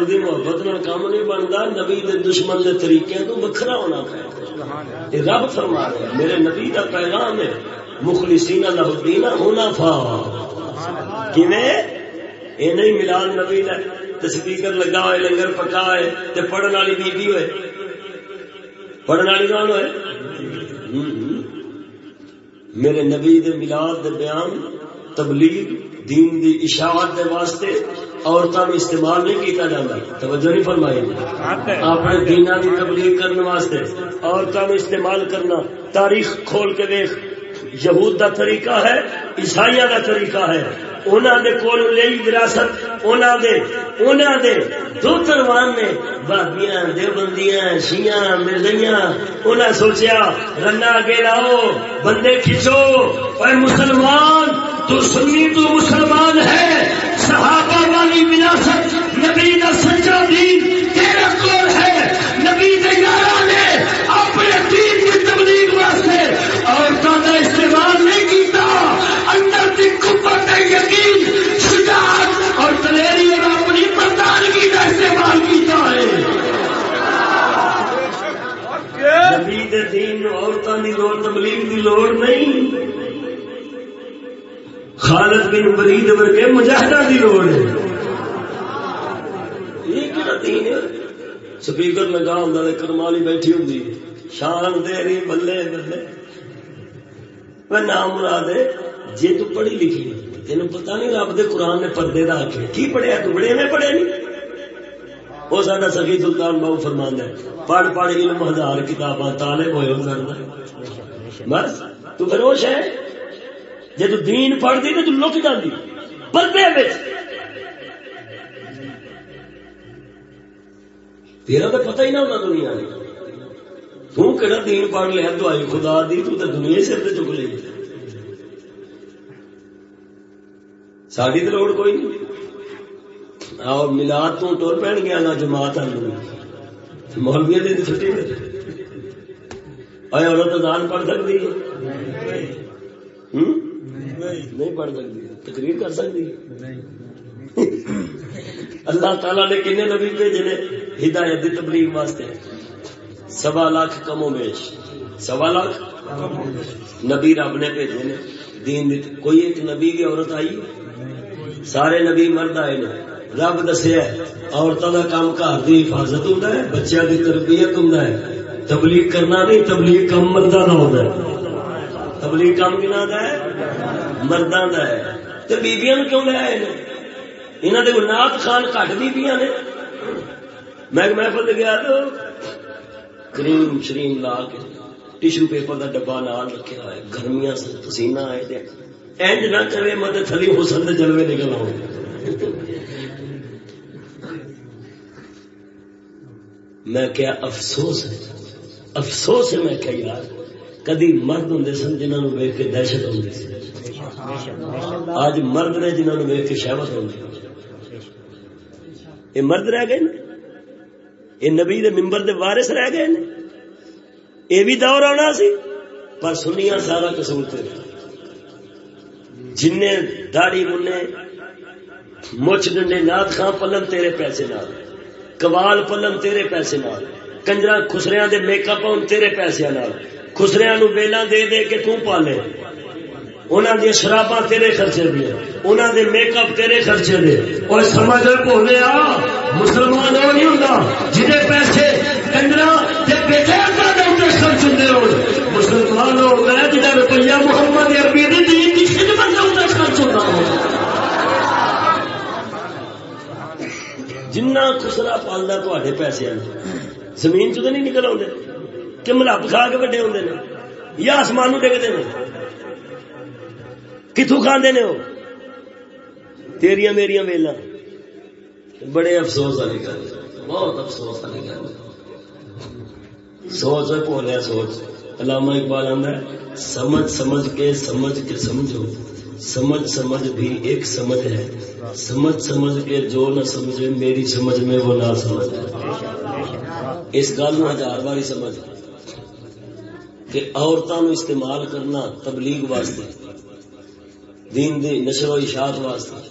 حضور دی محبت نال کام نہیں بنتا، نبی دے دشمن دے طریقے تو بکھرا ہونا پہ یہ رب فرما رہے ہیں، میرے نبی دا پیغام ہے، مخلصین اللہ الدین ہونا فا کیویں؟ یہ نہیں ملال نبی دا تے لگا ہوئے، لنگر پکا ہوئے، تے پڑھن والی بی بی ہوئے۔ پڑھن والی کون ہوئے؟ میرے نبی دے میلاد دے بیان تبلیغ دین دی اشاعت دے واسطے عورتوں کو استعمال نہیں کیتا جاتا توجہ نہیں فرمائی۔ اپنے دینا دی تبلیغ کرنے واسطے عورتوں کو استعمال کرنا تاریخ کھول کے دیکھ۔ یہود دا طریقہ ہے عیسائیاں دا طریقہ ہے۔ انہاں دے کول لئی وراثت انہاں دے انہاں دے۔ دو تروان نے بابیاں دیوبندیاں شیعہ مرزیاں انہاں سوچیا رنا کے لاؤ بندے کھچو۔ اے مسلمان تو سنی تو مسلمان ہے۔ صحابہ والی وراثت، نبی کا سچا دین تیرا کون ہے۔ نبی تیارہ نے اپنے دین کی تبلیغ واسطے عورتوں کا استعمال نہیں کیتا۔ اندر کی یقین، شجاعت اور دلیری اور اپنی پردانگی کا استعمال کیتا ہے۔ نبی دین عورتوں کی لوڑ، تبلیغ کی لوڑ نہیں۔ خالد بن ولید ورگے مجاہدہ دی لوڑ ہے۔ یہ کہڑا دین ہے؟ سپیکر لگا ہوں کرمالی بیٹھی ہوں شان دے رہی، بلے بلے۔ میں نام مراد ہے جی تو پڑھی لکھی تین پتا نہیں رب دے قرآن نے پردے کا آخر کی پڑھیا تو بڑے میں پڑھے نہیں؟ وہ سا سخی سلطان بہو فرمان ہے۔ پڑھ پڑھ علم، ہزار کتاباں تالے ہوئے ہو سکتا بس، تو پھر وہ ہے۔ جی تو دین پڑھتی تو لک جاتی پردے تیرا تو پتہ ہی نہ ہونا دنیا نے تو کہڑا دین پڑھ لیا دعائی خدا دی، تو دنیا سر سے چک لی ساری تو لوڑ کوئی نہیں۔ اور ملاد تو ٹور پہن گیا نہ جماعت مولوی دن چھٹی آیا عورت دان پڑھ سکتی ہے؟ نہیں. پڑھ سکتی تقریر کر سکتی اللہ تعالی نے کنے نبی بھیجے نے ہدایت دی تبلیغ واسطے؟ سوا لاکھ کم و بیش سوا لاکھ نبی رب نے بھیجے نے. دین دی کوئی ایک نبی کی عورت آئی؟ سارے نبی مرد آئے نے. رب دسیا عورتوں کا کام گھر کی حفاظت ہوں بچوں کی تربیت ہوں تبلیغ کرنا نہیں تبلیغ کم مردہ کا ہوتا ہے. تبلیغ کام کا ہے؟ مردہ کا ہے۔ تو بیبیاں کیوں لے آئے انہوں نے نات خان کٹ بیبیاں نے۔ میں محفل گیا تو کریم شریم لا کے ٹیشو پیپر کا ڈبا نال رکھا ہے۔ گرمیاں پسینہ آئے اینج نہ کرے مت تھلی حسن دے جلوے نکل آؤ میں کیا افسوس ہے؟ افسوس ہے میں کیا یار۔ کدی مرد ہوں سن جنہوں نے ویک کے دہشت ہوں آج مرد نے جنہوں نے ویک کے شہوت ہوں یہ مرد رہ گئے نا یہ نبی دے ممبر دے وارث رہ گئے یہ بھی دور آنا سی، پر سنیا سارا قصور تیرے جن داڑی منے مچھ ڈنڈے نات خان پلن تیرے پیسے نال، کبال پلن تیرے پیسے نال کنجرا خسریا دے میک اپ آن تیرے پیسے نال خسریا نو بیلا دے دے کے تو پالے۔ انہوں دیا شرابا تیرے خرچے دیا انہوں دے میک اپ تیرے خرچے دے اور سمجھ بولے آ مسلمان وہ نہیں ہوں جہے پیسے کنجرا خرچ ہوں مسلمان ہو میں جہاں روپیہ محمد عربی دی جنا خسرا پالنا تے پیسے زمین چ نہیں نکل آتے کہ ملپ کھا کے وڈے ہوں یا آسمان ڈگتے ہیں کتوں کھانے نے وہ؟ تیریا میری ویلا بڑے افسوس والی گل۔ بہت افسوس والی گل۔ سوچ بولیا سوچ۔ علامہ اقبال آدھا سمجھ سمجھ کے سمجھ کے سمجھو۔ سمجھ سمجھ بھی ایک سمجھ ہے۔ سمجھ سمجھ کے جو نہ سمجھے، میری سمجھ میں وہ نہ سمجھ ہے اس گل میں ہزار باری سمجھ۔ کہ عورتوں استعمال کرنا تبلیغ واسطے۔ دین دی نشر و اشاعت واسطے۔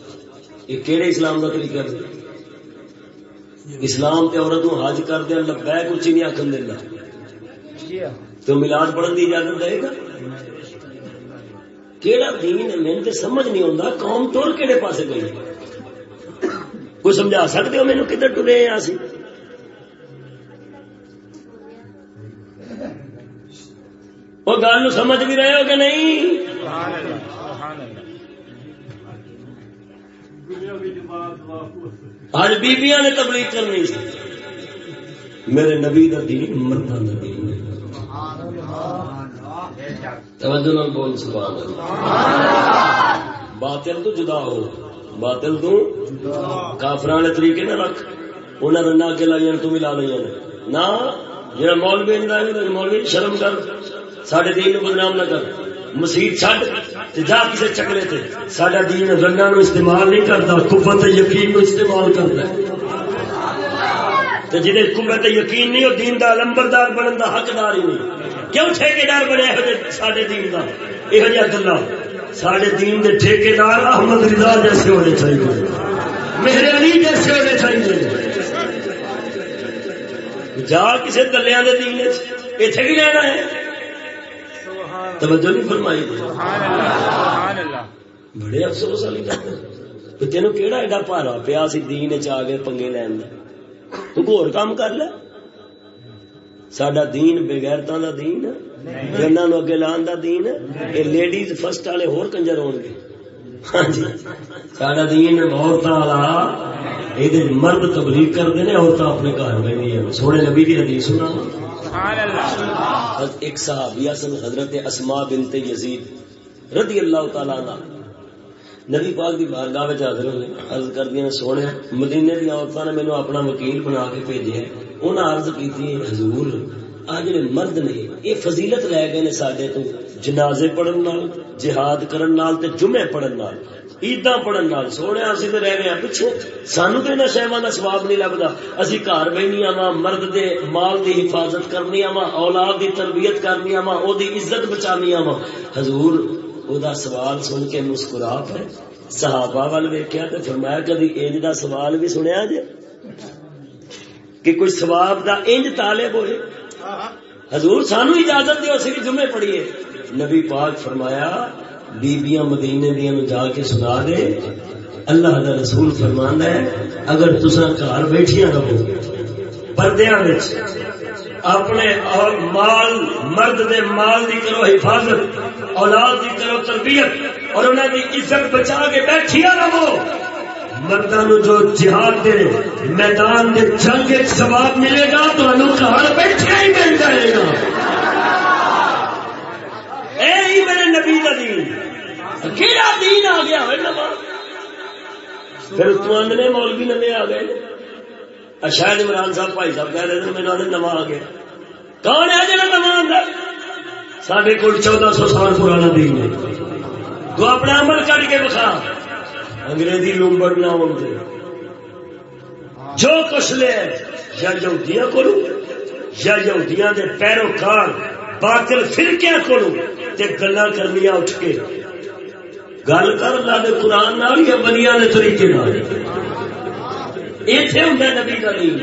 یہ کہڑے اسلام کا طریقہ ہے؟ اسلام تے عورت حج کر دیا لبیک اچھی نہیں آخر دینا تو ملاد پڑھن کی اجازت دے گا؟ کیڑا دین ہے؟ میں تو سمجھ نہیں آتا قوم تر کہڑے پاس گئی کوئی سمجھا سکتے ہو مینو کدھر ٹرے ہیں اسی وہ گل سمجھ بھی رہے ہو کہ نہیں؟ آج بیبیاں نے تبلیغ کرنی میرے نبی کا دین مردہ کا دین توجہ نال بول، سبحان اللہ۔ باطل تو جدا ہو۔ باطل تو کافر والے طریقے نہ رکھ۔ انہیں رنا کے لائی تو بھی لا نہ جہاں مولوی نہیں مولوی شرم کر سڈے دین نو بدنام نہ کر۔ مسیح چڈ جا کسی چکرے تے۔ سڈا دین رنگا نو استعمال نہیں کرتا، کفت یقین نو استعمال کرتا جہاں کفت یقین نہیں وہ دین دا لمبردار بننے دا حقدار ہی نہیں۔ کیوں ٹھیکار بنے سڈے دین کا یہ گلا سڈے دین کے ٹھیکار احمد رضا جیسے ہونے چاہیے۔ میرے علی جیسے ہونے چاہیے۔ جا کسی دلیا کے دین اتنے بھی لینا ہے۔ توجہ نہیں فرمائی بڑے افسوس والی گل تینوں کہڑا ایڈا پارا پیا سی دین چ آ گئے پنگے لین تو ہور کام کر لے۔ سڈا دین بغیرتا دا دین جنہوں نو اگے لان دا دین یہ لیڈیز فرسٹ والے ہور کنجر ہون گے۔ ہاں جی۔ سڈا دین عورتوں والا یہ مرد تبلیغ کرتے ہیں عورتیں اپنے گھر میں سونے نبی کی حدیث سنا ایک صحابیہ سن حضرت اسما بنت یزید رضی اللہ تعالی عنہ. نبی پاک دی بارگاہ وچ حاضر ہوئے. عرض کر دیا سونے، مدینے دی عورتوں نے مینوں اپنا وکیل بنا کے بھیجے ہے انہاں عرض کیتی حضور آ جڑے مرد نے یہ فضیلت لے گئے نے ساڈے تو جنازے پڑھن نال، جہاد کرن نال تے جمعے پڑھن نال. عیداں پڑھن نال سونے اسی تے رہ گئے پچھو سانو تے نہ شیواں دا ثواب نہیں لبدا اسی گھر بہنی وا مرد دے مال دی حفاظت کرنی وا اولاد دی تربیت کرنی وا او دی عزت بچانی وا حضور او دا سوال سن کے مسکرا پے صحابہ وال ویکھیا تے فرمایا کدی انج دا سوال بھی سنیا جے کہ کوئی ثواب دا انج طالب ہوئے حضور سانو اجازت دیو سی جمعے پڑھیے نبی پاک فرمایا بیبیاں مدینے دیا جا کے سنا دے۔ اللہ دا رسول فرماندا ہے، اگر تسا گھر بیٹھیاں رہو، پردیاں وچ، اپنے اور مال، مرد دے مال دی کرو حفاظت، اولاد دی کرو تربیت، اور انہاں دی عزت بچا کے بیٹھیا رہو۔ مردوں جو جہاد دے میدان دے جنگ ثواب ملے گا تو گھر بیٹھے ہی مل جائے گا۔ اے میرے نبی کا دین۔ کہڑا دین آ گیا ہوئے نوا پھر مولوی نوے آ گئے۔ شاید عمران صاحب بھائی صاحب کہہ رہے تھے نواں آ گیا۔ کون ہے نواں چودہ سو سال پرانا دین ہے۔ تو اپنا عمل کر کے بخا انگریزی لومبڑ نہ ہوتے جو کچھ لے یا یہودیاں کو یا یہودیاں دے پیروکار۔ باطل فرقیاں کو تے گلا کرنی اٹھ کے۔ گل کر اللہ دے قرآن نال یا بنیا دے طریقے نال۔ ایتھے ہوندا نبی دا دین۔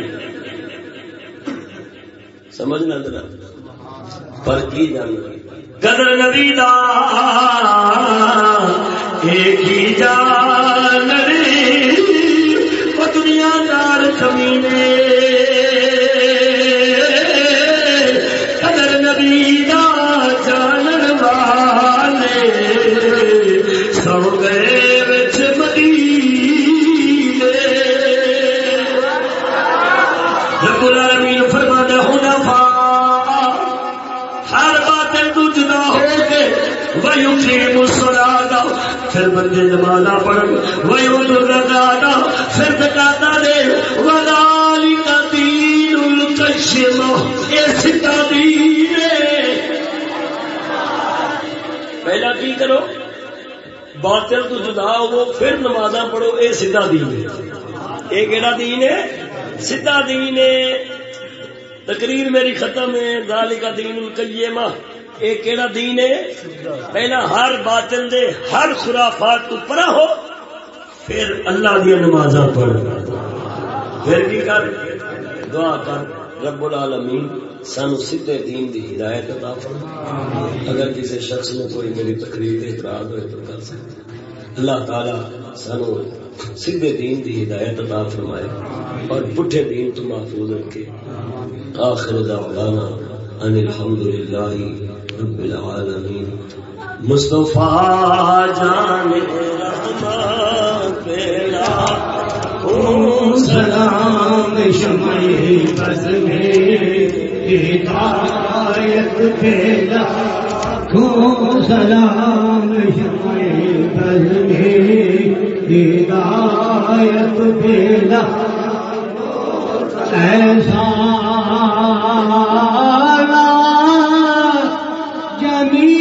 سمجھنا ذرا پر کی جاننا قدر نبی دا۔ ایک ہی جان وہ دنیا دار کمینے پھر بندے نمازا پڑھ ویوت الزکاة پھر زکاتا دے وذالک دین القشم اے ستا دین پہلا کی کرو؟ باطل تو جدا ہو پھر نمازا پڑھو اے سیدھا دین ہے۔ اے کیڑا دین ہے؟ سیدھا دین ہے۔ تقریر میری ختم ہے ذالک دین القیمہ۔ یہ کیڑا دین ہے؟ پہلا ہر باطل دے ہر خرافات تو پرا ہو، پھر اللہ دیا نماز پڑھ۔ پھر کی کر؟ دعا کر۔ رب العالمین، سانو سیدھے دین دی ہدایت عطا فرما۔ اگر کسی شخص نے کوئی میری تقریر اعتراض ہوئے تو کر سکتے اللہ تعالی سانو سیدھے دین دی ہدایت عطا فرمائے اور پٹھے دین تو محفوظ رکھے۔ آخر دعوانا ان الحمد للہ رب العالمین۔ مصطفیٰ جان رحمان سلام شمعی بز میں ہدایت کو سلام شمعی بز میں ہدایت پھیلا ایسا me.